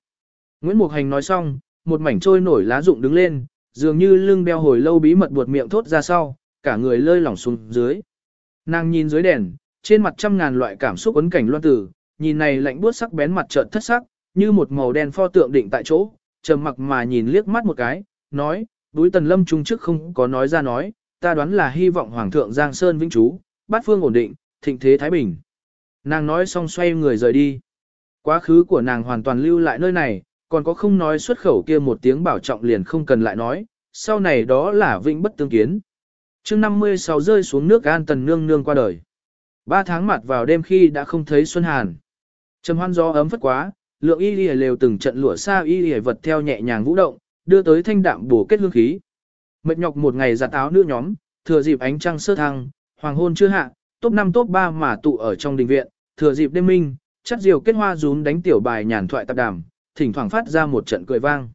Speaker 1: Nguyễn Mục Hành nói xong, một mảnh trôi nổi lá rụng đứng lên, dường như lưng beo hồi lâu bí mật buột miệng thốt ra sau, cả người lơi lỏng xuống dưới. Nàng nhìn dưới đèn, trên mặt trăm ngàn loại cảm xúc ấn cảnh loan tử, nhìn này lạnh buốt sắc bén mặt trợn thất sắc, như một màu đen pho tượng định tại chỗ, trầm mặc mà nhìn liếc mắt một cái, nói, đối tần lâm trung trước không có nói ra nói, ta đoán là hy vọng Hoàng thượng Giang Sơn vĩnh trú, bát phương ổn định, thịnh thế Thái Bình. Nàng nói xong xoay người rời đi. Quá khứ của nàng hoàn toàn lưu lại nơi này, còn có không nói xuất khẩu kia một tiếng bảo trọng liền không cần lại nói, sau này đó là vĩnh bất tương kiến. chương 56 rơi xuống nước an tần nương nương qua đời. Ba tháng mặt vào đêm khi đã không thấy Xuân Hàn. Trầm hoan gió ấm phất quá, lượng y lìa lều từng trận lụa xa y lìa vật theo nhẹ nhàng vũ động, đưa tới thanh đạm bổ kết hương khí. Mệt nhọc một ngày giặt áo nữ nhóm, thừa dịp ánh trăng sơ thăng, hoàng hôn chưa hạ, top 5 top 3 mà tụ ở trong đình viện, thừa dịp đêm minh, chắc diều kết hoa rún đánh tiểu bài nhàn thoại tạp đàm, thỉnh thoảng phát ra một trận cười vang.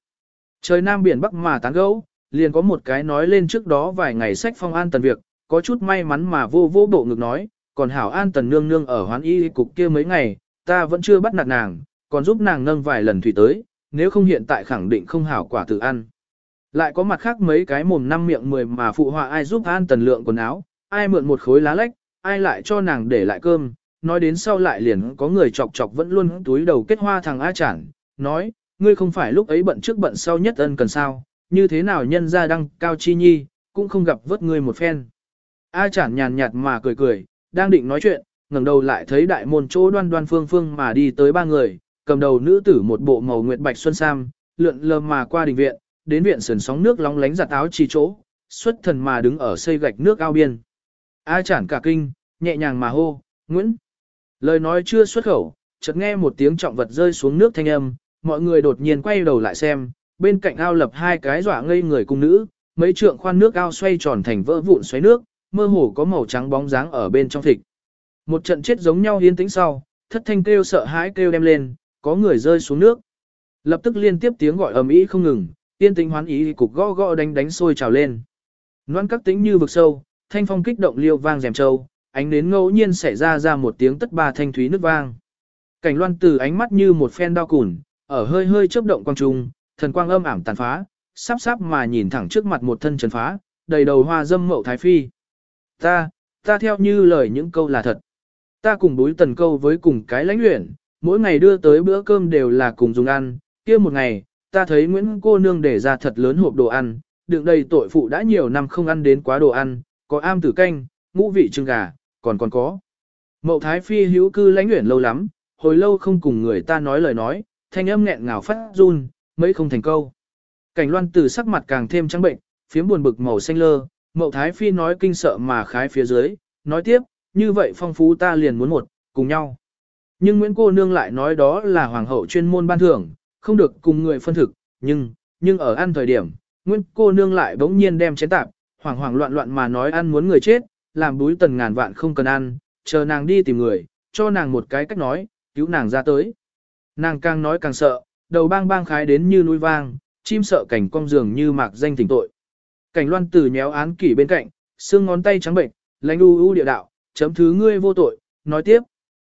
Speaker 1: Trời nam biển bắc mà tán gẫu, liền có một cái nói lên trước đó vài ngày sách phong an tần việc, có chút may mắn mà vô vô bộ ngực nói, còn hảo an tần nương nương ở hoán y cục kia mấy ngày, ta vẫn chưa bắt nạt nàng, còn giúp nàng nâng vài lần thủy tới, nếu không hiện tại khẳng định không hảo quả tự ăn. Lại có mặt khác mấy cái mồm năm miệng mười mà phụ họa ai giúp an tần lượng quần áo, ai mượn một khối lá lách, ai lại cho nàng để lại cơm, nói đến sau lại liền có người chọc chọc vẫn luôn túi đầu kết hoa thằng A chản, nói, ngươi không phải lúc ấy bận trước bận sau nhất ân cần sao, như thế nào nhân ra đăng cao chi nhi, cũng không gặp vớt ngươi một phen. A chản nhàn nhạt mà cười cười, đang định nói chuyện, ngẩng đầu lại thấy đại môn chỗ đoan đoan phương phương mà đi tới ba người, cầm đầu nữ tử một bộ màu nguyệt bạch xuân sam, lượn lờ mà qua đình viện, đến viện sườn sóng nước long lánh giặt áo chi chỗ, xuất thần mà đứng ở xây gạch nước ao biên. A chản cả kinh, nhẹ nhàng mà hô, Nguyễn. Lời nói chưa xuất khẩu, chợt nghe một tiếng trọng vật rơi xuống nước thanh âm, mọi người đột nhiên quay đầu lại xem, bên cạnh ao lập hai cái dọa ngây người cung nữ, mấy trượng khoan nước ao xoay tròn thành vỡ vụn xoáy nước, mơ hồ có màu trắng bóng dáng ở bên trong thịt. Một trận chết giống nhau yên tĩnh sau, thất thanh kêu sợ hãi kêu đem lên, có người rơi xuống nước. Lập tức liên tiếp tiếng gọi ầm ĩ không ngừng, yên tĩnh hoán ý cục gõ gõ đánh đánh sôi trào lên. Loan các tính như vực sâu, thanh phong kích động liêu vang rèm châu, ánh đến ngẫu nhiên xảy ra ra một tiếng tất ba thanh thúy nước vang. Cảnh loan từ ánh mắt như một phen đau cùn, ở hơi hơi chớp động quang trung, thần quang âm ảm tàn phá, sắp sắp mà nhìn thẳng trước mặt một thân trần phá, đầy đầu hoa dâm mậu thái phi. Ta, ta theo như lời những câu là thật. Ta cùng đối tần câu với cùng cái lãnh luyện, mỗi ngày đưa tới bữa cơm đều là cùng dùng ăn, kia một ngày, ta thấy Nguyễn cô nương để ra thật lớn hộp đồ ăn, đựng đầy tội phụ đã nhiều năm không ăn đến quá đồ ăn, có am tử canh, ngũ vị trứng gà, còn còn có. Mậu Thái Phi hữu cư lãnh nguyện lâu lắm, hồi lâu không cùng người ta nói lời nói, thanh âm nghẹn ngào phát run, mấy không thành câu. Cảnh loan từ sắc mặt càng thêm trắng bệnh, phiếm buồn bực màu xanh lơ, Mậu Thái Phi nói kinh sợ mà khái phía dưới, nói tiếp, như vậy phong phú ta liền muốn một, cùng nhau. Nhưng Nguyễn cô nương lại nói đó là hoàng hậu chuyên môn ban thưởng, không được cùng người phân thực, nhưng, nhưng ở ăn thời điểm, Nguyễn cô nương lại bỗng nhiên đem chén tạp, hoảng hoảng loạn loạn mà nói ăn muốn người chết, làm búi tần ngàn vạn không cần ăn, chờ nàng đi tìm người, cho nàng một cái cách nói, cứu nàng ra tới. Nàng càng nói càng sợ, đầu bang bang khái đến như núi vang, chim sợ cảnh cong giường như mạc danh tỉnh tội. Cảnh loan từ nhéo án kỷ bên cạnh, xương ngón tay trắng bệnh, lãnh u u địa đạo, chấm thứ ngươi vô tội, nói tiếp.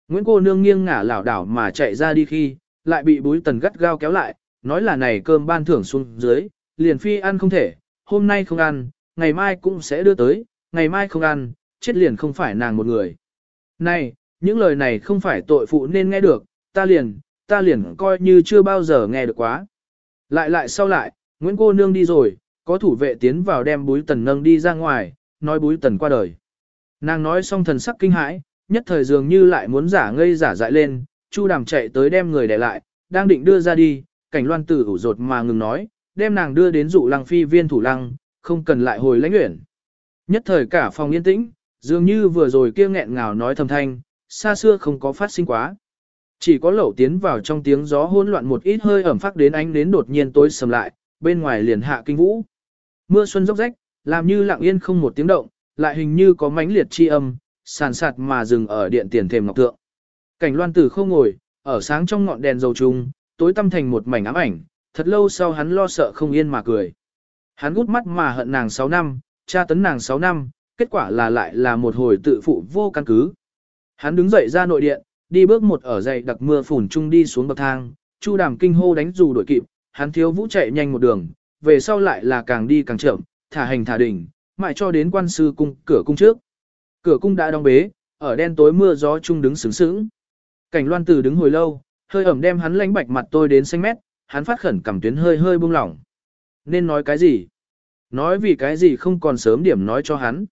Speaker 1: Nguyễn cô nương nghiêng ngả lảo đảo mà chạy ra đi khi, lại bị búi tần gắt gao kéo lại, nói là này cơm ban thưởng xuống dưới, liền phi ăn không thể, hôm nay không ăn, ngày mai cũng sẽ đưa tới, ngày mai không ăn, chết liền không phải nàng một người. Này, những lời này không phải tội phụ nên nghe được, ta liền, ta liền coi như chưa bao giờ nghe được quá. Lại lại sau lại, Nguyễn cô nương đi rồi, có thủ vệ tiến vào đem búi tần nâng đi ra ngoài, nói búi tần qua đời. Nàng nói xong thần sắc kinh hãi, nhất thời dường như lại muốn giả ngây giả dại lên, Chu đàm chạy tới đem người để lại, đang định đưa ra đi, cảnh loan tử ủ rột mà ngừng nói, đem nàng đưa đến dụ lăng phi viên thủ lăng, không cần lại hồi lãnh nguyện. Nhất thời cả phòng yên tĩnh, dường như vừa rồi kia nghẹn ngào nói thầm thanh, xa xưa không có phát sinh quá. Chỉ có lẩu tiến vào trong tiếng gió hỗn loạn một ít hơi ẩm phát đến ánh đến đột nhiên tối sầm lại, bên ngoài liền hạ kinh vũ. Mưa xuân róc rách, làm như lặng yên không một tiếng động, lại hình như có mãnh liệt chi âm, sàn sạt mà dừng ở điện tiền thềm ngọc tượng. Cảnh loan tử không ngồi, ở sáng trong ngọn đèn dầu trùng, tối tăm thành một mảnh ám ảnh, thật lâu sau hắn lo sợ không yên mà cười. Hắn gút mắt mà hận nàng 6 năm, tra tấn nàng 6 năm, kết quả là lại là một hồi tự phụ vô căn cứ. Hắn đứng dậy ra nội điện, đi bước một ở dậy đặc mưa phùn chung đi xuống bậc thang, Chu Đàm kinh hô đánh dù đuổi kịp, hắn thiếu vũ chạy nhanh một đường, về sau lại là càng đi càng chậm, thả hành thả đỉnh, mãi cho đến quan sư cung cửa cung trước. Cửa cung đã đóng bế, ở đen tối mưa gió chung đứng sướng sướng. Cảnh Loan Tử đứng hồi lâu, hơi ẩm đem hắn lánh bạch mặt tôi đến xanh mét, hắn phát khẩn cảm tuyến hơi hơi buông lỏng. Nên nói cái gì? Nói vì cái gì không còn sớm điểm nói cho hắn.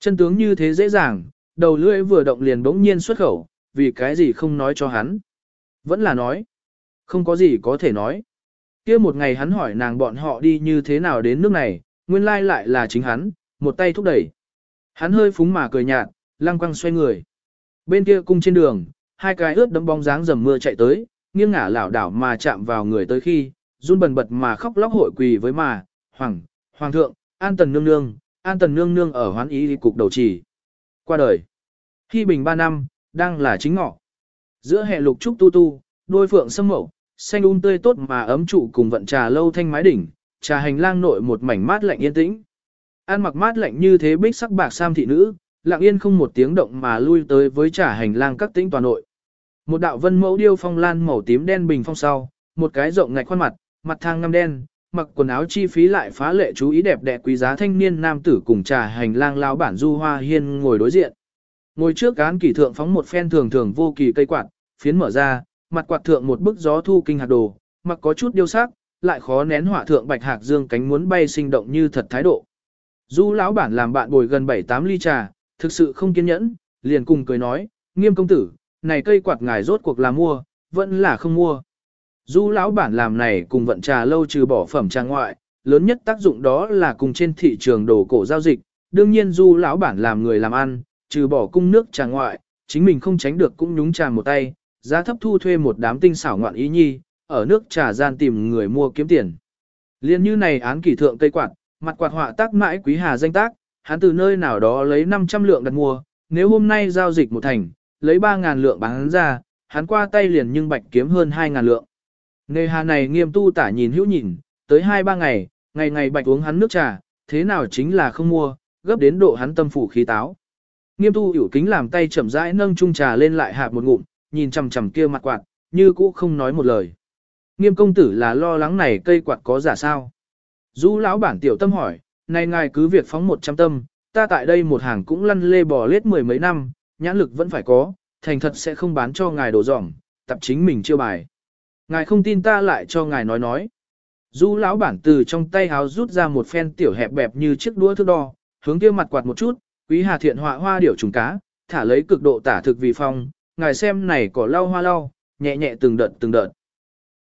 Speaker 1: Chân tướng như thế dễ dàng, đầu lưỡi vừa động liền bỗng nhiên xuất khẩu, vì cái gì không nói cho hắn. Vẫn là nói. Không có gì có thể nói. kia một ngày hắn hỏi nàng bọn họ đi như thế nào đến nước này, nguyên lai lại là chính hắn, một tay thúc đẩy. Hắn hơi phúng mà cười nhạt, lăng quăng xoay người. Bên kia cung trên đường, hai cái ướt đấm bóng dáng dầm mưa chạy tới, nghiêng ngả lảo đảo mà chạm vào người tới khi, run bần bật mà khóc lóc hội quỳ với mà, hoàng, hoàng thượng, an tần nương nương, an tần nương nương ở hoán ý cục đầu chỉ. Qua đời. Khi bình ba năm, đang là chính ngọ. Giữa hệ lục trúc tu tu, đôi phượng sâm mậu, xanh un um tươi tốt mà ấm trụ cùng vận trà lâu thanh mái đỉnh, trà hành lang nội một mảnh mát lạnh yên tĩnh. An mặc mát lạnh như thế bích sắc bạc sam thị nữ, lặng yên không một tiếng động mà lui tới với trà hành lang các tĩnh toàn nội. Một đạo vân mẫu điêu phong lan màu tím đen bình phong sau, một cái rộng ngạch khuôn mặt, mặt thang ngăm đen, mặc quần áo chi phí lại phá lệ chú ý đẹp đẽ quý giá thanh niên nam tử cùng trà hành lang lao bản du hoa hiên ngồi đối diện. Ngồi trước án kỷ thượng phóng một phen thường thường vô kỳ cây quạt, phiến mở ra, mặt quạt thượng một bức gió thu kinh hạt đồ, mặc có chút điêu sắc, lại khó nén hỏa thượng bạch hạc dương cánh muốn bay sinh động như thật thái độ. Du lão bản làm bạn bồi gần 7-8 ly trà, thực sự không kiên nhẫn, liền cùng cười nói, nghiêm công tử, này cây quạt ngài rốt cuộc là mua, vẫn là không mua. Du lão bản làm này cùng vận trà lâu trừ bỏ phẩm trà ngoại, lớn nhất tác dụng đó là cùng trên thị trường đồ cổ giao dịch, đương nhiên du lão bản làm người làm ăn, trừ bỏ cung nước trà ngoại, chính mình không tránh được cũng nhúng trà một tay, giá thấp thu thuê một đám tinh xảo ngoạn ý nhi, ở nước trà gian tìm người mua kiếm tiền. Liên như này án kỷ thượng cây quạt, mặt quạt họa tác mãi quý hà danh tác, hắn từ nơi nào đó lấy 500 lượng đặt mua, nếu hôm nay giao dịch một thành, lấy 3.000 lượng bán ra, hắn qua tay liền nhưng bạch kiếm hơn 2.000 lượng. Nề hà này nghiêm tu tả nhìn hữu nhìn, tới 2-3 ngày, ngày ngày bạch uống hắn nước trà, thế nào chính là không mua, gấp đến độ hắn tâm phủ khí táo. Nghiêm tu hiểu kính làm tay chậm rãi nâng chung trà lên lại hạ một ngụm, nhìn chằm chằm kia mặt quạt, như cũ không nói một lời. Nghiêm công tử là lo lắng này cây quạt có giả sao? Du lão bản tiểu tâm hỏi, này ngài cứ việc phóng một trăm tâm, ta tại đây một hàng cũng lăn lê bò lết mười mấy năm, nhãn lực vẫn phải có, thành thật sẽ không bán cho ngài đổ dỏng, tập chính mình chiêu bài. Ngài không tin ta lại cho ngài nói nói. Du lão bản từ trong tay háo rút ra một phen tiểu hẹp bẹp như chiếc đũa thước đo, hướng kia mặt quạt một chút, quý hà thiện họa hoa điểu trùng cá, thả lấy cực độ tả thực vì phong, ngài xem này cỏ lau hoa lau, nhẹ nhẹ từng đợt từng đợt.